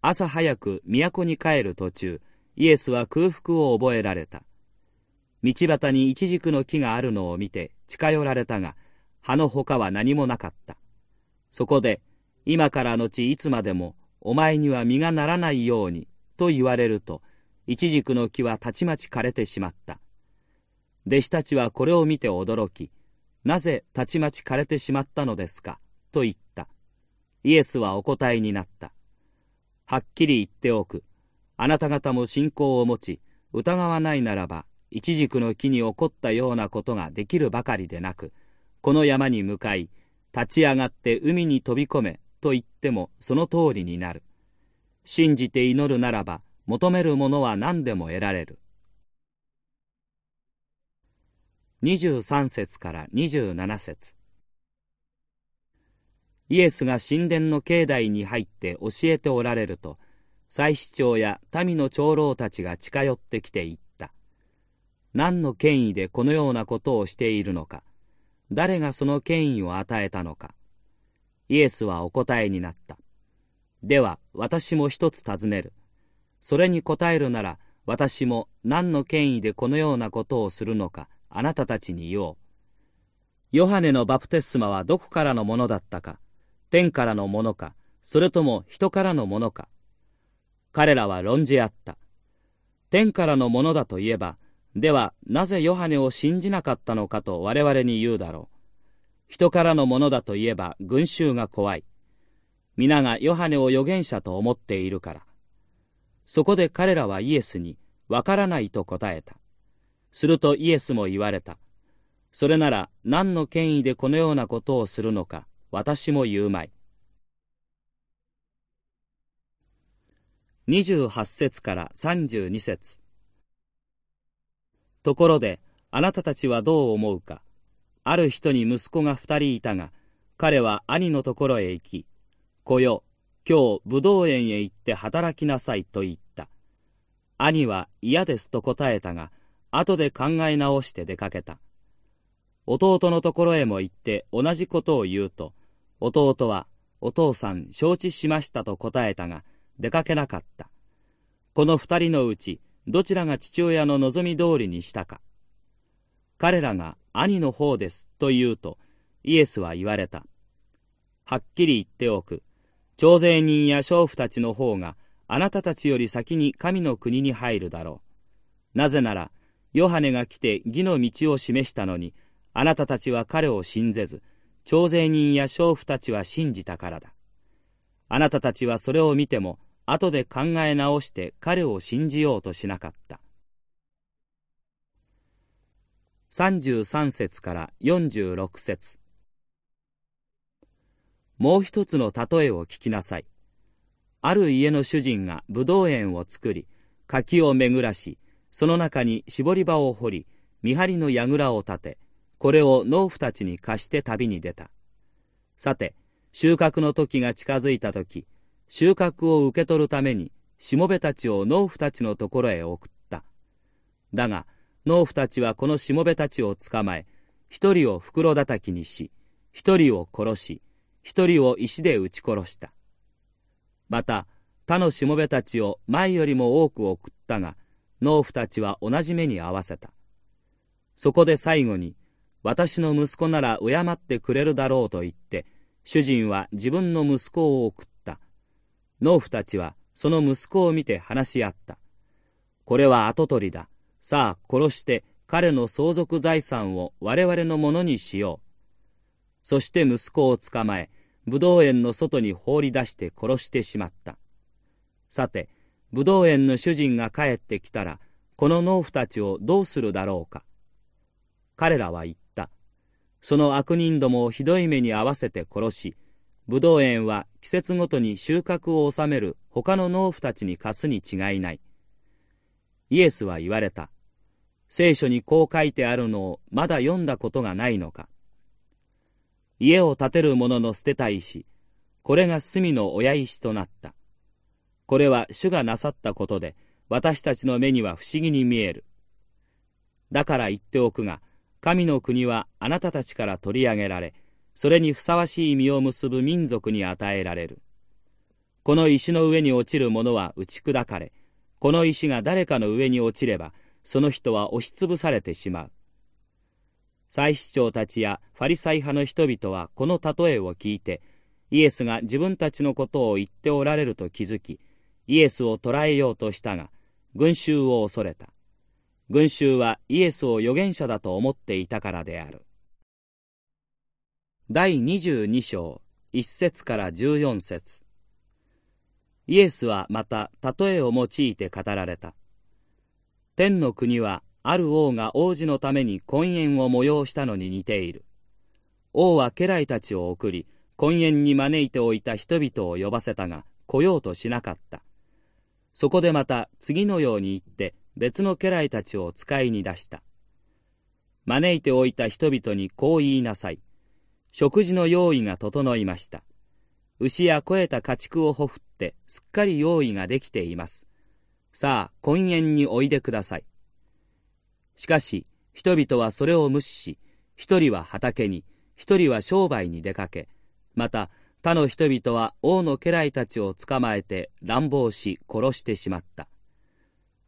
朝早く都に帰る途中、イエスは空腹を覚えられた。道端にイチジクの木があるのを見て近寄られたが、葉のほかは何もなかった。そこで、今から後いつまでもお前には実がならないようにと言われると、イチジクの木はたちまち枯れてしまった。弟子たちはこれを見て驚き、なぜたちまち枯れてしまったのですかと言った。イエスはお答えになった。はっきり言っておく。あなた方も信仰を持ち、疑わないならば、イチジクの木に起こったようなことができるばかりでなく、この山に向かい、立ち上がって海に飛び込めと言ってもその通りになる。信じて祈るならば、求めるものは何でも得られる。23節から27節イエスが神殿の境内に入って教えておられると、祭司長や民の長老たちが近寄ってきて言った。何の権威でこのようなことをしているのか、誰がその権威を与えたのか。イエスはお答えになった。では、私も一つ尋ねる。それに答えるなら、私も何の権威でこのようなことをするのか、あなたたちに言おう。ヨハネのバプテスマはどこからのものだったか。天からのものか、それとも人からのものか。彼らは論じ合った。天からのものだといえば、ではなぜヨハネを信じなかったのかと我々に言うだろう。人からのものだといえば群衆が怖い。皆がヨハネを預言者と思っているから。そこで彼らはイエスに、わからないと答えた。するとイエスも言われた。それなら何の権威でこのようなことをするのか、私も言うまい。28節から32節ところで、あなたたちはどう思うか。ある人に息子が二人いたが、彼は兄のところへ行き、来よ、今日武道園へ行って働きなさいと言った。兄は嫌ですと答えたが、後で考え直して出かけた。弟のところへも行って同じことを言うと、弟は、お父さん承知しましたと答えたが、出かけなかった。この二人のうち、どちらが父親の望み通りにしたか。彼らが兄の方ですと言うと、イエスは言われた。はっきり言っておく。徴税人や娼婦たちの方があなたたちより先に神の国に入るだろう。なぜなら、ヨハネが来て義の道を示したのに、あなたたちは彼を信ぜず、徴税人や娼婦たちは信じたからだ。あなたたちはそれを見ても、後で考え直して彼を信じようとしなかった。33節から46節もう一つの例えを聞きなさい。ある家の主人が葡萄園を作り、柿を巡らし、その中に絞り場を掘り、見張りの櫓を立て、これを農夫たちに貸して旅に出た。さて、収穫の時が近づいた時、収穫を受け取るために、しもべたちを農夫たちのところへ送った。だが、農夫たちはこのしもべたちを捕まえ、一人を袋叩きにし、一人を殺し、一人を石で撃ち殺した。また、他のしもべたちを前よりも多く送ったが、農夫たちは同じ目に合わせた。そこで最後に、私の息子なら敬ってくれるだろうと言って、主人は自分の息子を送った。農夫たちはその息子を見て話し合った。これは跡取りだ。さあ殺して彼の相続財産を我々のものにしよう。そして息子を捕まえ、武道園の外に放り出して殺してしまった。さて、武道園の主人が帰ってきたら、この農夫たちをどうするだろうか。彼らは言った。その悪人どもをひどい目に合わせて殺し、武道園は季節ごとに収穫を収める他の農夫たちに貸すに違いない。イエスは言われた。聖書にこう書いてあるのをまだ読んだことがないのか。家を建てる者の捨てた石、これが隅の親石となった。これは主がなさったことで、私たちの目には不思議に見える。だから言っておくが、神の国はあなたたちから取り上げられ、それにふさわしい実を結ぶ民族に与えられる。この石の上に落ちる者は打ち砕かれ、この石が誰かの上に落ちれば、その人は押しつぶされてしまう。祭司長たちやファリサイ派の人々はこの例えを聞いて、イエスが自分たちのことを言っておられると気づき、イエスを捕らえようとしたが、群衆を恐れた。群衆はイエスを預言者だと思っていたからである。第22章、1節から14節イエスはまた例えを用いて語られた。天の国はある王が王子のために婚宴を催したのに似ている。王は家来たちを送り、婚宴に招いておいた人々を呼ばせたが、来ようとしなかった。そこでまた次のように言って別の家来たちを使いに出した。招いておいた人々にこう言いなさい。食事の用意が整いました。牛や肥えた家畜をほふってすっかり用意ができています。さあ、婚宴においでください。しかし、人々はそれを無視し、一人は畑に、一人は商売に出かけ、また他の人々は王の家来たちを捕まえて乱暴し殺してしまった。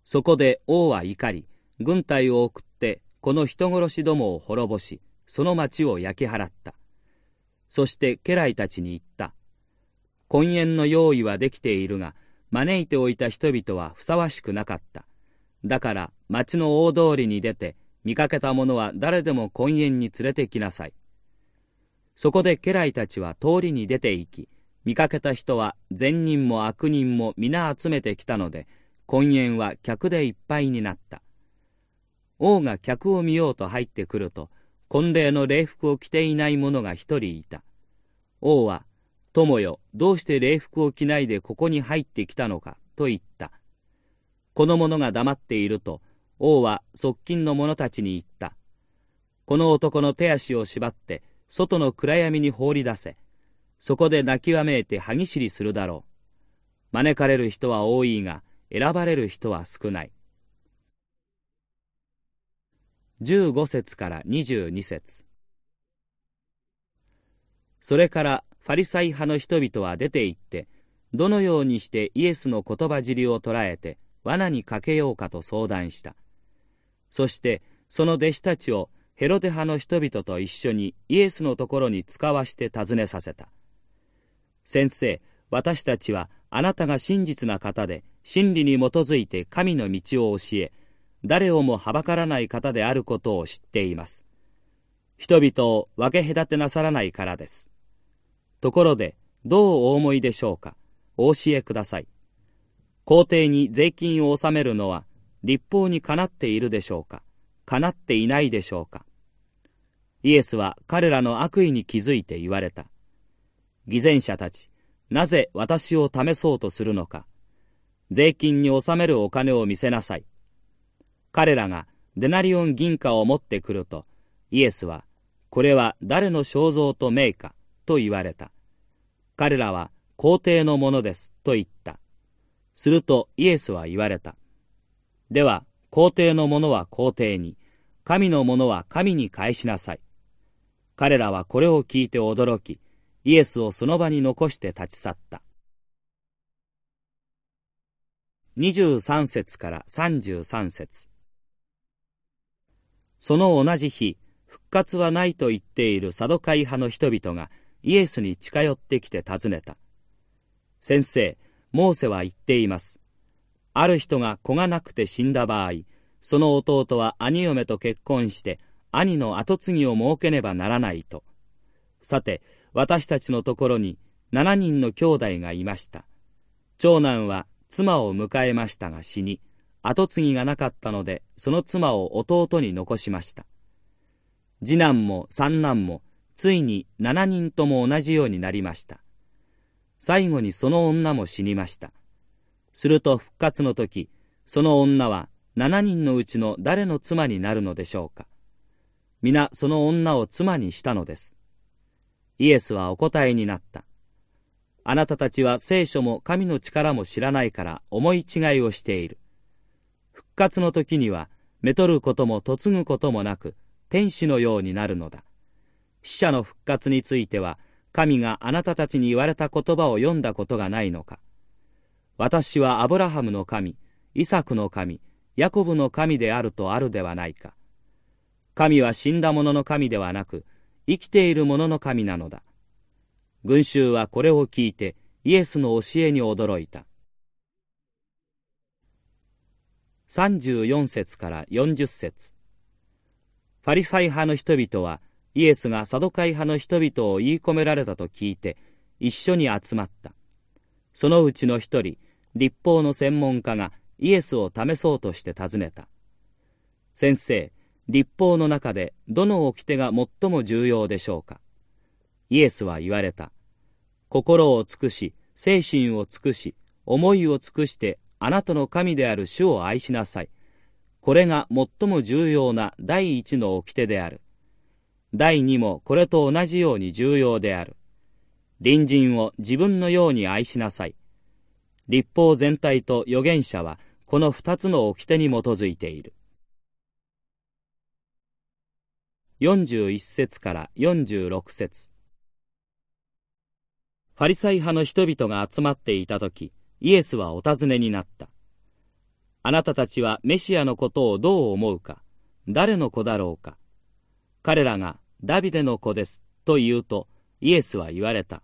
そこで王は怒り、軍隊を送ってこの人殺しどもを滅ぼし、その町を焼き払った。そして家来たちに言った。婚宴の用意はできているが、招いておいた人々はふさわしくなかった。だから町の大通りに出て、見かけた者は誰でも婚宴に連れてきなさい。そこで家来たちは通りに出て行き、見かけた人は善人も悪人も皆集めてきたので、婚宴は客でいっぱいになった。王が客を見ようと入ってくると、婚礼の礼服を着ていない者が一人いた。王は、友よ、どうして礼服を着ないでここに入ってきたのか、と言った。この者が黙っていると、王は側近の者たちに言った。この男の手足を縛って、外の暗闇に放り出せ。そこで泣きわめいて歯ぎしりするだろう。招かれる人は多いが、選ばれる人は少ない。15節から22節それからファリサイ派の人々は出て行って、どのようにしてイエスの言葉尻を捉えて罠にかけようかと相談した。そしてその弟子たちをヘロデ派の人々と一緒にイエスのところに使わして尋ねさせた。先生、私たちはあなたが真実な方で、真理に基づいて神の道を教え、誰をもはばからない方であることを知っています。人々を分け隔てなさらないからです。ところで、どうお思いでしょうか？お教えください。皇帝に税金を納めるのは立法にかなっているでしょうか？かなっていないでしょうか？イエスは彼らの悪意に気づいて言われた。偽善者たち、なぜ私を試そうとするのか？税金に納めるお金を見せなさい。彼らがデナリオン銀貨を持ってくると、イエスは、これは誰の肖像と名かと言われた。彼らは皇帝のものですと言った。するとイエスは言われた。では、皇帝のものは皇帝に、神のものは神に返しなさい。彼らはこれを聞いて驚き、イエスをその場に残して立ち去った。23節から33節その同じ日、復活はないと言っているサドカイ派の人々がイエスに近寄ってきて尋ねた。先生、モーセは言っています。ある人が子がなくて死んだ場合、その弟は兄嫁と結婚して兄の跡継ぎを設けねばならないと。さて、私たちのところに7人の兄弟がいました。長男は妻を迎えましたが死に、跡継ぎがなかったので、その妻を弟に残しました。次男も三男も、ついに7人とも同じようになりました。最後にその女も死にました。すると復活の時、その女は7人のうちの誰の妻になるのでしょうか。皆その女を妻にしたのです。イエスはお答えになった。あなたたちは聖書も神の力も知らないから思い違いをしている。復活の時には、めとることも嫁ぐこともなく、天使のようになるのだ。死者の復活については、神があなたたちに言われた言葉を読んだことがないのか。私はアブラハムの神、イサクの神、ヤコブの神であるとあるではないか。神は死んだ者の神ではなく、生きている者の神なのだ。群衆はこれを聞いてイエスの教えに驚いた。34節から40節ファリサイ派の人々はイエスがサドカイ派の人々を言い込められたと聞いて一緒に集まった。そのうちの一人、立法の専門家がイエスを試そうとして尋ねた。先生、立法の中でどの掟が最も重要でしょうか？イエスは言われた。心を尽くし、精神を尽くし、思いを尽くしてあなたの神である主を愛しなさい。これが最も重要な第一の掟である。第二もこれと同じように重要である。隣人を自分のように愛しなさい。立法全体と預言者はこの二つの掟に基づいている。41節から46節ファリサイ派の人々が集まっていた時、イエスはお尋ねになった。あなたたちはメシアのことをどう思うか、誰の子だろうか？彼らがダビデの子ですと言うと、イエスは言われた。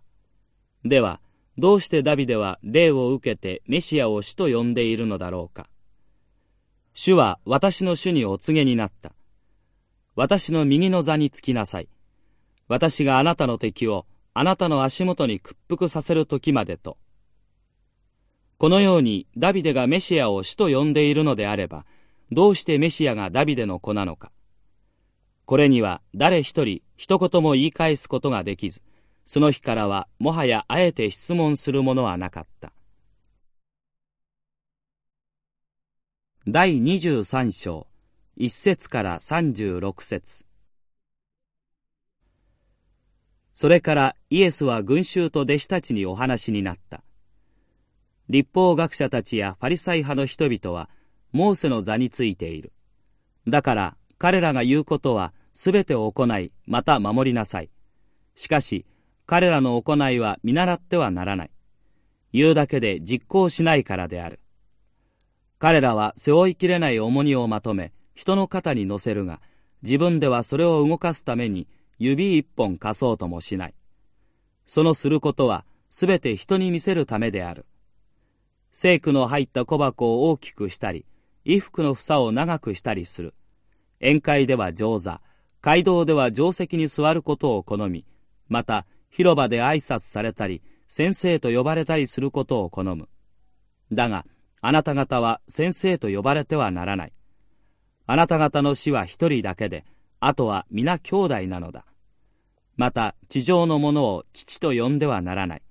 では、どうしてダビデは霊を受けてメシアを主と呼んでいるのだろうか？主は私の主にお告げになった。私の右の座につきなさい。私があなたの敵をあなたの足元に屈服させる時までと。このようにダビデがメシアを主と呼んでいるのであれば、どうしてメシアがダビデの子なのか。これには誰一人一言も言い返すことができず、その日からはもはやあえて質問するものはなかった。第23章1節から36節それからイエスは群衆と弟子たちにお話になった。立法学者たちやファリサイ派の人々はモーセの座についている。だから彼らが言うことはすべてを行い、また守りなさい。しかし彼らの行いは見習ってはならない。言うだけで実行しないからである。彼らは背負いきれない重荷をまとめ、人の肩に乗せるが、自分ではそれを動かすために指一本貸そうともしない。そのすることはすべて人に見せるためである。聖句の入った小箱を大きくしたり、衣服の房を長くしたりする。宴会では上座、街道では定石に座ることを好み、また広場で挨拶されたり、先生と呼ばれたりすることを好む。だが、あなた方は先生と呼ばれてはならない。あなた方の死は一人だけで、あとは皆兄弟なのだ。また、地上の者を父と呼んではならない。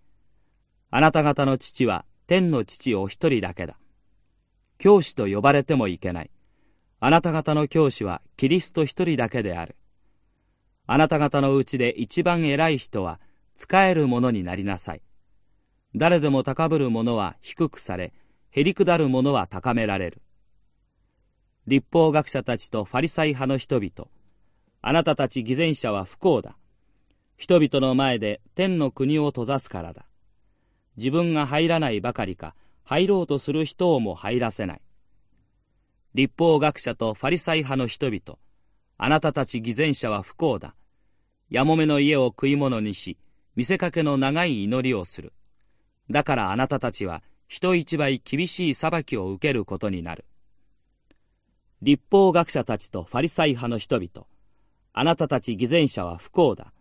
あなた方の父は天の父お一人だけだ。教師と呼ばれてもいけない。あなた方の教師はキリスト一人だけである。あなた方のうちで一番偉い人は、仕える者になりなさい。誰でも高ぶる者は低くされ、へりくだる者は高められる。立法学者たちとファリサイ派の人々、あなたたち偽善者は不幸だ。人々の前で天の国を閉ざすからだ。自分が入らないばかりか、入ろうとする人をも入らせない。立法学者とファリサイ派の人々、あなたたち偽善者は不幸だ。やもめの家を食い物にし、見せかけの長い祈りをする。だからあなたたちは人一倍厳しい裁きを受けることになる。立法学者たちとファリサイ派の人々、あなたたち偽善者は不幸だ。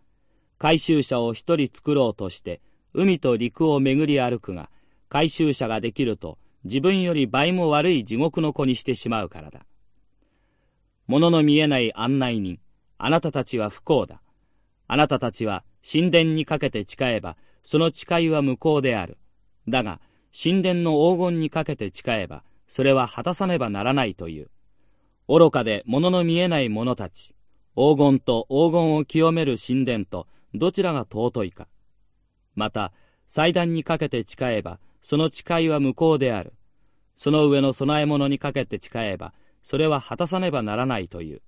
回収者を一人作ろうとして、海と陸を巡り歩くが、回収者ができると、自分より倍も悪い地獄の子にしてしまうからだ。物の見えない案内人、あなたたちは不幸だ。あなたたちは神殿にかけて誓えば、その誓いは無効である。だが、神殿の黄金にかけて誓えば、それは果たさねばならないという。愚かで物の見えない者たち、黄金と黄金を清める神殿とどちらが尊いか。また、祭壇にかけて誓えば、その誓いは無効である。その上の供え物にかけて誓えば、それは果たさねばならないという。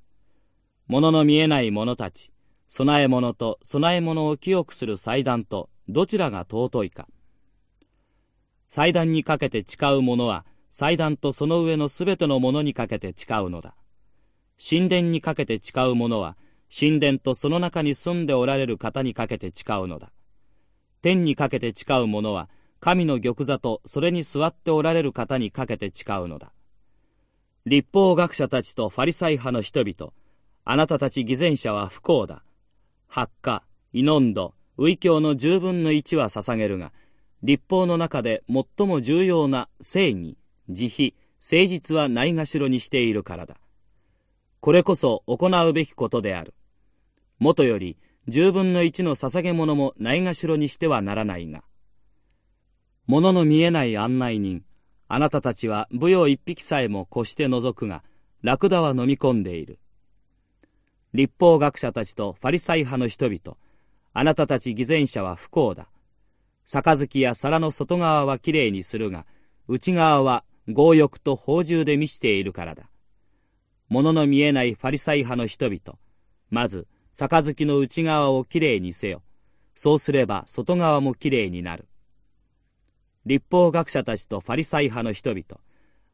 物の見えない者たち、供え物と供え物を清くする祭壇とどちらが尊いか。祭壇にかけて誓う者は、祭壇とその上のすべてのものにかけて誓うのだ。神殿にかけて誓う者は、神殿とその中に住んでおられる方にかけて誓うのだ。天にかけて誓う者は、神の玉座とそれに座っておられる方にかけて誓うのだ。立法学者たちとファリサイ派の人々、あなたたち偽善者は不幸だ。発火、イノンド、ウイ教の十分の一は捧げるが、立法の中で最も重要な正義、慈悲、誠実はないがしろにしているからだ。これこそ行うべきことである。もとより十分の一の捧げ物もないがしろにしてはならないが。物の見えない案内人、あなたたちは舞踊一匹さえも越して覗くが、ラクダは飲み込んでいる。立法学者たちとファリサイ派の人々、あなたたち偽善者は不幸だ。杯や皿の外側はきれいにするが、内側は強欲と放縦で満ちているからだ。物の見えないファリサイ派の人々、まず、杯の内側をきれいにせよ。そうすれば外側もきれいになる。立法学者たちとファリサイ派の人々、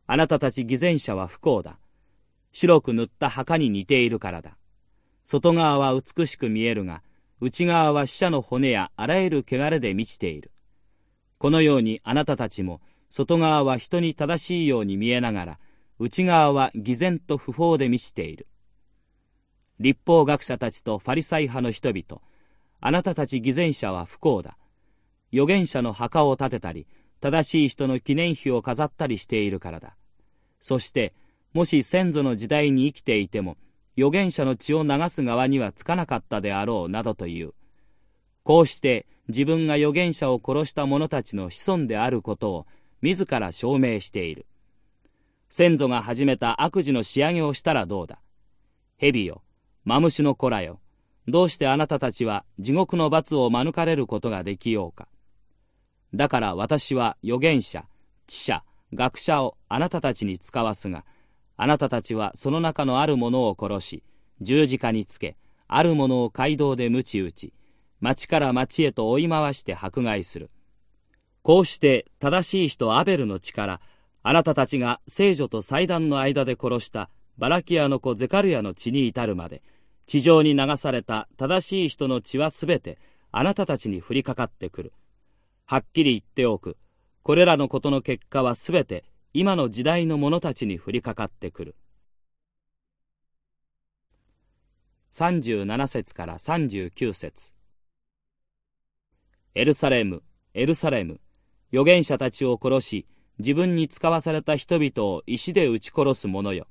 あなたたち偽善者は不幸だ。白く塗った墓に似ているからだ。外側は美しく見えるが、内側は死者の骨やあらゆる汚れで満ちている。このようにあなたたちも、外側は人に正しいように見えながら、内側は偽善と不法で満ちている。立法学者たちとファリサイ派の人々、あなたたち偽善者は不幸だ。預言者の墓を建てたり、正しい人の記念碑を飾ったりしているからだ。そして、もし先祖の時代に生きていても、預言者の血を流す側にはつかなかったであろうなどという。こうして自分が預言者を殺した者たちの子孫であることを自ら証明している。先祖が始めた悪事の仕上げをしたらどうだ。蛇よ、マムシの子らよ、どうしてあなたたちは地獄の罰を免れることができようか。だから私は預言者、知者、学者をあなたたちに使わすが、あなたたちはその中のある者を殺し、十字架につけ、ある者を街道で鞭打ち、町から町へと追い回して迫害する。こうして正しい人アベルの力、あなたたちが聖女と祭壇の間で殺したバラキアの子ゼカルヤの血に至るまで、地上に流された正しい人の血はすべてあなたたちに降りかかってくる。はっきり言っておく。これらのことの結果はすべて今の時代の者たちに降りかかってくる。37節から39節エルサレム、エルサレム、預言者たちを殺し、自分に使わされた人々を石で撃ち殺す者よ。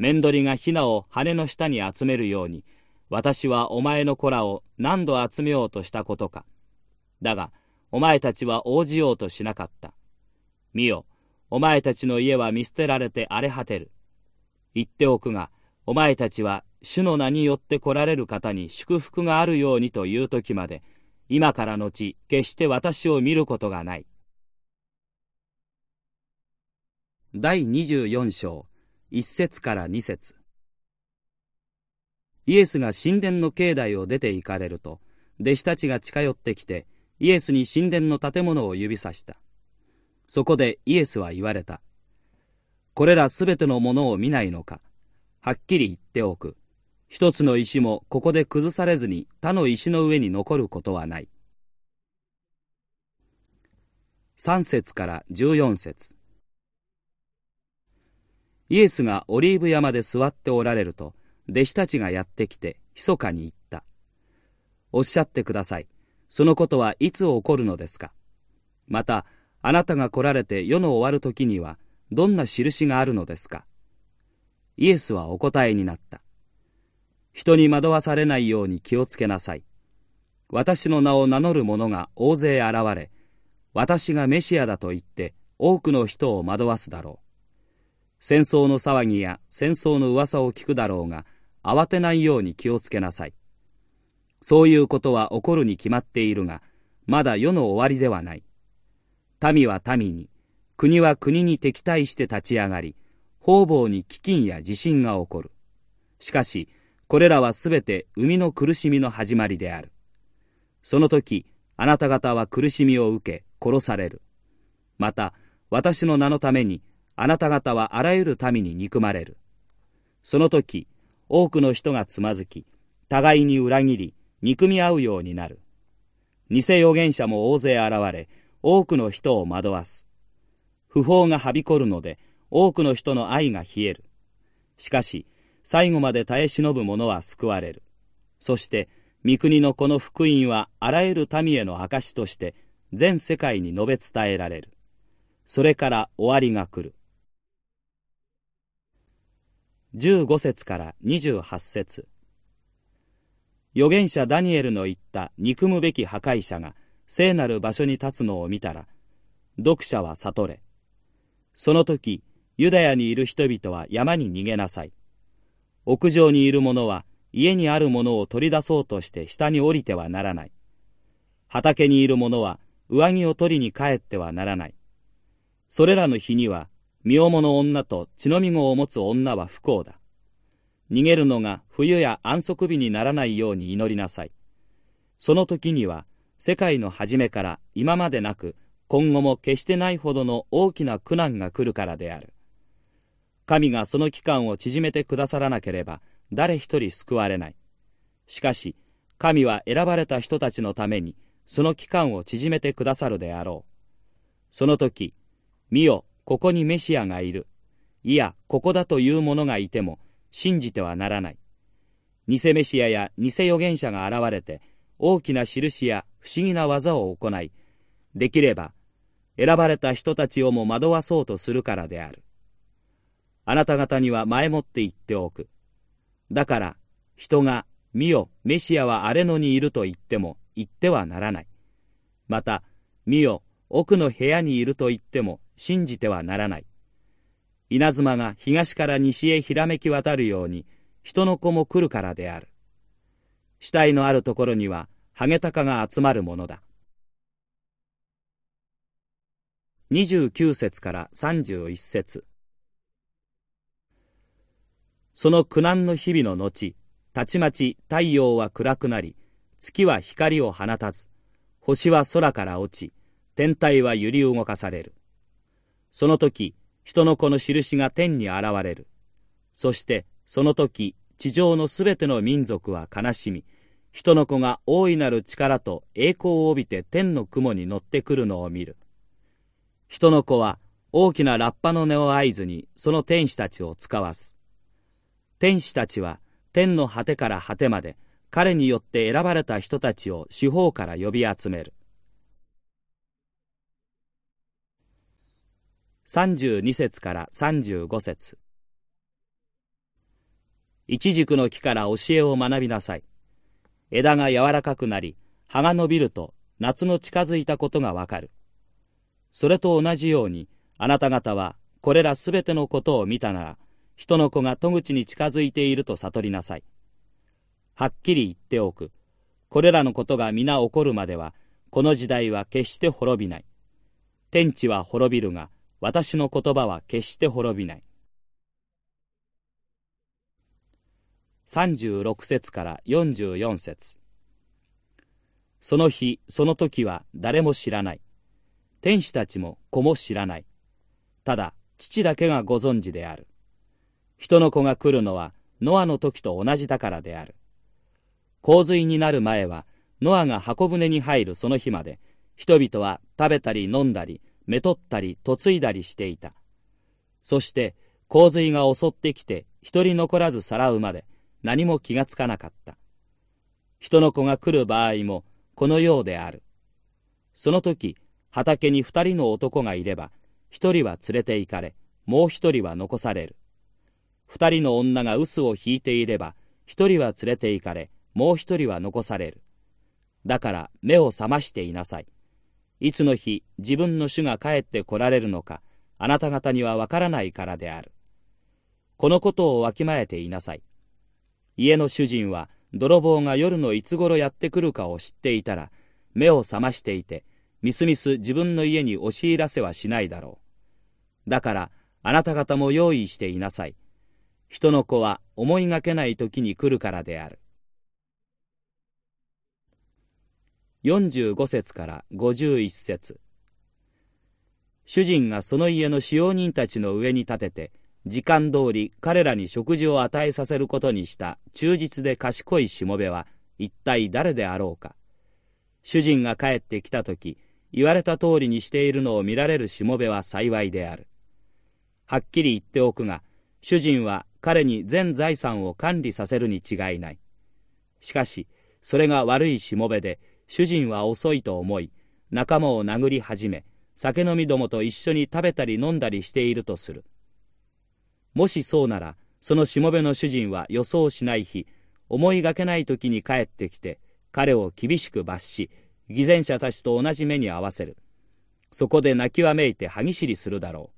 面取りがヒナを羽の下に集めるように、私はお前の子らを何度集めようとしたことか。だが、お前たちは応じようとしなかった。見よ、お前たちの家は見捨てられて荒れ果てる。言っておくが、お前たちは主の名によって来られる方に祝福があるようにという時まで、今からのち決して私を見ることがない。第24章1節から2節。イエスが神殿の境内を出て行かれると弟子たちが近寄ってきてイエスに神殿の建物を指さした。そこでイエスは言われた。これらすべてのものを見ないのか。はっきり言っておく。一つの石もここで崩されずに他の石の上に残ることはない。3節から14節。イエスがオリーブ山で座っておられると、弟子たちがやってきて、密かに言った。おっしゃってください。そのことはいつ起こるのですか？また、あなたが来られて世の終わる時には、どんな印があるのですか？イエスはお答えになった。人に惑わされないように気をつけなさい。私の名を名乗る者が大勢現れ、私がメシアだと言って多くの人を惑わすだろう。戦争の騒ぎや戦争の噂を聞くだろうが、慌てないように気をつけなさい。そういうことは起こるに決まっているが、まだ世の終わりではない。民は民に、国は国に敵対して立ち上がり、方々に飢饉や地震が起こる。しかし、これらはすべて生みの苦しみの始まりである。その時、あなた方は苦しみを受け、殺される。また、私の名のために、あなた方はあらゆる民に憎まれる。その時、多くの人がつまずき、互いに裏切り、憎み合うようになる。偽預言者も大勢現れ、多くの人を惑わす。不法がはびこるので、多くの人の愛が冷える。しかし、最後まで耐え忍ぶ者は救われる。そして、御国のこの福音はあらゆる民への証として全世界に述べ伝えられる。それから終わりが来る。15節から28節預言者ダニエルの言った憎むべき破壊者が聖なる場所に立つのを見たら、読者は悟れ。その時、ユダヤにいる人々は山に逃げなさい。屋上にいる者は家にあるものを取り出そうとして下に降りてはならない。畑にいる者は上着を取りに帰ってはならない。それらの日には、身重の女と血のみ子を持つ女は不幸だ。逃げるのが冬や安息日にならないように祈りなさい。その時には、世界の初めから今までなく、今後も決してないほどの大きな苦難が来るからである。神がその期間を縮めてくださらなければ、誰一人救われない。しかし、神は選ばれた人たちのために、その期間を縮めてくださるであろう。その時、見よ、ここにメシアがいる。いや、ここだという者がいても、信じてはならない。偽メシアや偽預言者が現れて、大きな印や不思議な技を行い、できれば、選ばれた人たちをも惑わそうとするからである。あなた方には前もって言っておく。だから、人が、見よ、メシアは荒れ野にいると言っても、言ってはならない。また、見よ、奥の部屋にいると言っても、信じてはならない。稲妻が東から西へひらめき渡るように、人の子も来るからである。死体のあるところには、ハゲタカが集まるものだ。29節から31節その苦難の日々の後、たちまち太陽は暗くなり、月は光を放たず、星は空から落ち、天体は揺り動かされる。その時、人の子の印が天に現れる。そしてその時地上のすべての民族は悲しみ、人の子が大いなる力と栄光を帯びて天の雲に乗ってくるのを見る。人の子は大きなラッパの音を合図にその天使たちを使わす。天使たちは天の果てから果てまで彼によって選ばれた人たちを四方から呼び集める。32節から35節一軸の木から教えを学びなさい。枝が柔らかくなり、葉が伸びると夏の近づいたことがわかる。それと同じように、あなた方はこれらすべてのことを見たなら、人の子が戸口に近づいていると悟りなさい。はっきり言っておく。これらのことが皆起こるまでは、この時代は決して滅びない。天地は滅びるが、私の言葉は決して滅びない。36節から44節その日、その時は誰も知らない。天使たちも子も知らない。ただ、父だけがご存知である。人の子が来るのは、ノアの時と同じだからである。洪水になる前は、ノアが箱舟に入るその日まで、人々は食べたり飲んだり、めとったり嫁いだりしていた。そして洪水が襲ってきて一人残らずさらうまで何も気がつかなかった。人の子が来る場合もこのようである。その時畑に二人の男がいれば一人は連れて行かれもう一人は残される。二人の女が臼を引いていれば一人は連れて行かれもう一人は残される。だから目を覚ましていなさい。いつの日自分の主が帰って来られるのか、あなた方にはわからないからである。このことをわきまえていなさい。家の主人は泥棒が夜のいつ頃やってくるかを知っていたら、目を覚ましていて、みすみす自分の家に押し入らせはしないだろう。だから、あなた方も用意していなさい。人の子は思いがけない時に来るからである。45節から51節主人がその家の使用人たちの上に立てて、時間通り彼らに食事を与えさせることにした忠実で賢いしもべは一体誰であろうか。主人が帰ってきた時、言われた通りにしているのを見られるしもべは幸いである。はっきり言っておくが、主人は彼に全財産を管理させるに違いない。しかし、それが悪いしもべで、主人は遅いと思い、仲間を殴り始め、酒飲みどもと一緒に食べたり飲んだりしているとする。もしそうなら、そのしもべの主人は予想しない日、思いがけない時に帰ってきて、彼を厳しく罰し、偽善者たちと同じ目に合わせる。そこで泣きわめいて歯ぎしりするだろ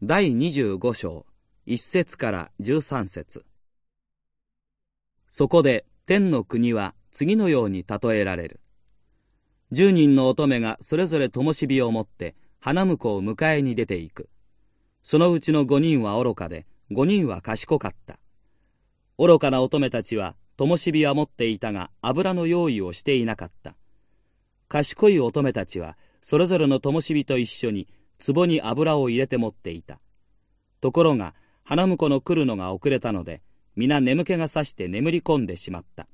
う。第25章、1節から13節そこで天の国は次のように例えられる。10人の乙女がそれぞれ灯火を持って花婿を迎えに出ていく。そのうちの5人は愚かで、5人は賢かった。愚かな乙女たちは灯火は持っていたが油の用意をしていなかった。賢い乙女たちはそれぞれの灯火と一緒に壺に油を入れて持っていた。ところが花婿の来るのが遅れたので、皆眠気がさして眠り込んでしまった。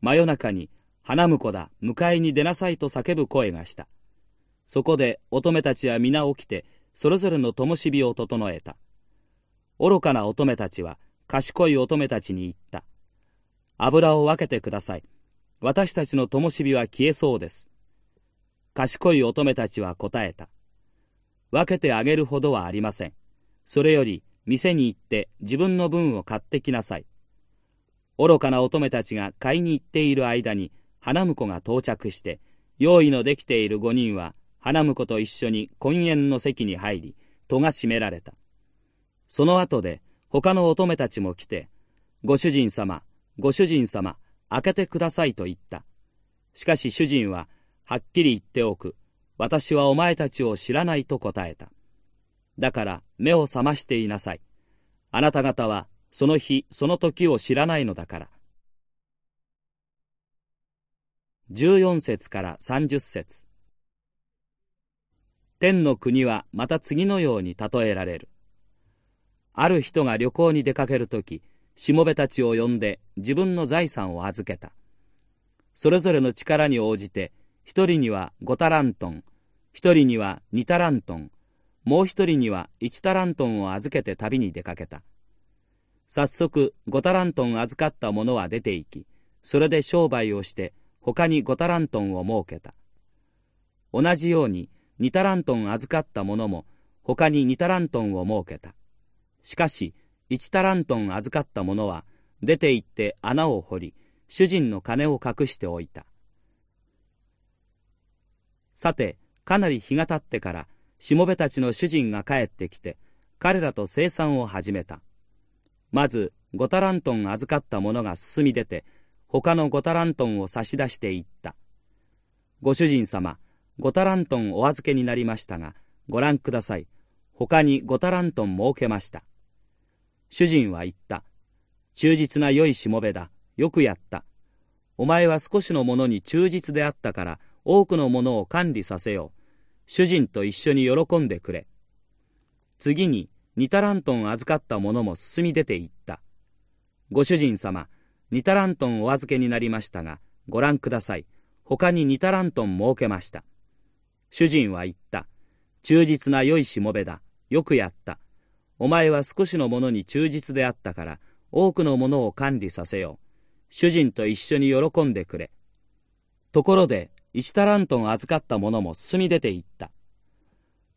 真夜中に、花婿だ、迎えに出なさいと叫ぶ声がした。そこで乙女たちは皆起きて、それぞれの灯火を整えた。愚かな乙女たちは、賢い乙女たちに言った。油を分けてください。私たちの灯火は消えそうです。賢い乙女たちは答えた。分けてあげるほどはありません。それより、店に行って自分の分を買ってきなさい。愚かな乙女たちが買いに行っている間に、花婿が到着して、用意のできている五人は、花婿と一緒に婚宴の席に入り、戸が閉められた。その後で、他の乙女たちも来て、ご主人様、ご主人様、開けてくださいと言った。しかし主人は、はっきり言っておく。私はお前たちを知らないと答えた。だから目を覚ましていなさい。あなた方はその日その時を知らないのだから。14節から30節天の国はまた次のように例えられる。ある人が旅行に出かけるとき、しもべたちを呼んで自分の財産を預けた。それぞれの力に応じて、一人には五タラントン、一人には二タラントン、もう一人には一タラントンを預けて旅に出かけた。早速五タラントン預かった者は出て行き、それで商売をして他に五タラントンを設けた。同じように二タラントン預かった者も他に二タラントンを設けた。しかし一タラントン預かった者は出て行って穴を掘り、主人の金を隠しておいた。さて、かなり日が経ってからしもべたちの主人が帰ってきて、彼らと生産を始めた。まず、五タラントン預かった者が進み出て、他の五タラントンを差し出していった。ご主人様、五タラントンお預けになりましたが、ご覧ください。他に五タラントン設けました。主人は言った。忠実な良いしもべだ。よくやった。お前は少しのものに忠実であったから、多くのものを管理させよう。主人と一緒に喜んでくれ。次に、ニタラントン預かった者も進み出て行った。ご主人様、ニタラントンお預けになりましたが、ご覧ください。他にニタラントン設けました。主人は言った。忠実な良いしもべだ。よくやった。お前は少しのものに忠実であったから、多くのものを管理させよう。主人と一緒に喜んでくれ。ところで、1タラントン預かった者も進み出て行った。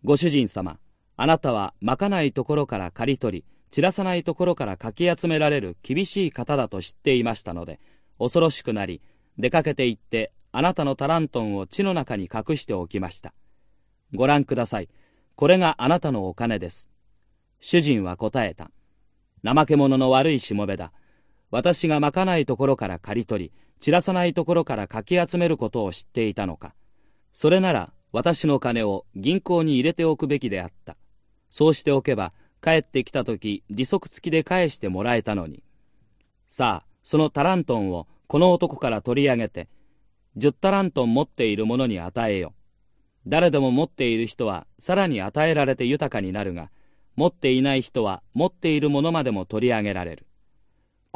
ご主人様、あなたはまかないところから刈り取り、散らさないところからかき集められる厳しい方だと知っていましたので、恐ろしくなり、出かけて行って、あなたのタラントンを地の中に隠しておきました。ご覧ください。これがあなたのお金です。主人は答えた。怠け者の悪いしもべだ。私がまかないところから刈り取り、散らさないところからかき集めることを知っていたのか。それなら、私の金を銀行に入れておくべきであった。そうしておけば、帰ってきた時、利息付きで返してもらえたのに。さあ、そのタラントンをこの男から取り上げて、10タラントン持っている者に与えよ。誰でも持っている人はさらに与えられて豊かになるが、持っていない人は持っているものまでも取り上げられる。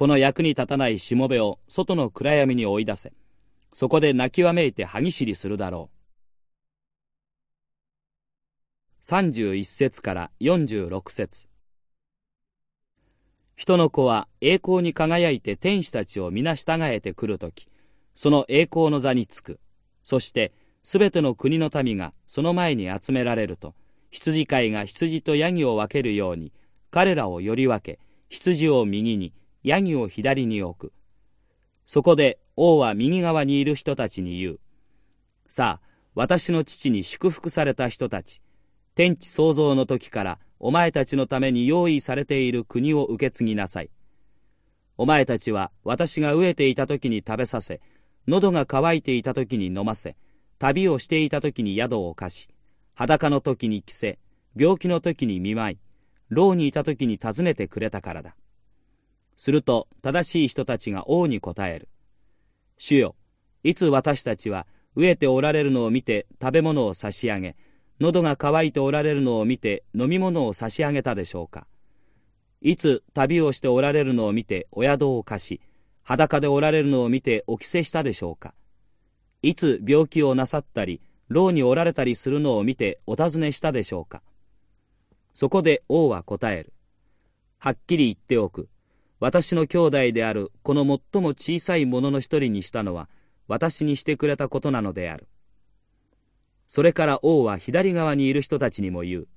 この役に立たないしもべを外の暗闇に追い出せ。そこで泣きわめいて歯ぎしりするだろう。31節から46節人の子は栄光に輝いて天使たちを皆従えてくるとき、その栄光の座につく。そして、すべての国の民がその前に集められると、羊飼いが羊とヤギを分けるように、彼らをより分け、羊を右に、ヤギを左に置く。そこで王は右側にいる人たちに言う。さあ、私の父に祝福された人たち、天地創造の時からお前たちのために用意されている国を受け継ぎなさい。お前たちは私が飢えていた時に食べさせ、喉が渇いていた時に飲ませ、旅をしていた時に宿を貸し、裸の時に着せ、病気の時に見舞い、牢にいた時に訪ねてくれたからだ。すると正しい人たちが王に答える。主よ、いつ私たちは飢えておられるのを見て食べ物を差し上げ、喉が渇いておられるのを見て飲み物を差し上げたでしょうか。いつ旅をしておられるのを見てお宿を貸し、裸でおられるのを見てお着せしたでしょうか。いつ病気をなさったり、牢におられたりするのを見てお尋ねしたでしょうか。そこで王は答える。はっきり言っておく。私の兄弟であるこの最も小さい者の一人にしたのは、私にしてくれたことなのである。それから王は左側にいる人たちにも言う。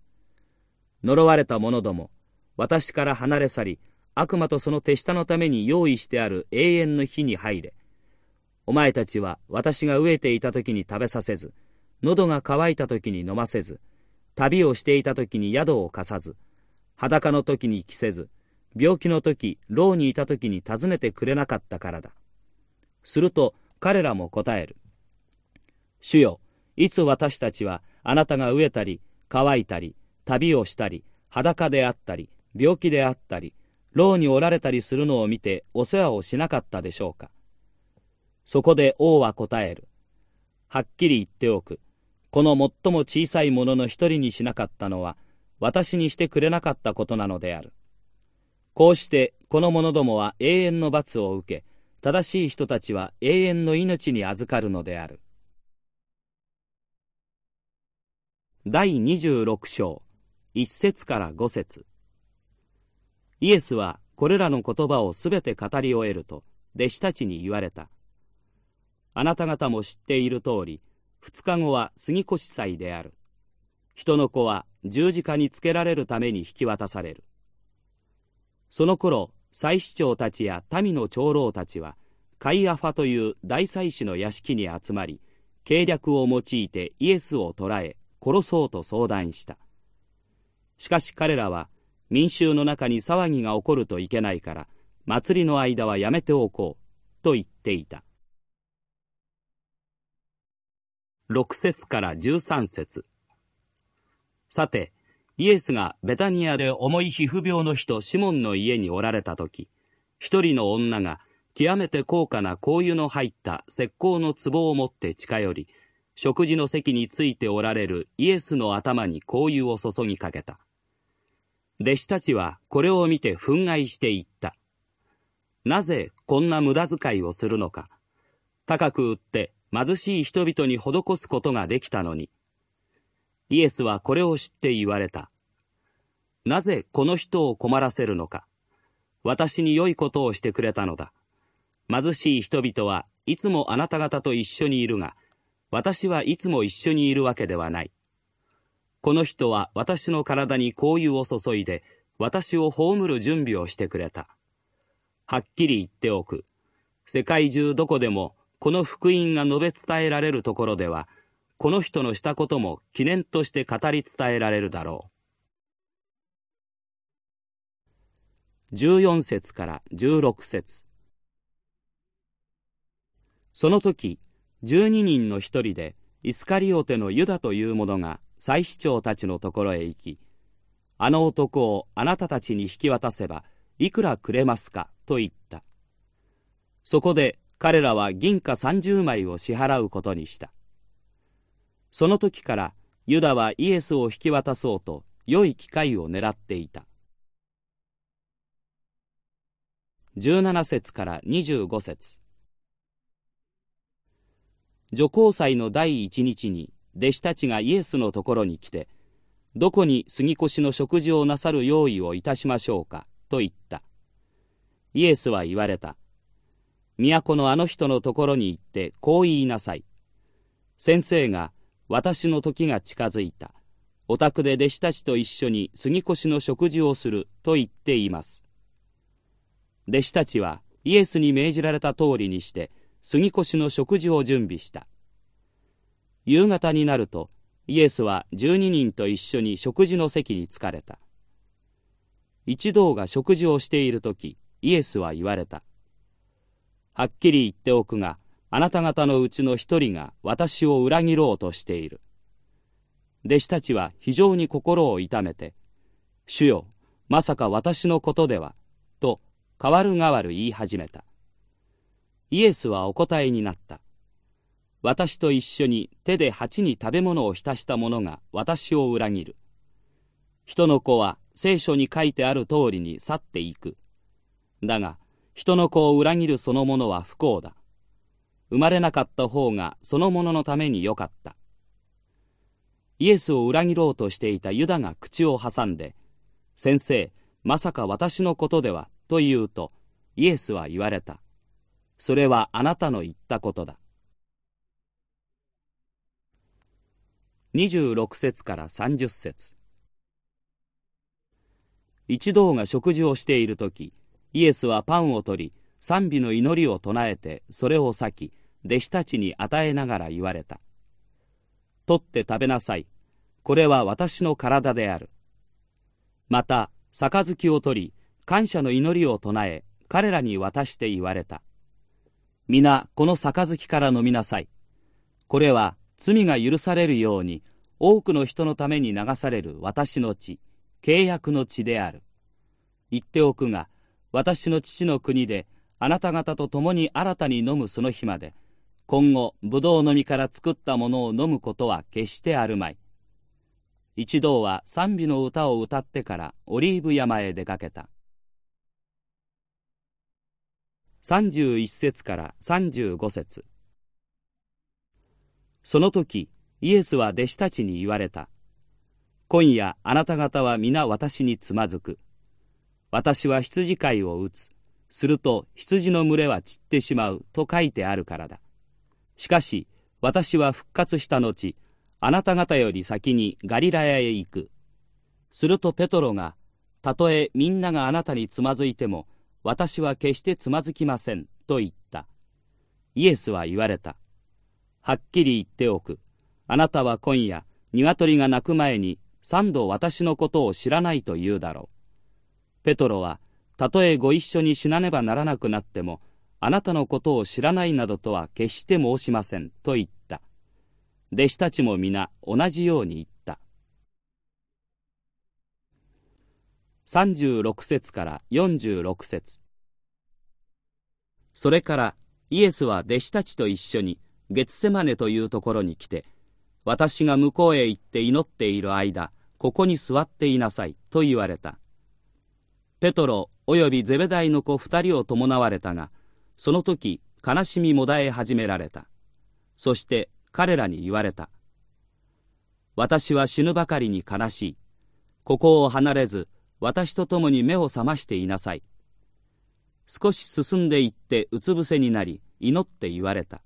呪われた者ども、私から離れ去り、悪魔とその手下のために用意してある永遠の火に入れ。お前たちは私が飢えていた時に食べさせず、喉が渇いた時に飲ませず、旅をしていた時に宿を貸さず、裸の時に着せず、病気の時、牢にいた時に訪ねてくれなかったからだ。すると彼らも答える。主よ、いつ私たちはあなたが飢えたり、乾いたり、旅をしたり、裸であったり、病気であったり、牢におられたりするのを見てお世話をしなかったでしょうか。そこで王は答える。はっきり言っておく。この最も小さいものの一人にしなかったのは、私にしてくれなかったことなのである。こうしてこの者どもは永遠の罰を受け、正しい人たちは永遠の命に預かるのである。第26章、1節から5節イエスはこれらの言葉をすべて語り終えると、弟子たちに言われた。あなた方も知っている通り、二日後は杉越祭である。人の子は十字架につけられるために引き渡される。その頃、祭司長たちや民の長老たちは、カイアファという大祭司の屋敷に集まり、計略を用いてイエスを捕らえ、殺そうと相談した。しかし彼らは、民衆の中に騒ぎが起こるといけないから、祭りの間はやめておこう、と言っていた。6節から13節さて、イエスがベタニアで重い皮膚病の人シモンの家におられた時、一人の女が極めて高価な香油の入った石膏の壺を持って近寄り、食事の席についておられるイエスの頭に香油を注ぎかけた。弟子たちはこれを見て憤慨していった。なぜこんな無駄遣いをするのか。高く売って貧しい人々に施すことができたのに。イエスはこれを知って言われた。なぜこの人を困らせるのか。私に良いことをしてくれたのだ。貧しい人々はいつもあなた方と一緒にいるが、私はいつも一緒にいるわけではない。この人は私の体に香油を注いで、私を葬る準備をしてくれた。はっきり言っておく。世界中どこでも、この福音が述べ伝えられるところでは、この人のしたことも記念として語り伝えられるだろう。14節から16節その時、12人の一人で、イスカリオテのユダという者が祭司長たちのところへ行き、あの男をあなたたちに引き渡せば、いくらくれますか？と言った。そこで彼らは銀貨30枚を支払うことにした。その時からユダはイエスを引き渡そうと良い機会を狙っていた。17節から25節女皇祭の第一日に弟子たちがイエスのところに来て、どこに杉越の食事をなさる用意をいたしましょうか、と言った。イエスは言われた。都のあの人のところに行ってこう言いなさい。先生が私の時が近づいた。お宅で弟子たちと一緒に杉越の食事をすると言っています。弟子たちはイエスに命じられた通りにして杉越の食事を準備した。夕方になると、イエスは12人と一緒に食事の席に着かれた。一同が食事をしている時、イエスは言われた。はっきり言っておくが、あなた方のうちの一人が私を裏切ろうとしている。弟子たちは非常に心を痛めて、主よ、まさか私のことでは、と代わる代わる言い始めた。イエスはお答えになった。私と一緒に手で鉢に食べ物を浸した者が私を裏切る。人の子は聖書に書いてある通りに去っていく。だが、人の子を裏切るそのものは不幸だ。生まれなかった方がそのもののためによかった。イエスを裏切ろうとしていたユダが口を挟んで、先生、まさか私のことでは、と言うと、イエスは言われた。それはあなたの言ったことだ。26節から30節一同が食事をしている時イエスはパンを取り賛美の祈りを唱えてそれを裂き弟子たちに与えながら言われた取って食べなさいこれは私の体であるまた杯を取り感謝の祈りを唱え彼らに渡して言われた皆この杯から飲みなさい。これは罪が許されるように多くの人のために流される私の血、契約の血である。言っておくが、私の父の国であなた方と共に新たに飲むその日まで、今後、葡萄の実から作ったものを飲むことは決してあるまい。一同は賛美の歌を歌ってからオリーブ山へ出かけた。31節から35節その時イエスは弟子たちに言われた今夜あなた方は皆私につまずく私は羊飼いを打つすると羊の群れは散ってしまうと書いてあるからだしかし私は復活した後あなた方より先にガリラヤへ行くするとペトロがたとえみんながあなたにつまずいても私は決してつまずきません、と言った。イエスは言われた。はっきり言っておく。あなたは今夜、鶏が鳴く前に三度私のことを知らないと言うだろう。ペトロは、たとえご一緒に死なねばならなくなっても、あなたのことを知らないなどとは決して申しません、と言った。弟子たちも皆同じように言った。36節から46節それからイエスは弟子たちと一緒にゲツセマネというところに来て私が向こうへ行って祈っている間ここに座っていなさいと言われたペトロおよびゼベダイの子二人を伴われたがその時悲しみもだえ始められたそして彼らに言われた私は死ぬばかりに悲しいここを離れず私と共に目を覚ましていなさい。少し進んでいってうつ伏せになり、祈って言われた。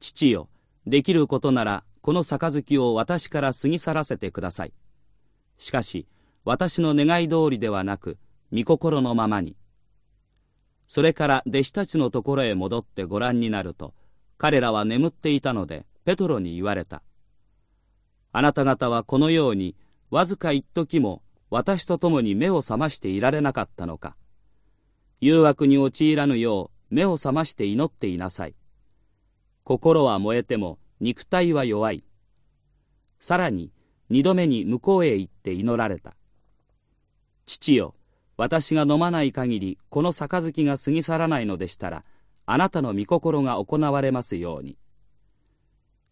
父よ、できることなら、この杯を私から過ぎ去らせてください。しかし、私の願い通りではなく、御心のままに。それから弟子たちのところへ戻ってご覧になると、彼らは眠っていたので、ペトロに言われた。あなた方はこのようにわずか一時も私と共に目を覚ましていられなかったのか。誘惑に陥らぬよう目を覚まして祈っていなさい。心は燃えても肉体は弱い。さらに二度目に向こうへ行って祈られた。父よ、私が飲まない限りこの杯が過ぎ去らないのでしたら、あなたの御心が行われますように。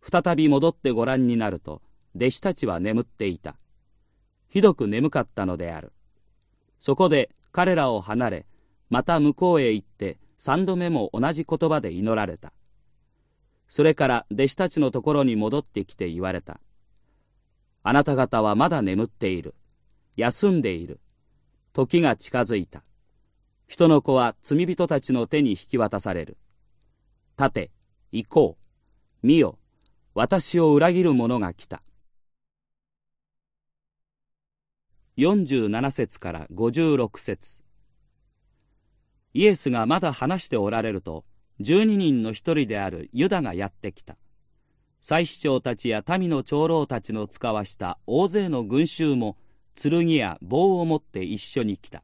再び戻ってご覧になると、弟子たちは眠っていた。ひどく眠かったのである。そこで彼らを離れ、また向こうへ行って三度目も同じ言葉で祈られた。それから弟子たちのところに戻ってきて言われた。あなた方はまだ眠っている。休んでいる。時が近づいた。人の子は罪人たちの手に引き渡される。立て、行こう。見よ、私を裏切る者が来た。47節から56節イエスがまだ話しておられると、12人の一人であるユダがやってきた。祭司長たちや民の長老たちの使わした大勢の群衆も剣や棒を持って一緒に来た。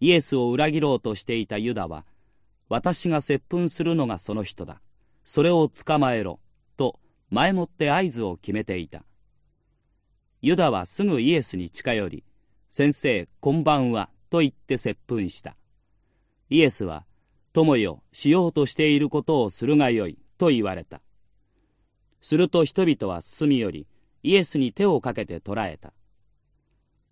イエスを裏切ろうとしていたユダは、私が接吻するのがその人だ。それを捕まえろ。と前もって合図を決めていた。ユダはすぐイエスに近寄り、先生、こんばんは、と言って接吻した。イエスは、友よ、しようとしていることをするがよい、と言われた。すると人々は進み寄り、イエスに手をかけて捕らえた。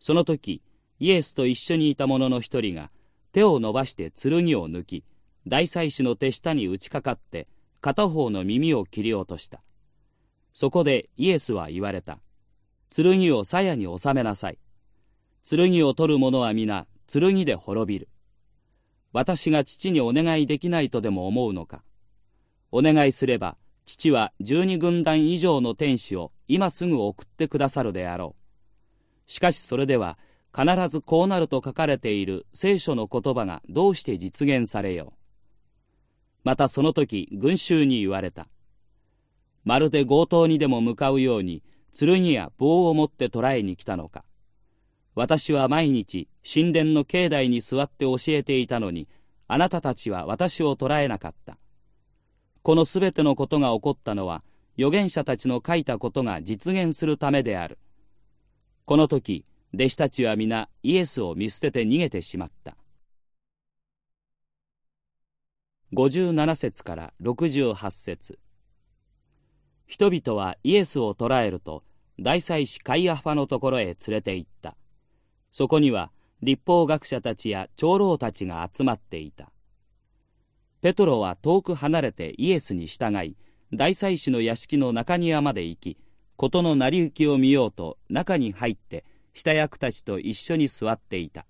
その時、イエスと一緒にいた者の一人が、手を伸ばして剣を抜き、大祭司の手下に打ちかかって、片方の耳を切り落とした。そこでイエスは言われた。剣を鞘に収めなさい。剣を取る者は皆、剣で滅びる。私が父にお願いできないとでも思うのか。お願いすれば、父は十二軍団以上の天使を今すぐ送ってくださるであろう。しかしそれでは、必ずこうなると書かれている聖書の言葉がどうして実現されよう。またその時、群衆に言われた。まるで強盗にでも向かうように、剣や棒を持って捕らえに来たのか。私は毎日神殿の境内に座って教えていたのに、あなたたちは私を捕らえなかった。このすべてのことが起こったのは、預言者たちの書いたことが実現するためである。この時、弟子たちは皆イエスを見捨てて逃げてしまった。57節から68節人々はイエスを捕らえると、大祭司カイアファのところへ連れて行った。そこには立法学者たちや長老たちが集まっていた。ペトロは遠く離れてイエスに従い、大祭司の屋敷の中庭まで行き、事の成り行きを見ようと中に入って、下役たちと一緒に座っていた。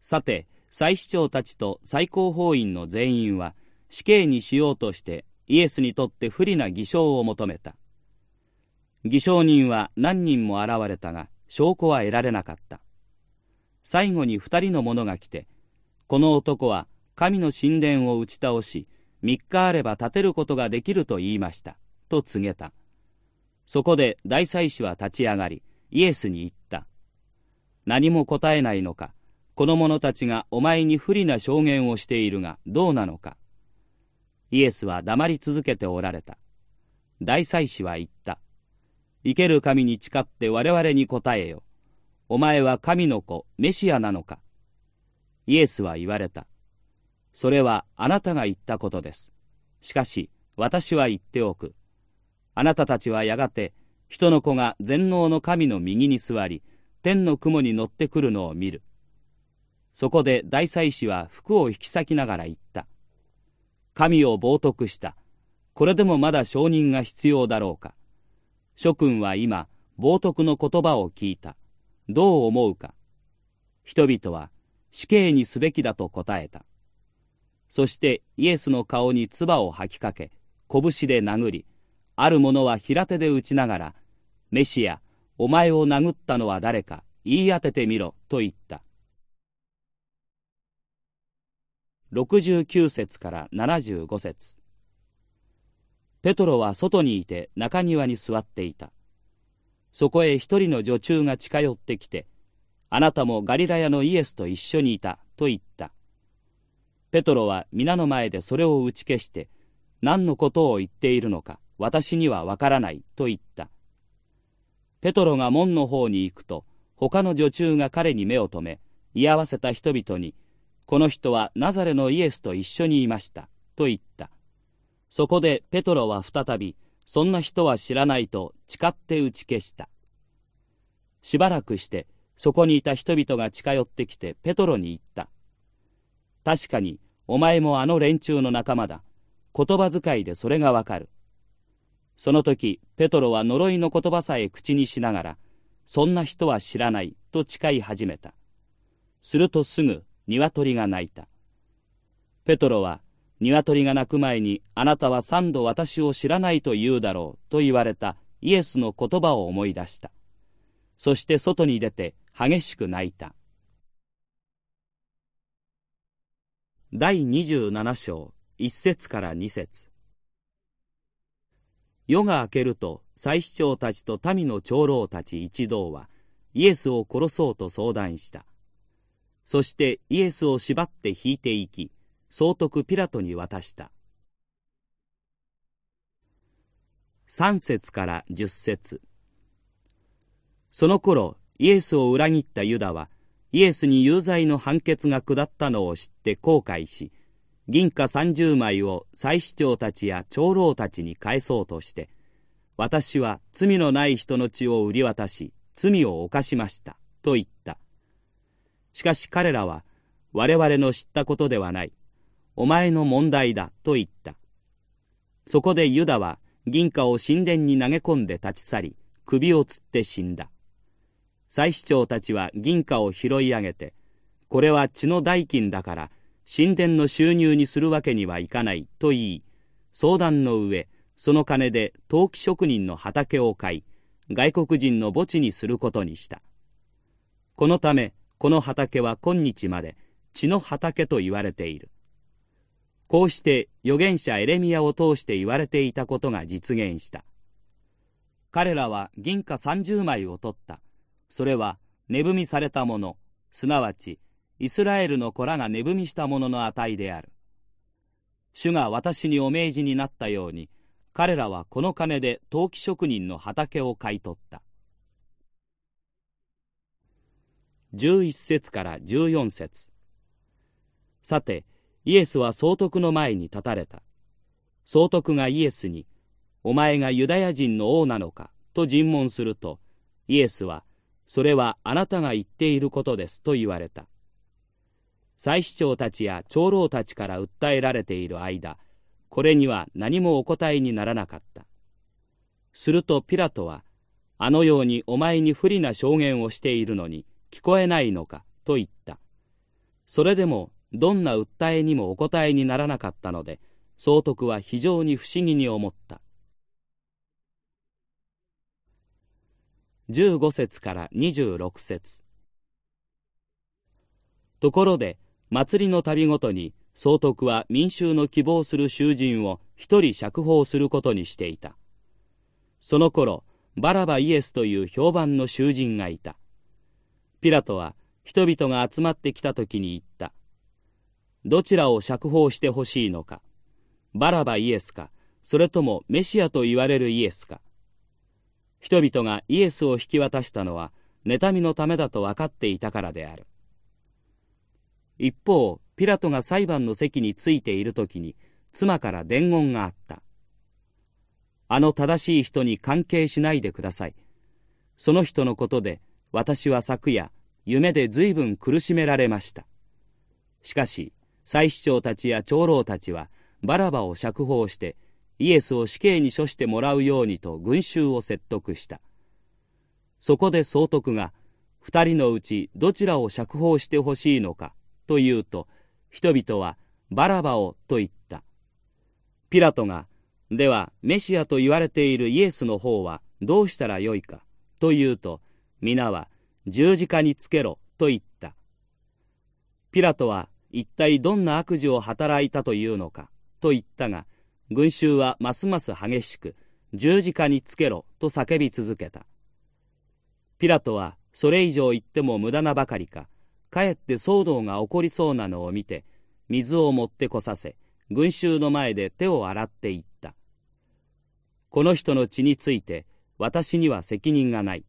さて、祭司長たちと最高法院の全員は死刑にしようとしてイエスにとって不利な偽証を求めた。偽証人は何人も現れたが、証拠は得られなかった。最後に二人の者が来て、この男は神の神殿を打ち倒し、三日あれば建てることができると言いました。と告げた。そこで大祭司は立ち上がり、イエスに言った。何も答えないのか、この者たちがお前に不利な証言をしているがどうなのか。イエスは黙り続けておられた。大祭司は言った。生ける神に誓って我々に答えよ。お前は神の子、メシアなのか。イエスは言われた。それはあなたが言ったことです。しかし、私は言っておく。あなたたちはやがて、人の子が全能の神の右に座り、天の雲に乗ってくるのを見る。そこで大祭司は服を引き裂きながら言った。神を冒涜した。これでもまだ承認が必要だろうか。諸君は今、冒涜の言葉を聞いた。どう思うか。人々は死刑にすべきだと答えた。そしてイエスの顔に唾を吐きかけ、拳で殴り、ある者は平手で打ちながら、メシア、お前を殴ったのは誰か、言い当ててみろ、と言った。69節から75節ペトロは外にいて中庭に座っていた。そこへ一人の女中が近寄ってきて、あなたもガリラヤのイエスと一緒にいた、と言った。ペトロは皆の前でそれを打ち消して、何のことを言っているのか、私にはわからない、と言った。ペトロが門の方に行くと、他の女中が彼に目を留め、居合わせた人々に、この人はナザレのイエスと一緒にいました、と言った。そこでペトロは再び、そんな人は知らないと誓って打ち消した。しばらくして、そこにいた人々が近寄ってきてペトロに言った。確かに、お前もあの連中の仲間だ。言葉遣いでそれがわかる。その時、ペトロは呪いの言葉さえ口にしながら、そんな人は知らないと誓い始めた。するとすぐ、鶏が鳴いた。ペトロは、鶏が鳴く前にあなたは三度私を知らないと言うだろうと言われたイエスの言葉を思い出した。そして外に出て激しく泣いた。第27章1節から2節夜が明けると祭司長たちと民の長老たち一同はイエスを殺そうと相談した。そしてイエスを縛って引いていき、総督ピラトに渡した。3節から10節その頃、イエスを裏切ったユダは、イエスに有罪の判決が下ったのを知って後悔し、銀貨30枚を祭司長たちや長老たちに返そうとして、私は罪のない人の血を売り渡し、罪を犯しました、と言った。しかし彼らは、我々の知ったことではない。お前の問題だと言った。そこでユダは銀貨を神殿に投げ込んで立ち去り、首をつって死んだ。祭司長たちは銀貨を拾い上げて、これは血の代金だから神殿の収入にするわけにはいかないと言い、相談の上、その金で陶器職人の畑を買い、外国人の墓地にすることにした。このため、この畑は今日まで血の畑と言われている。こうして預言者エレミアを通して言われていたことが実現した。彼らは銀貨30枚を取った。それは値踏みされたもの、すなわちイスラエルの子らが値踏みしたものの値である。主が私にお命じになったように、彼らはこの金で陶器職人の畑を買い取った。11節から14節さて、イエスは総督の前に立たれた。総督がイエスに、お前がユダヤ人の王なのかと尋問すると、イエスは、それはあなたが言っていることですと言われた。祭司長たちや長老たちから訴えられている間、これには何もお答えにならなかった。するとピラトは、あのようにお前に不利な証言をしているのに聞こえないのかと言った。それでもどんな訴えにもお答えにならなかったので、総督は非常に不思議に思った。15節から26節ところで、祭りの旅ごとに総督は民衆の希望する囚人を一人釈放することにしていた。その頃、バラバイエスという評判の囚人がいた。ピラトは人々が集まってきた時に言った。どちらを釈放してほしいのかバラバイエスかそれともメシアと言われるイエスか人々がイエスを引き渡したのは妬みのためだと分かっていたからである一方ピラトが裁判の席についている時に妻から伝言があった。あの正しい人に関係しないでください。その人のことで私は昨夜夢で随分苦しめられました。しかし祭司長たちや長老たちはバラバを釈放してイエスを死刑に処してもらうようにと群衆を説得した。そこで総督が二人のうちどちらを釈放してほしいのかと言うと人々はバラバをと言った。ピラトがではメシアと言われているイエスの方はどうしたらよいかと言うと皆は十字架につけろと言った。ピラトは一体どんな悪事を働いたというのかと言ったが群衆はますます激しく十字架につけろと叫び続けたピラトはそれ以上言っても無駄なばかりかかえって騒動が起こりそうなのを見て水を持ってこさせ群衆の前で手を洗っていった。この人の血について私には責任がない。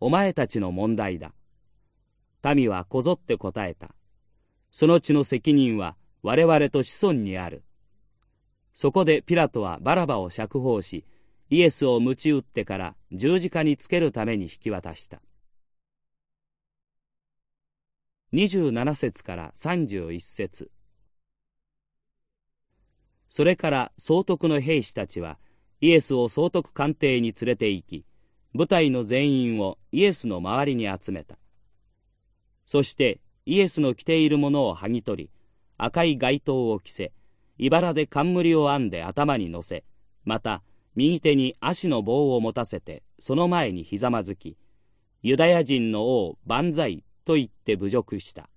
お前たちの問題だ。民はこぞって答えた。その血の責任は我々と子孫にある。そこでピラトはバラバを釈放しイエスを鞭打ってから十字架につけるために引き渡した。27節から31節。それから総督の兵士たちはイエスを総督官邸に連れて行き部隊の全員をイエスの周りに集めた。そしてイエスの着ているものを剥ぎ取り赤い街灯を着せ茨で冠を編んで頭に乗せまた右手に足の棒を持たせてその前にひざまずきユダヤ人の王万歳と言って侮辱した。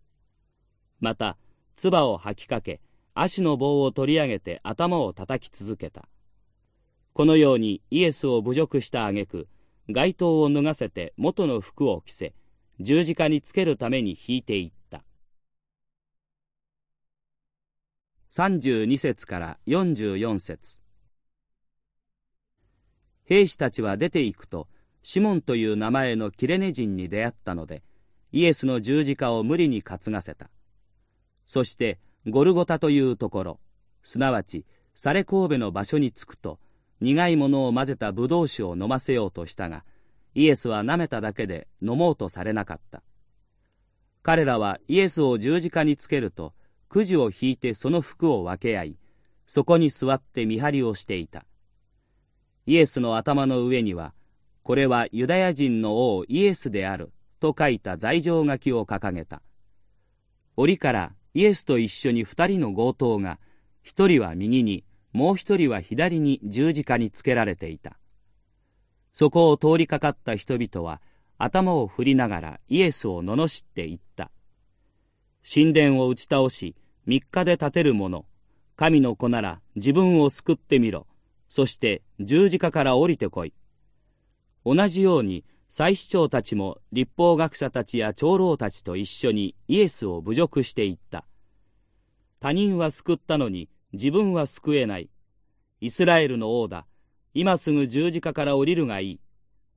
また唾を吐きかけ足の棒を取り上げて頭を叩き続けた。このようにイエスを侮辱した挙句街灯を脱がせて元の服を着せ十字架につけるために引いていった。32節から44節。兵士たちは出て行くとシモンという名前のキレネ人に出会ったのでイエスの十字架を無理に担がせた。そしてゴルゴタというところすなわちサレ神戸の場所に着くと苦いものを混ぜたブドウ酒を飲ませようとしたがイエスは舐めただけで飲もうとされなかった。彼らはイエスを十字架につけるとくじを引いてその服を分け合いそこに座って見張りをしていた。イエスの頭の上にはこれはユダヤ人の王イエスである。と書いた罪状書きを掲げた折からイエスと一緒に二人の強盗が一人は右にもう一人は左に十字架につけられていたそこを通りかかった人々は頭を振りながらイエスを罵って言った。神殿を打ち倒し、三日で建てる者、神の子なら自分を救ってみろ。そして十字架から降りてこい。同じように祭司長たちも立法学者たちや長老たちと一緒にイエスを侮辱していった。他人は救ったのに自分は救えない。イスラエルの王だ。今すぐ十字架から降りるがいい。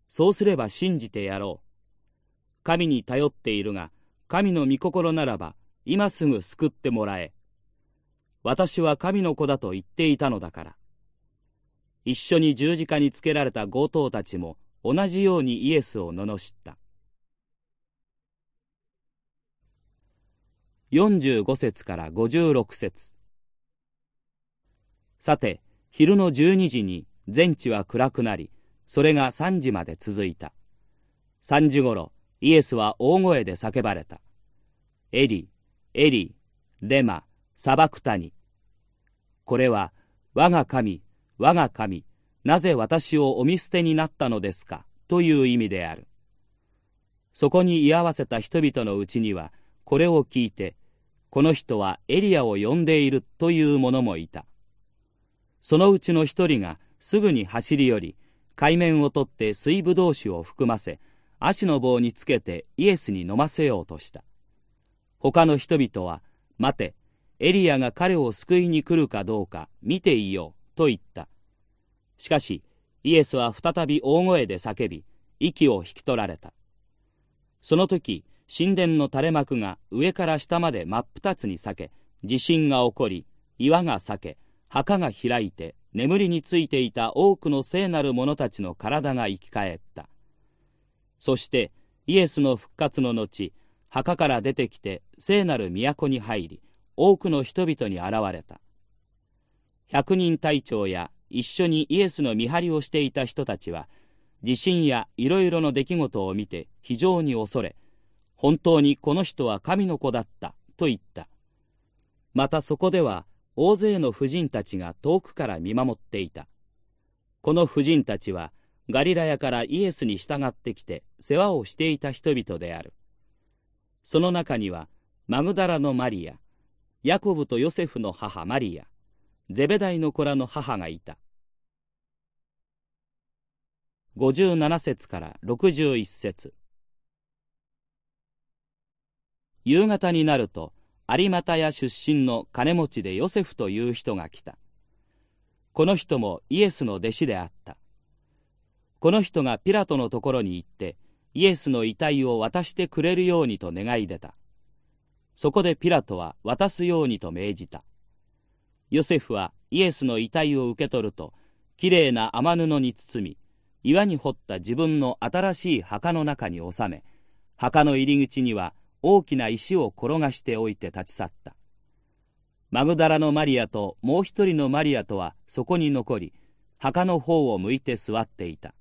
そうすれば信じてやろう。神に頼っているが、神の御心ならば、今すぐ救ってもらえ。私は神の子だと言っていたのだから。一緒に十字架につけられた強盗たちも同じようにイエスを罵った。45節から56節さて、昼の12時に全地は暗くなり、それが3時まで続いた。3時ごろ、イエスは大声で叫ばれた。エリ、エリ、レマ、サバクタニ。これは、我が神、我が神、なぜ私をお見捨てになったのですか、という意味である。そこに居合わせた人々のうちには、これを聞いて、この人はエリアを呼んでいるという者もいた。そのうちの一人がすぐに走り寄り、海面を取って水ぶどう酒を含ませ、足の棒につけてイエスに飲ませようとした。他の人々は、待て、エリアが彼を救いに来るかどうか見ていようと言った。しかし、イエスは再び大声で叫び、息を引き取られた。その時、神殿の垂れ幕が上から下まで真っ二つに裂け、地震が起こり、岩が裂け、墓が開いて、眠りについていた多くの聖なる者たちの体が生き返った。そしてイエスの復活の後、墓から出てきて聖なる都に入り、多くの人々に現れた。百人隊長や一緒にイエスの見張りをしていた人たちは、地震やいろいろの出来事を見て非常に恐れ、本当にこの人は神の子だったと言った。またそこでは大勢の婦人たちが遠くから見守っていた。この婦人たちはガリラヤからイエスに従ってきて世話をしていた人々である。その中にはマグダラのマリア、ヤコブとヨセフの母マリア、ゼベダイの子らの母がいた。57節から61節夕方になると、有股屋出身の金持ちでヨセフという人が来た。この人もイエスの弟子であった。この人がピラトのところに行って、イエスの遺体を渡してくれるようにと願い出た。そこでピラトは渡すようにと命じた。ヨセフはイエスの遺体を受け取ると、きれいな雨布に包み、岩に掘った自分の新しい墓の中に収め、墓の入り口には大きな石を転がしておいて立ち去った。マグダラのマリアともう一人のマリアとはそこに残り、墓の方を向いて座っていた。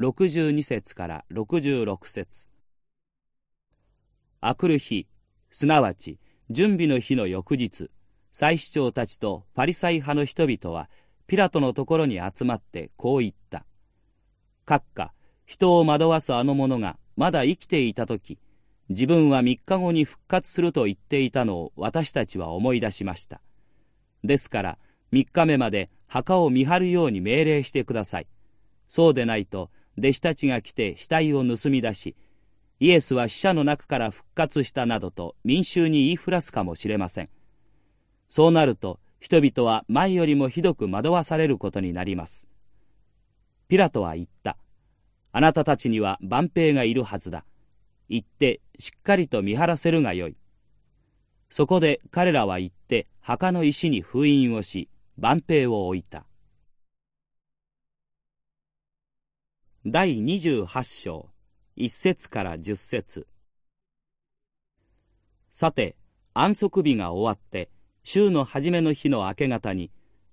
62節から66節あくる日、すなわち準備の日の翌日、祭司長たちとパリサイ派の人々はピラトのところに集まってこう言った。閣下、人を惑わすあの者がまだ生きていた時、自分は三日後に復活すると言っていたのを私たちは思い出しました。ですから三日目まで墓を見張るように命令してください。そうでないと弟子たちが来て死体を盗み出し、イエスは死者の中から復活したなどと民衆に言いふらすかもしれません。そうなると人々は前よりもひどく惑わされることになります。ピラトは言った。あなたたちには万兵がいるはずだ。行ってしっかりと見張らせるがよい。そこで彼らは行って墓の石に封印をし、万兵を置いた。第28章1節から10節。さて安息日が終わって週の初めの日の明け方に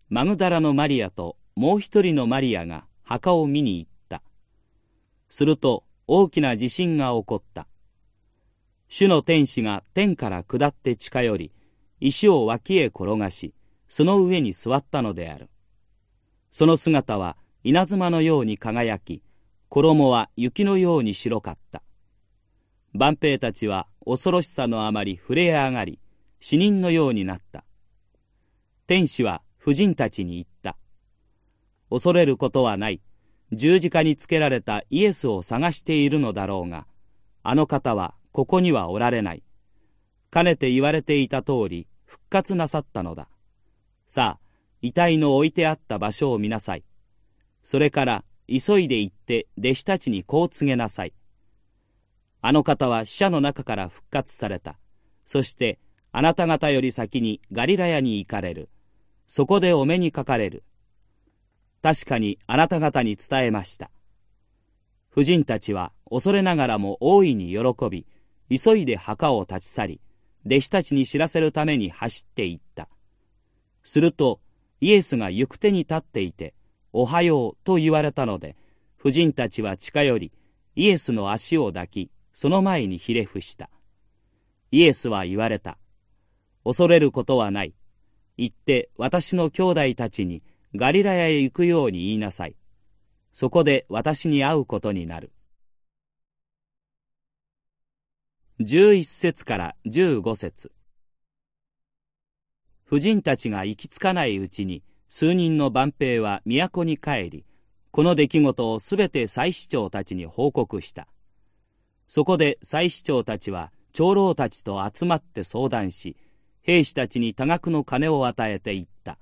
マグダラのマリアともう一人のマリアが墓を見に行った。すると大きな地震が起こった。主の天使が天から下って近寄り石を脇へ転がしその上に座ったのである。その姿は稲妻のように輝き衣は雪のように白かった。万兵たちは恐ろしさのあまり震え上がり、死人のようになった。天使は婦人たちに言った。恐れることはない。十字架につけられたイエスを探しているのだろうが、あの方はここにはおられない。かねて言われていた通り復活なさったのだ。さあ、遺体の置いてあった場所を見なさい。それから急いで行って弟子たちにこう告げなさい。あの方は死者の中から復活された。そしてあなた方より先にガリラヤに行かれる。そこでお目にかかれる。確かにあなた方に伝えました。婦人たちは恐れながらも大いに喜び、急いで墓を立ち去り、弟子たちに知らせるために走っていった。すると、イエスが行く手に立っていて、おはようと言われたので、婦人たちは近寄り、イエスの足を抱き、その前にひれ伏した。イエスは言われた。恐れることはない。行って私の兄弟たちにガリラヤへ行くように言いなさい。そこで私に会うことになる。11節から15節婦人たちが行き着かないうちに数人の万兵は都に帰り、この出来事をすべて祭司長たちに報告した。そこで祭司長たちは長老たちと集まって相談し、兵士たちに多額の金を与えていった。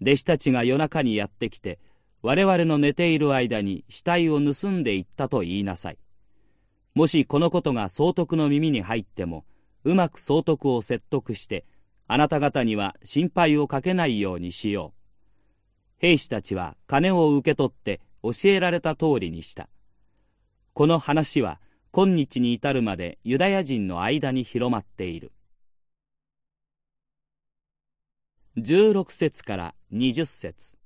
弟子たちが夜中にやってきて、我々の寝ている間に死体を盗んでいったと言いなさい。もしこのことが総督の耳に入っても、うまく総督を説得して、あなた方には心配をかけないようにしよう。兵士たちは金を受け取って教えられた通りにした。この話は今日に至るまでユダヤ人の間に広まっている。16節から20節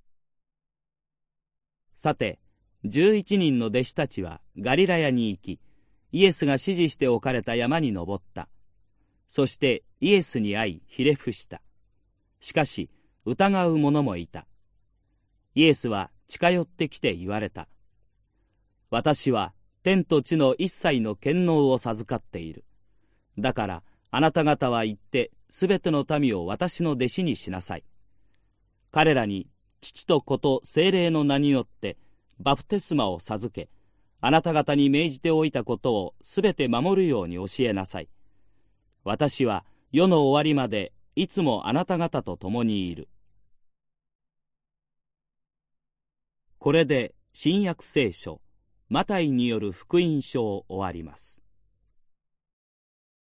さて、11人の弟子たちはガリラヤに行き、イエスが指示しておかれた山に登った。そしてイエスに会いひれ伏した。しかし疑う者もいた。イエスは近寄ってきて言われた。私は天と地の一切の権能を授かっている。だからあなた方は行ってすべての民を私の弟子にしなさい。彼らに父と子と精霊の名によってバプテスマを授け、あなた方に命じておいたことをすべて守るように教えなさい。私は世の終わりまでいつもあなた方と共にいる。これで新約聖書、マタイによる福音書を終わります。